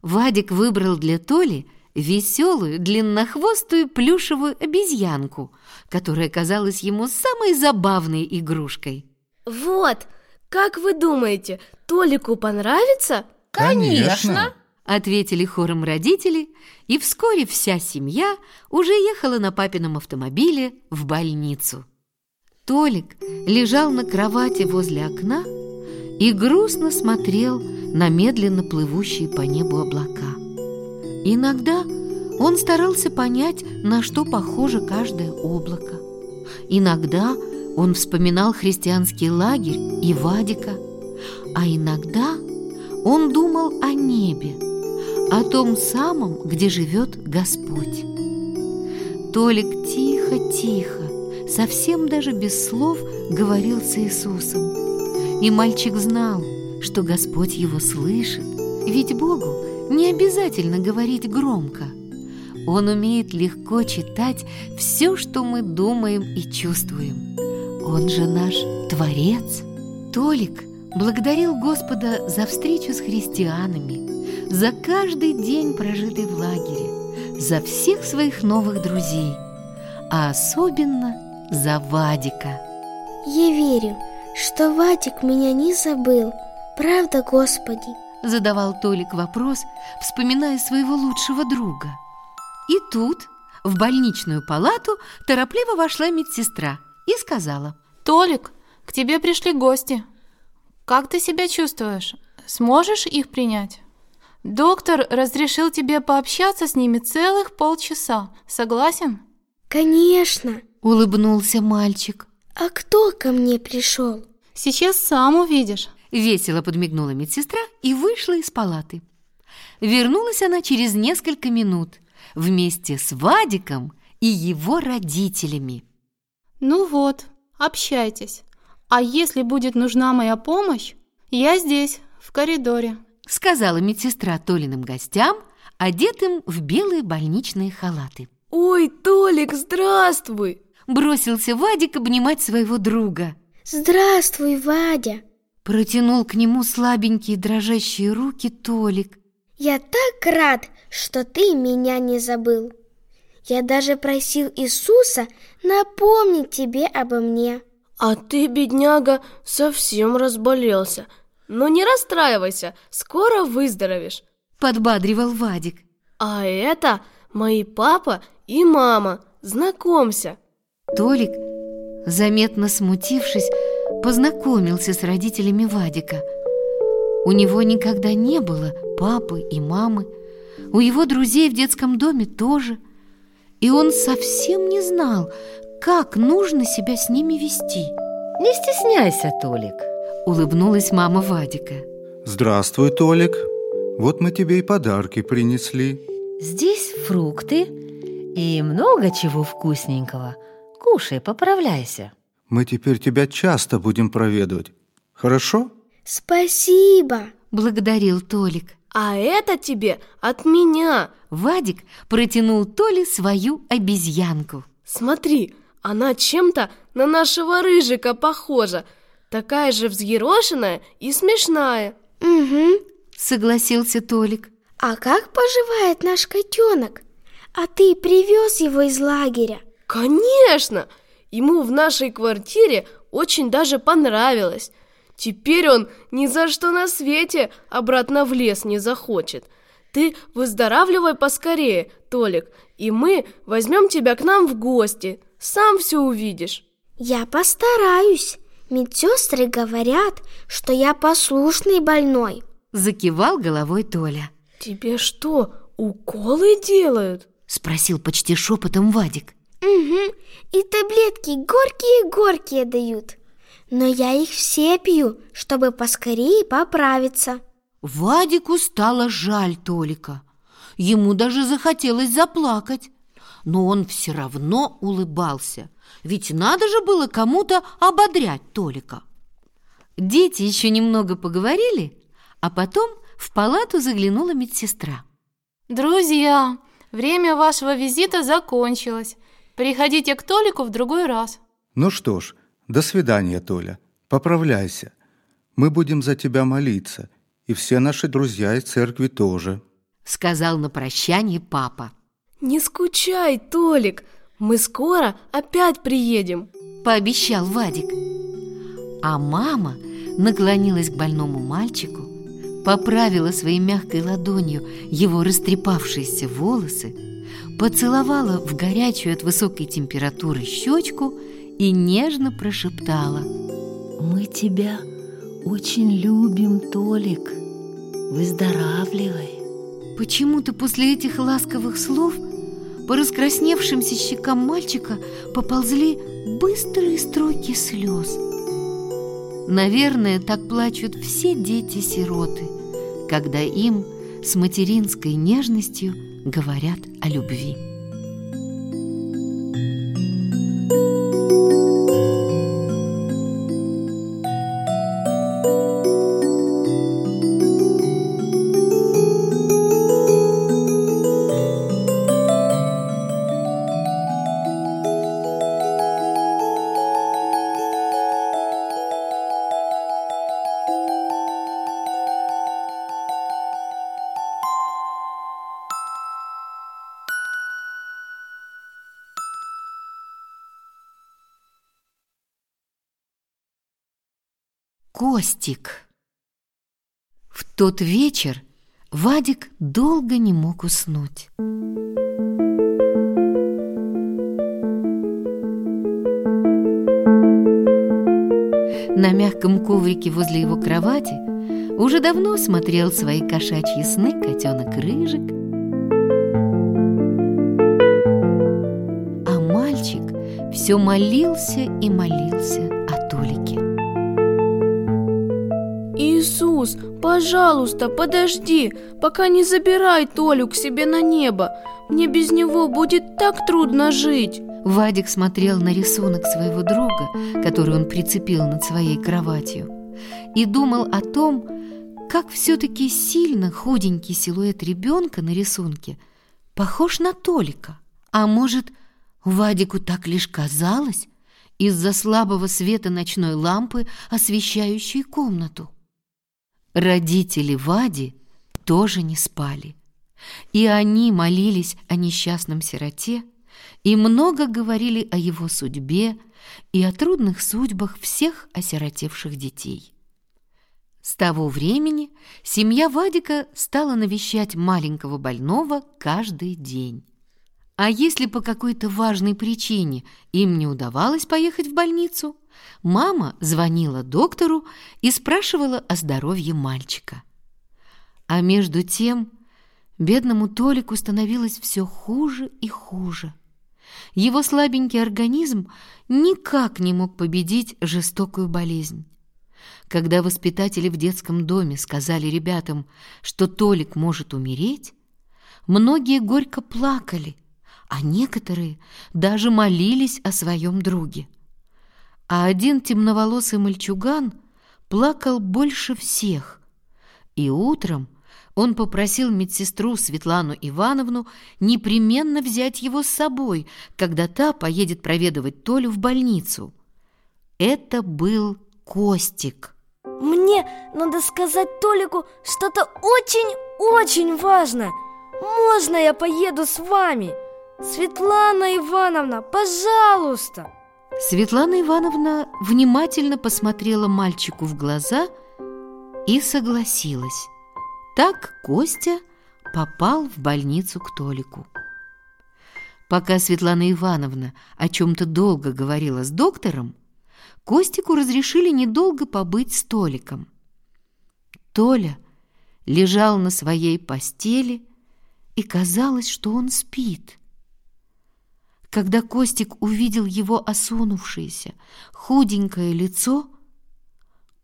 Вадик выбрал для Толи веселую, длиннохвостую плюшевую обезьянку, которая казалась ему самой забавной игрушкой. «Вот, как вы думаете, Толику понравится?» «Конечно!», ответили хором родители, и вскоре вся семья уже ехала на папином автомобиле в больницу. Толик лежал на кровати возле окна и грустно смотрел на медленно плывущие по небу облака. Иногда он старался понять, на что похоже каждое облако. Иногда он вспоминал христианский лагерь и Вадика, а иногда он думал о небе, о том самом, где живет Господь. Толик тихо-тихо, совсем даже без слов говорил с Иисусом. И мальчик знал, что Господь его слышит, ведь Богу не обязательно говорить громко. Он умеет легко читать все, что мы думаем и чувствуем. Он же наш Творец. Толик благодарил Господа за встречу с христианами, за каждый день, прожитый в лагере, за всех своих новых друзей, а особенно за Вадика. Я верю, что Вадик меня не забыл. Правда, Господи? Задавал Толик вопрос, вспоминая своего лучшего друга. И тут в больничную палату торопливо вошла медсестра и сказала. «Толик, к тебе пришли гости. Как ты себя чувствуешь? Сможешь их принять? Доктор разрешил тебе пообщаться с ними целых полчаса. Согласен? Конечно, улыбнулся мальчик. А кто ко мне пришел? Сейчас сам увидишь. Весело подмигнула медсестра и вышла из палаты. Вернулась она через несколько минут вместе с Вадиком и его родителями. Ну вот, общайтесь. А если будет нужна моя помощь, я здесь, в коридоре», — сказала медсестра Толиным гостям, одетым в белые больничные халаты. «Ой, Толик, здравствуй!» Бросился Вадик обнимать своего друга. «Здравствуй, Вадя!» Протянул к нему слабенькие дрожащие руки Толик. «Я так рад, что ты меня не забыл. Я даже просил Иисуса напомнить тебе обо мне». А ты, бедняга, совсем разболелся. Но не расстраивайся, скоро выздоровеешь. Подбадривал Вадик. А это мои папа и мама. Знакомься. Толик, заметно смутившись, познакомился с родителями Вадика. У него никогда не было папы и мамы. У его друзей в детском доме тоже. И он совсем не знал, как нужно себя с ними вести? Не стесняйся, Толик. Улыбнулась мама Вадика. Здравствуй, Толик. Вот мы тебе и подарки принесли. Здесь фрукты и много чего вкусненького. Кушай, поправляйся. Мы теперь тебя часто будем проведывать. Хорошо? Спасибо. Благодарил Толик. А это тебе от меня. Вадик протянул Толе свою обезьянку. Смотри, она чем-то на нашего рыжика похожа. Такая же взъерошенная и смешная. Угу, согласился Толик. А как поживает наш котенок? А ты привез его из лагеря? Конечно! Ему в нашей квартире очень даже понравилось. Теперь он ни за что на свете обратно в лес не захочет. Ты выздоравливай поскорее, Толик, и мы возьмем тебя к нам в гости. Сам все увидишь. Я постараюсь. Медсестры говорят, что я послушный больной. Закивал головой Толя. Тебе что, уколы делают? Спросил почти шепотом Вадик. Угу, и таблетки горькие-горькие дают. Но я их все пью, чтобы поскорее поправиться. Вадику стало жаль Толика. Ему даже захотелось заплакать но он все равно улыбался, ведь надо же было кому-то ободрять Толика. Дети еще немного поговорили, а потом в палату заглянула медсестра. «Друзья, время вашего визита закончилось. Приходите к Толику в другой раз». Ну что ж, до свидания, Толя. Поправляйся. Мы будем за тебя молиться, и все наши друзья из церкви тоже», — сказал на прощание папа. «Не скучай, Толик, мы скоро опять приедем», – пообещал Вадик. А мама наклонилась к больному мальчику, поправила своей мягкой ладонью его растрепавшиеся волосы, поцеловала в горячую от высокой температуры щечку и нежно прошептала «Мы тебя очень любим, Толик, выздоравливай». Почему-то после этих ласковых слов по раскрасневшимся щекам мальчика поползли быстрые струйки слез. Наверное, так плачут все дети-сироты, когда им с материнской нежностью говорят о любви. Костик. В тот вечер Вадик долго не мог уснуть. На мягком коврике возле его кровати уже давно смотрел свои кошачьи сны котенок Рыжик. А мальчик все молился и молился Иисус, пожалуйста, подожди, пока не забирай Толю к себе на небо. Мне без него будет так трудно жить. Вадик смотрел на рисунок своего друга, который он прицепил над своей кроватью, и думал о том, как все-таки сильно худенький силуэт ребенка на рисунке похож на Толика. А может, Вадику так лишь казалось из-за слабого света ночной лампы, освещающей комнату. Родители Вади тоже не спали, и они молились о несчастном сироте, и много говорили о его судьбе и о трудных судьбах всех осиротевших детей. С того времени семья Вадика стала навещать маленького больного каждый день. А если по какой-то важной причине им не удавалось поехать в больницу, мама звонила доктору и спрашивала о здоровье мальчика. А между тем бедному Толику становилось все хуже и хуже. Его слабенький организм никак не мог победить жестокую болезнь. Когда воспитатели в детском доме сказали ребятам, что Толик может умереть, многие горько плакали, а некоторые даже молились о своем друге. А один темноволосый мальчуган плакал больше всех, и утром он попросил медсестру Светлану Ивановну непременно взять его с собой, когда та поедет проведывать Толю в больницу. Это был Костик. Мне надо сказать Толику что-то очень-очень важное. Можно я поеду с вами? Светлана Ивановна, пожалуйста! Светлана Ивановна внимательно посмотрела мальчику в глаза и согласилась. Так Костя попал в больницу к Толику. Пока Светлана Ивановна о чем-то долго говорила с доктором, Костику разрешили недолго побыть с Толиком. Толя лежал на своей постели, и казалось, что он спит. Когда Костик увидел его осунувшееся, худенькое лицо,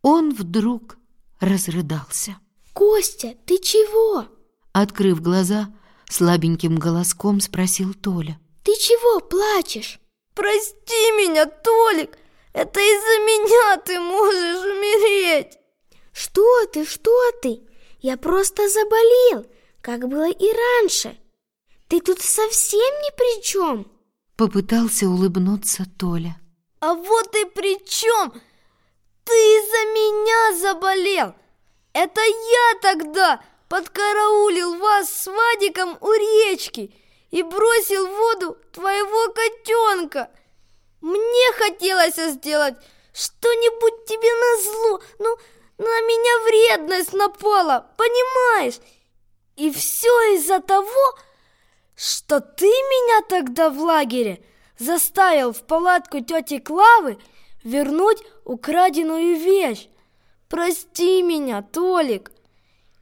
он вдруг разрыдался. «Костя, ты чего?» Открыв глаза, слабеньким голоском спросил Толя. «Ты чего плачешь?» «Прости меня, Толик! Это из-за меня ты можешь умереть!» «Что ты, что ты? Я просто заболел, как было и раньше. Ты тут совсем ни при чем!» Попытался улыбнуться Толя. «А вот и при чем! Ты из-за меня заболел! Это я тогда подкараулил вас с Вадиком у речки и бросил в воду твоего котенка. Мне хотелось сделать что-нибудь тебе назло, но, на меня вредность напала, понимаешь? И все из-за того, что ты меня тогда в лагере заставил в палатку тети Клавы вернуть украденную вещь. Прости меня, Толик.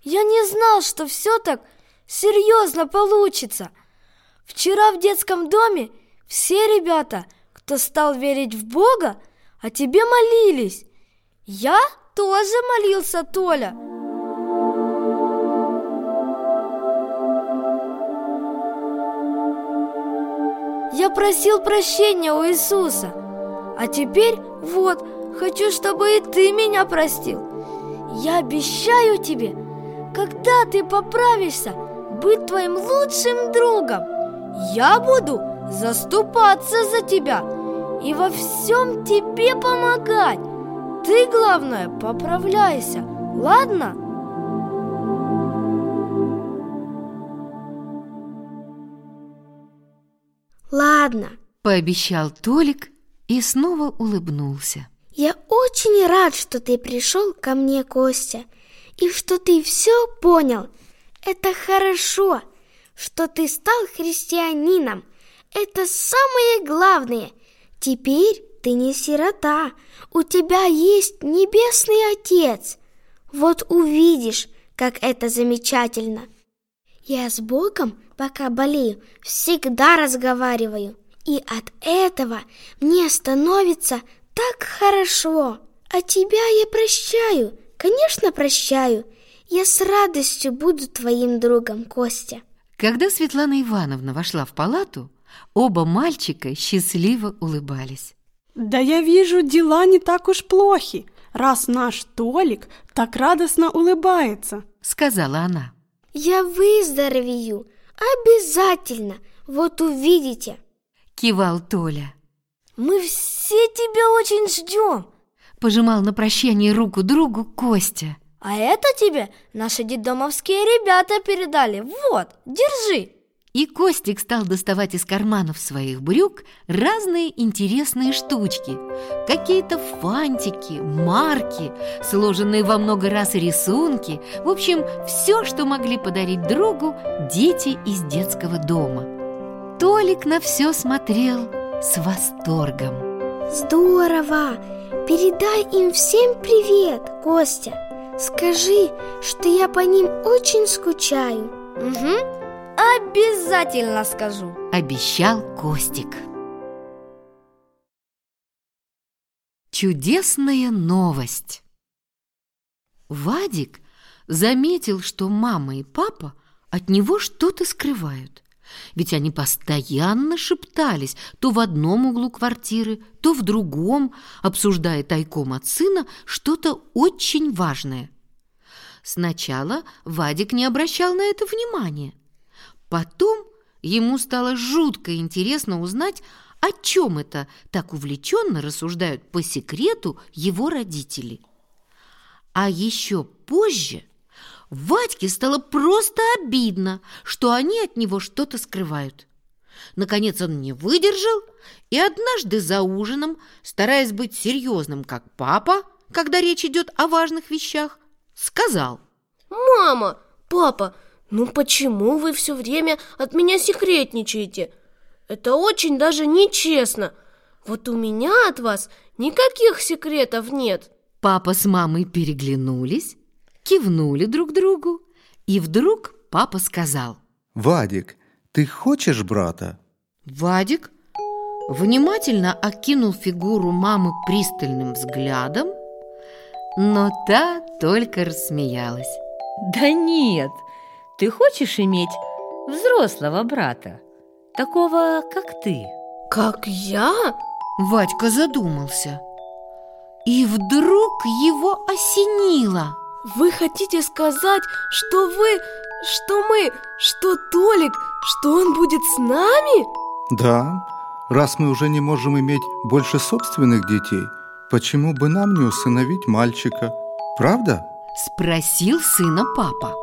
Я не знал, что все так серьезно получится. Вчера в детском доме все ребята, кто стал верить в Бога, о тебе молились. Я тоже молился, Толя. Я просил прощения у Иисуса, а теперь вот, хочу, чтобы и ты меня простил. Я обещаю тебе, когда ты поправишься, быть твоим лучшим другом. Я буду заступаться за тебя и во всем тебе помогать. Ты, главное, поправляйся, ладно? Ладно, Пообещал Толик и снова улыбнулся. я очень рад, что ты пришел ко мне, Костя, и что ты все понял. Это хорошо, что ты стал христианином. Это самое главное. Теперь ты не сирота, у тебя есть небесный Отец. Вот увидишь, как это замечательно. Я с Богом, пока болею, всегда разговариваю. И от этого мне становится так хорошо. А тебя я прощаю, конечно, прощаю. Я с радостью буду твоим другом, Костя. Когда Светлана Ивановна вошла в палату, оба мальчика счастливо улыбались. Да я вижу, дела не так уж плохи, раз наш Толик так радостно улыбается. Сказала она. Я выздоровею, обязательно, вот увидите. Кивал Толя. Мы все тебя очень ждем. Пожимал на прощание руку другу Костя. А это тебе наши детдомовские ребята передали. Вот, держи. И Костик стал доставать из карманов своих брюк разные интересные штучки. Какие-то фантики, марки, сложенные во много раз рисунки. В общем, все, что могли подарить другу дети из детского дома. Толик на все смотрел с восторгом. Здорово! Передай им всем привет, Костя. Скажи, что я по ним очень скучаю. Угу. Обязательно скажу. Обещал Костик. Чудесная новость. Вадик заметил, что мама и папа от него что-то скрывают. Ведь они постоянно шептались то в одном углу квартиры, то в другом, обсуждая тайком от сына что-то очень важное. Сначала Вадик не обращал на это внимания. Потом ему стало жутко интересно узнать, о чем это так увлеченно рассуждают по секрету его родители. А еще позже Вадьке стало просто обидно, что они от него что-то скрывают. Наконец он не выдержал и однажды за ужином, стараясь быть серьезным, как папа, когда речь идет о важных вещах, сказал. «Мама, папа, ну почему вы все время от меня секретничаете? Это очень даже нечестно. Вот у меня от вас никаких секретов нет». Папа с мамой переглянулись, кивнули друг другу, и вдруг папа сказал. Вадик, ты хочешь брата? Вадик внимательно окинул фигуру мамы пристальным взглядом, но та только рассмеялась. Да нет, ты хочешь иметь взрослого брата, такого, как ты? Как я? Вадька задумался. И вдруг его осенило. Вы хотите сказать, что вы, что мы, что Толик, что он будет с нами? Да, раз мы уже не можем иметь больше собственных детей, почему бы нам не усыновить мальчика? Правда? Спросил сына папа.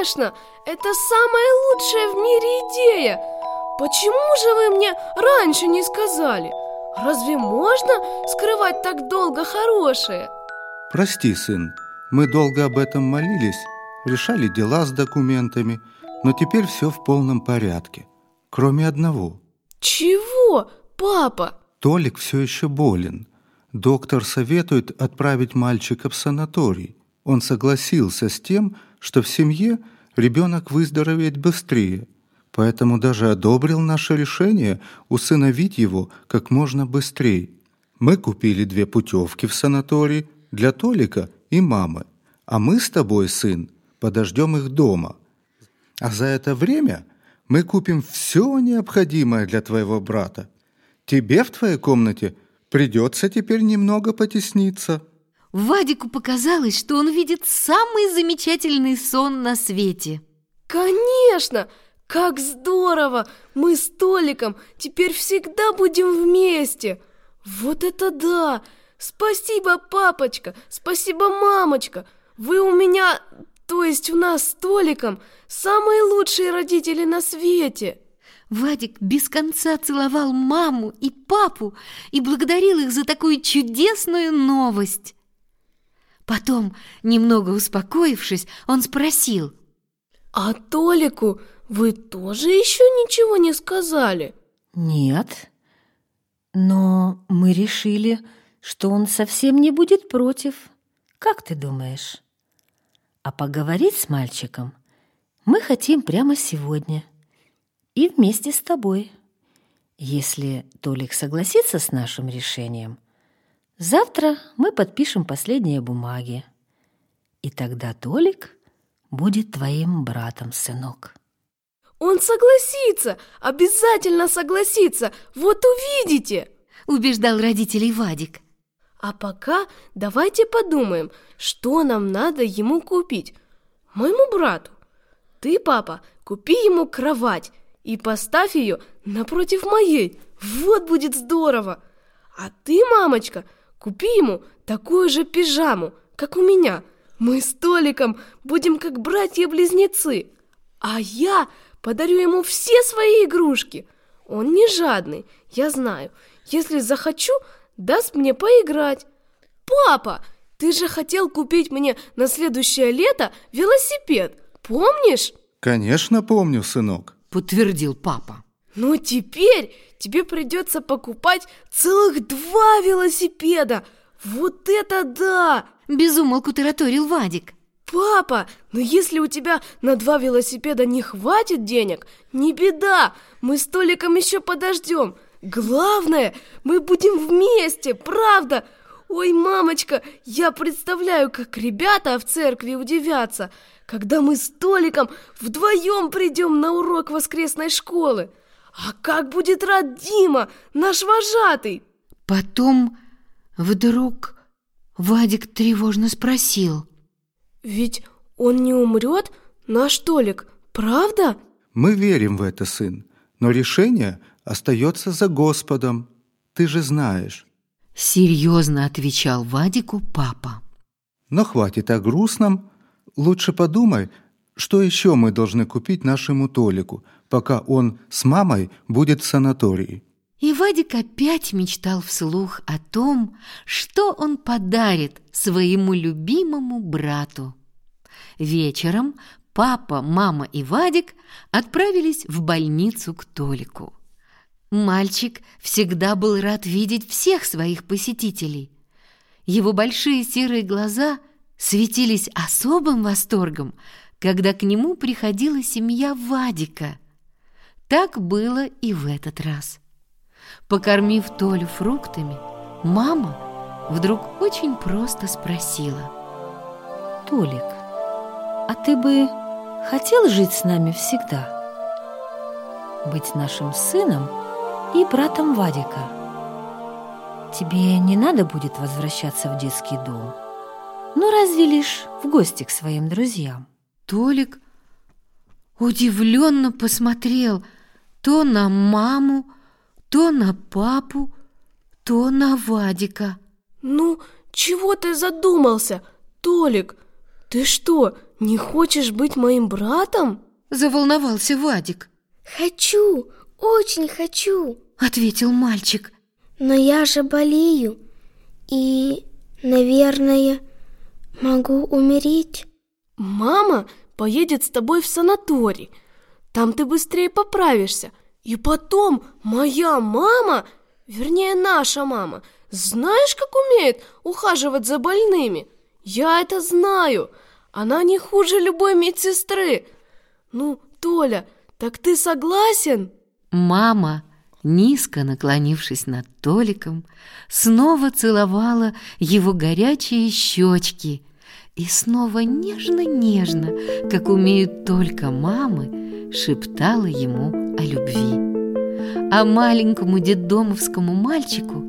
Конечно! Это самая лучшая в мире идея! Почему же вы мне раньше не сказали? Разве можно скрывать так долго хорошее? Прости, сын, мы долго об этом молились, решали дела с документами, но теперь все в полном порядке, кроме одного. Чего, папа? Толик все еще болен. Доктор советует отправить мальчика в санаторий. Он согласился с тем, что в семье ребенок выздоровеет быстрее, поэтому даже одобрил наше решение усыновить его как можно быстрее. Мы купили две путевки в санаторий для Толика и мамы, а мы с тобой, сын, подождем их дома. А за это время мы купим все необходимое для твоего брата. Тебе в твоей комнате придется теперь немного потесниться». Вадику показалось, что он видит самый замечательный сон на свете. Конечно! Как здорово! Мы с Толиком теперь всегда будем вместе! Вот это да! Спасибо, папочка! Спасибо, мамочка! Вы у меня, то есть у нас с Толиком, самые лучшие родители на свете!» Вадик без конца целовал маму и папу и благодарил их за такую чудесную новость. Потом, немного успокоившись, он спросил. «А Толику вы тоже еще ничего не сказали?» «Нет, но мы решили, что он совсем не будет против. Как ты думаешь? А поговорить с мальчиком мы хотим прямо сегодня и вместе с тобой. Если Толик согласится с нашим решением – Завтра мы подпишем последние бумаги. И тогда Толик будет твоим братом, сынок. Он согласится, обязательно согласится, вот увидите, убеждал родителей Вадик. А пока давайте подумаем, что нам надо ему купить. Моему брату. Ты, папа, купи ему кровать и поставь ее напротив моей. Вот будет здорово. А ты, мамочка, Купи ему такую же пижаму, как у меня. Мы с Толиком будем как братья-близнецы. А я подарю ему все свои игрушки. Он не жадный, я знаю. Если захочу, даст мне поиграть. Папа, ты же хотел купить мне на следующее лето велосипед, помнишь? Конечно, помню, сынок, подтвердил папа. Но теперь тебе придется покупать целых два велосипеда. Вот это да! Безумолку тараторил Вадик. Папа, но если у тебя на два велосипеда не хватит денег, не беда, мы с Толиком еще подождем. Главное, мы будем вместе, правда? Ой, мамочка, я представляю, как ребята в церкви удивятся, когда мы с Толиком вдвоем придем на урок воскресной школы. А как будет рад Дима, наш вожатый? Потом вдруг Вадик тревожно спросил. Ведь он не умрет, наш Толик, правда? Мы верим в это, сын, но решение остается за Господом. Ты же знаешь. Серьезно отвечал Вадику папа. Но хватит о грустном. Лучше подумай, что еще мы должны купить нашему Толику, пока он с мамой будет в санатории. И Вадик опять мечтал вслух о том, что он подарит своему любимому брату. Вечером папа, мама и Вадик отправились в больницу к Толику. Мальчик всегда был рад видеть всех своих посетителей. Его большие серые глаза светились особым восторгом, когда к нему приходила семья Вадика – так было и в этот раз. Покормив Толю фруктами, мама вдруг очень просто спросила. «Толик, а ты бы хотел жить с нами всегда? Быть нашим сыном и братом Вадика? Тебе не надо будет возвращаться в детский дом, ну разве лишь в гости к своим друзьям?» Толик удивленно посмотрел – то на маму, то на папу, то на Вадика. Ну, чего ты задумался, Толик? Ты что, не хочешь быть моим братом? Заволновался Вадик. Хочу, очень хочу, ответил мальчик. Но я же болею и, наверное, Могу умереть? Мама поедет с тобой в санаторий. Там ты быстрее поправишься. И потом моя мама, вернее наша мама, знаешь, как умеет ухаживать за больными? Я это знаю. Она не хуже любой медсестры. Ну, Толя, так ты согласен? Мама, низко наклонившись над Толиком, снова целовала его горячие щечки и снова нежно-нежно, как умеют только мамы, шептала ему о любви. А маленькому детдомовскому мальчику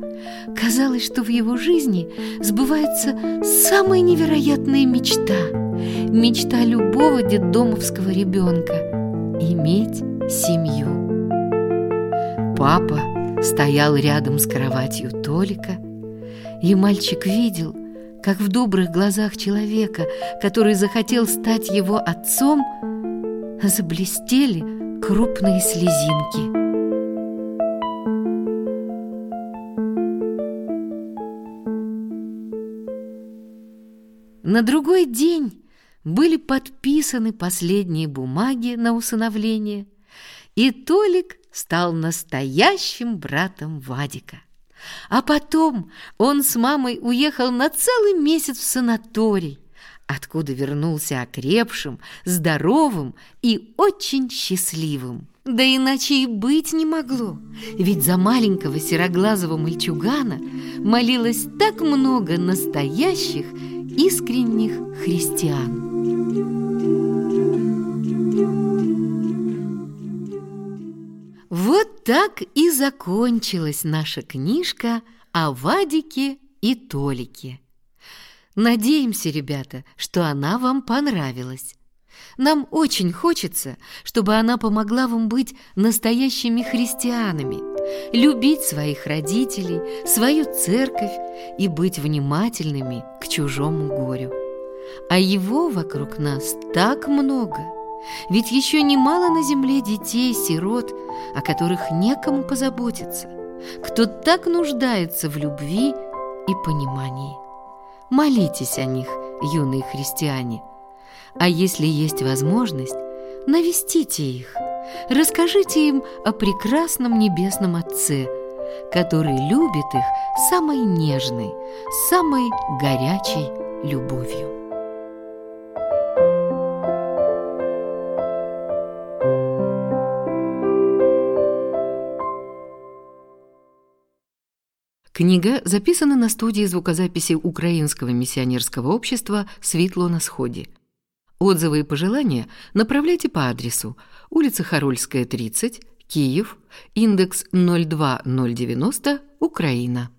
казалось, что в его жизни сбывается самая невероятная мечта, мечта любого детдомовского ребенка – иметь семью. Папа стоял рядом с кроватью Толика, и мальчик видел, как в добрых глазах человека, который захотел стать его отцом, заблестели крупные слезинки. На другой день были подписаны последние бумаги на усыновление, и Толик стал настоящим братом Вадика. А потом он с мамой уехал на целый месяц в санаторий, откуда вернулся окрепшим, здоровым и очень счастливым. Да иначе и быть не могло, ведь за маленького сероглазого мальчугана молилось так много настоящих, искренних христиан. Вот так и закончилась наша книжка о Вадике и Толике. Надеемся, ребята, что она вам понравилась. Нам очень хочется, чтобы она помогла вам быть настоящими христианами, любить своих родителей, свою церковь и быть внимательными к чужому горю. А его вокруг нас так много – ведь еще немало на земле детей, сирот, о которых некому позаботиться, кто так нуждается в любви и понимании. Молитесь о них, юные христиане. А если есть возможность, навестите их, расскажите им о прекрасном небесном Отце, который любит их самой нежной, самой горячей любовью. Книга записана на студии звукозаписи Украинского миссионерского общества «Светло на сходе». Отзывы и пожелания направляйте по адресу улица Харольская, 30, Киев, индекс 02090, Украина.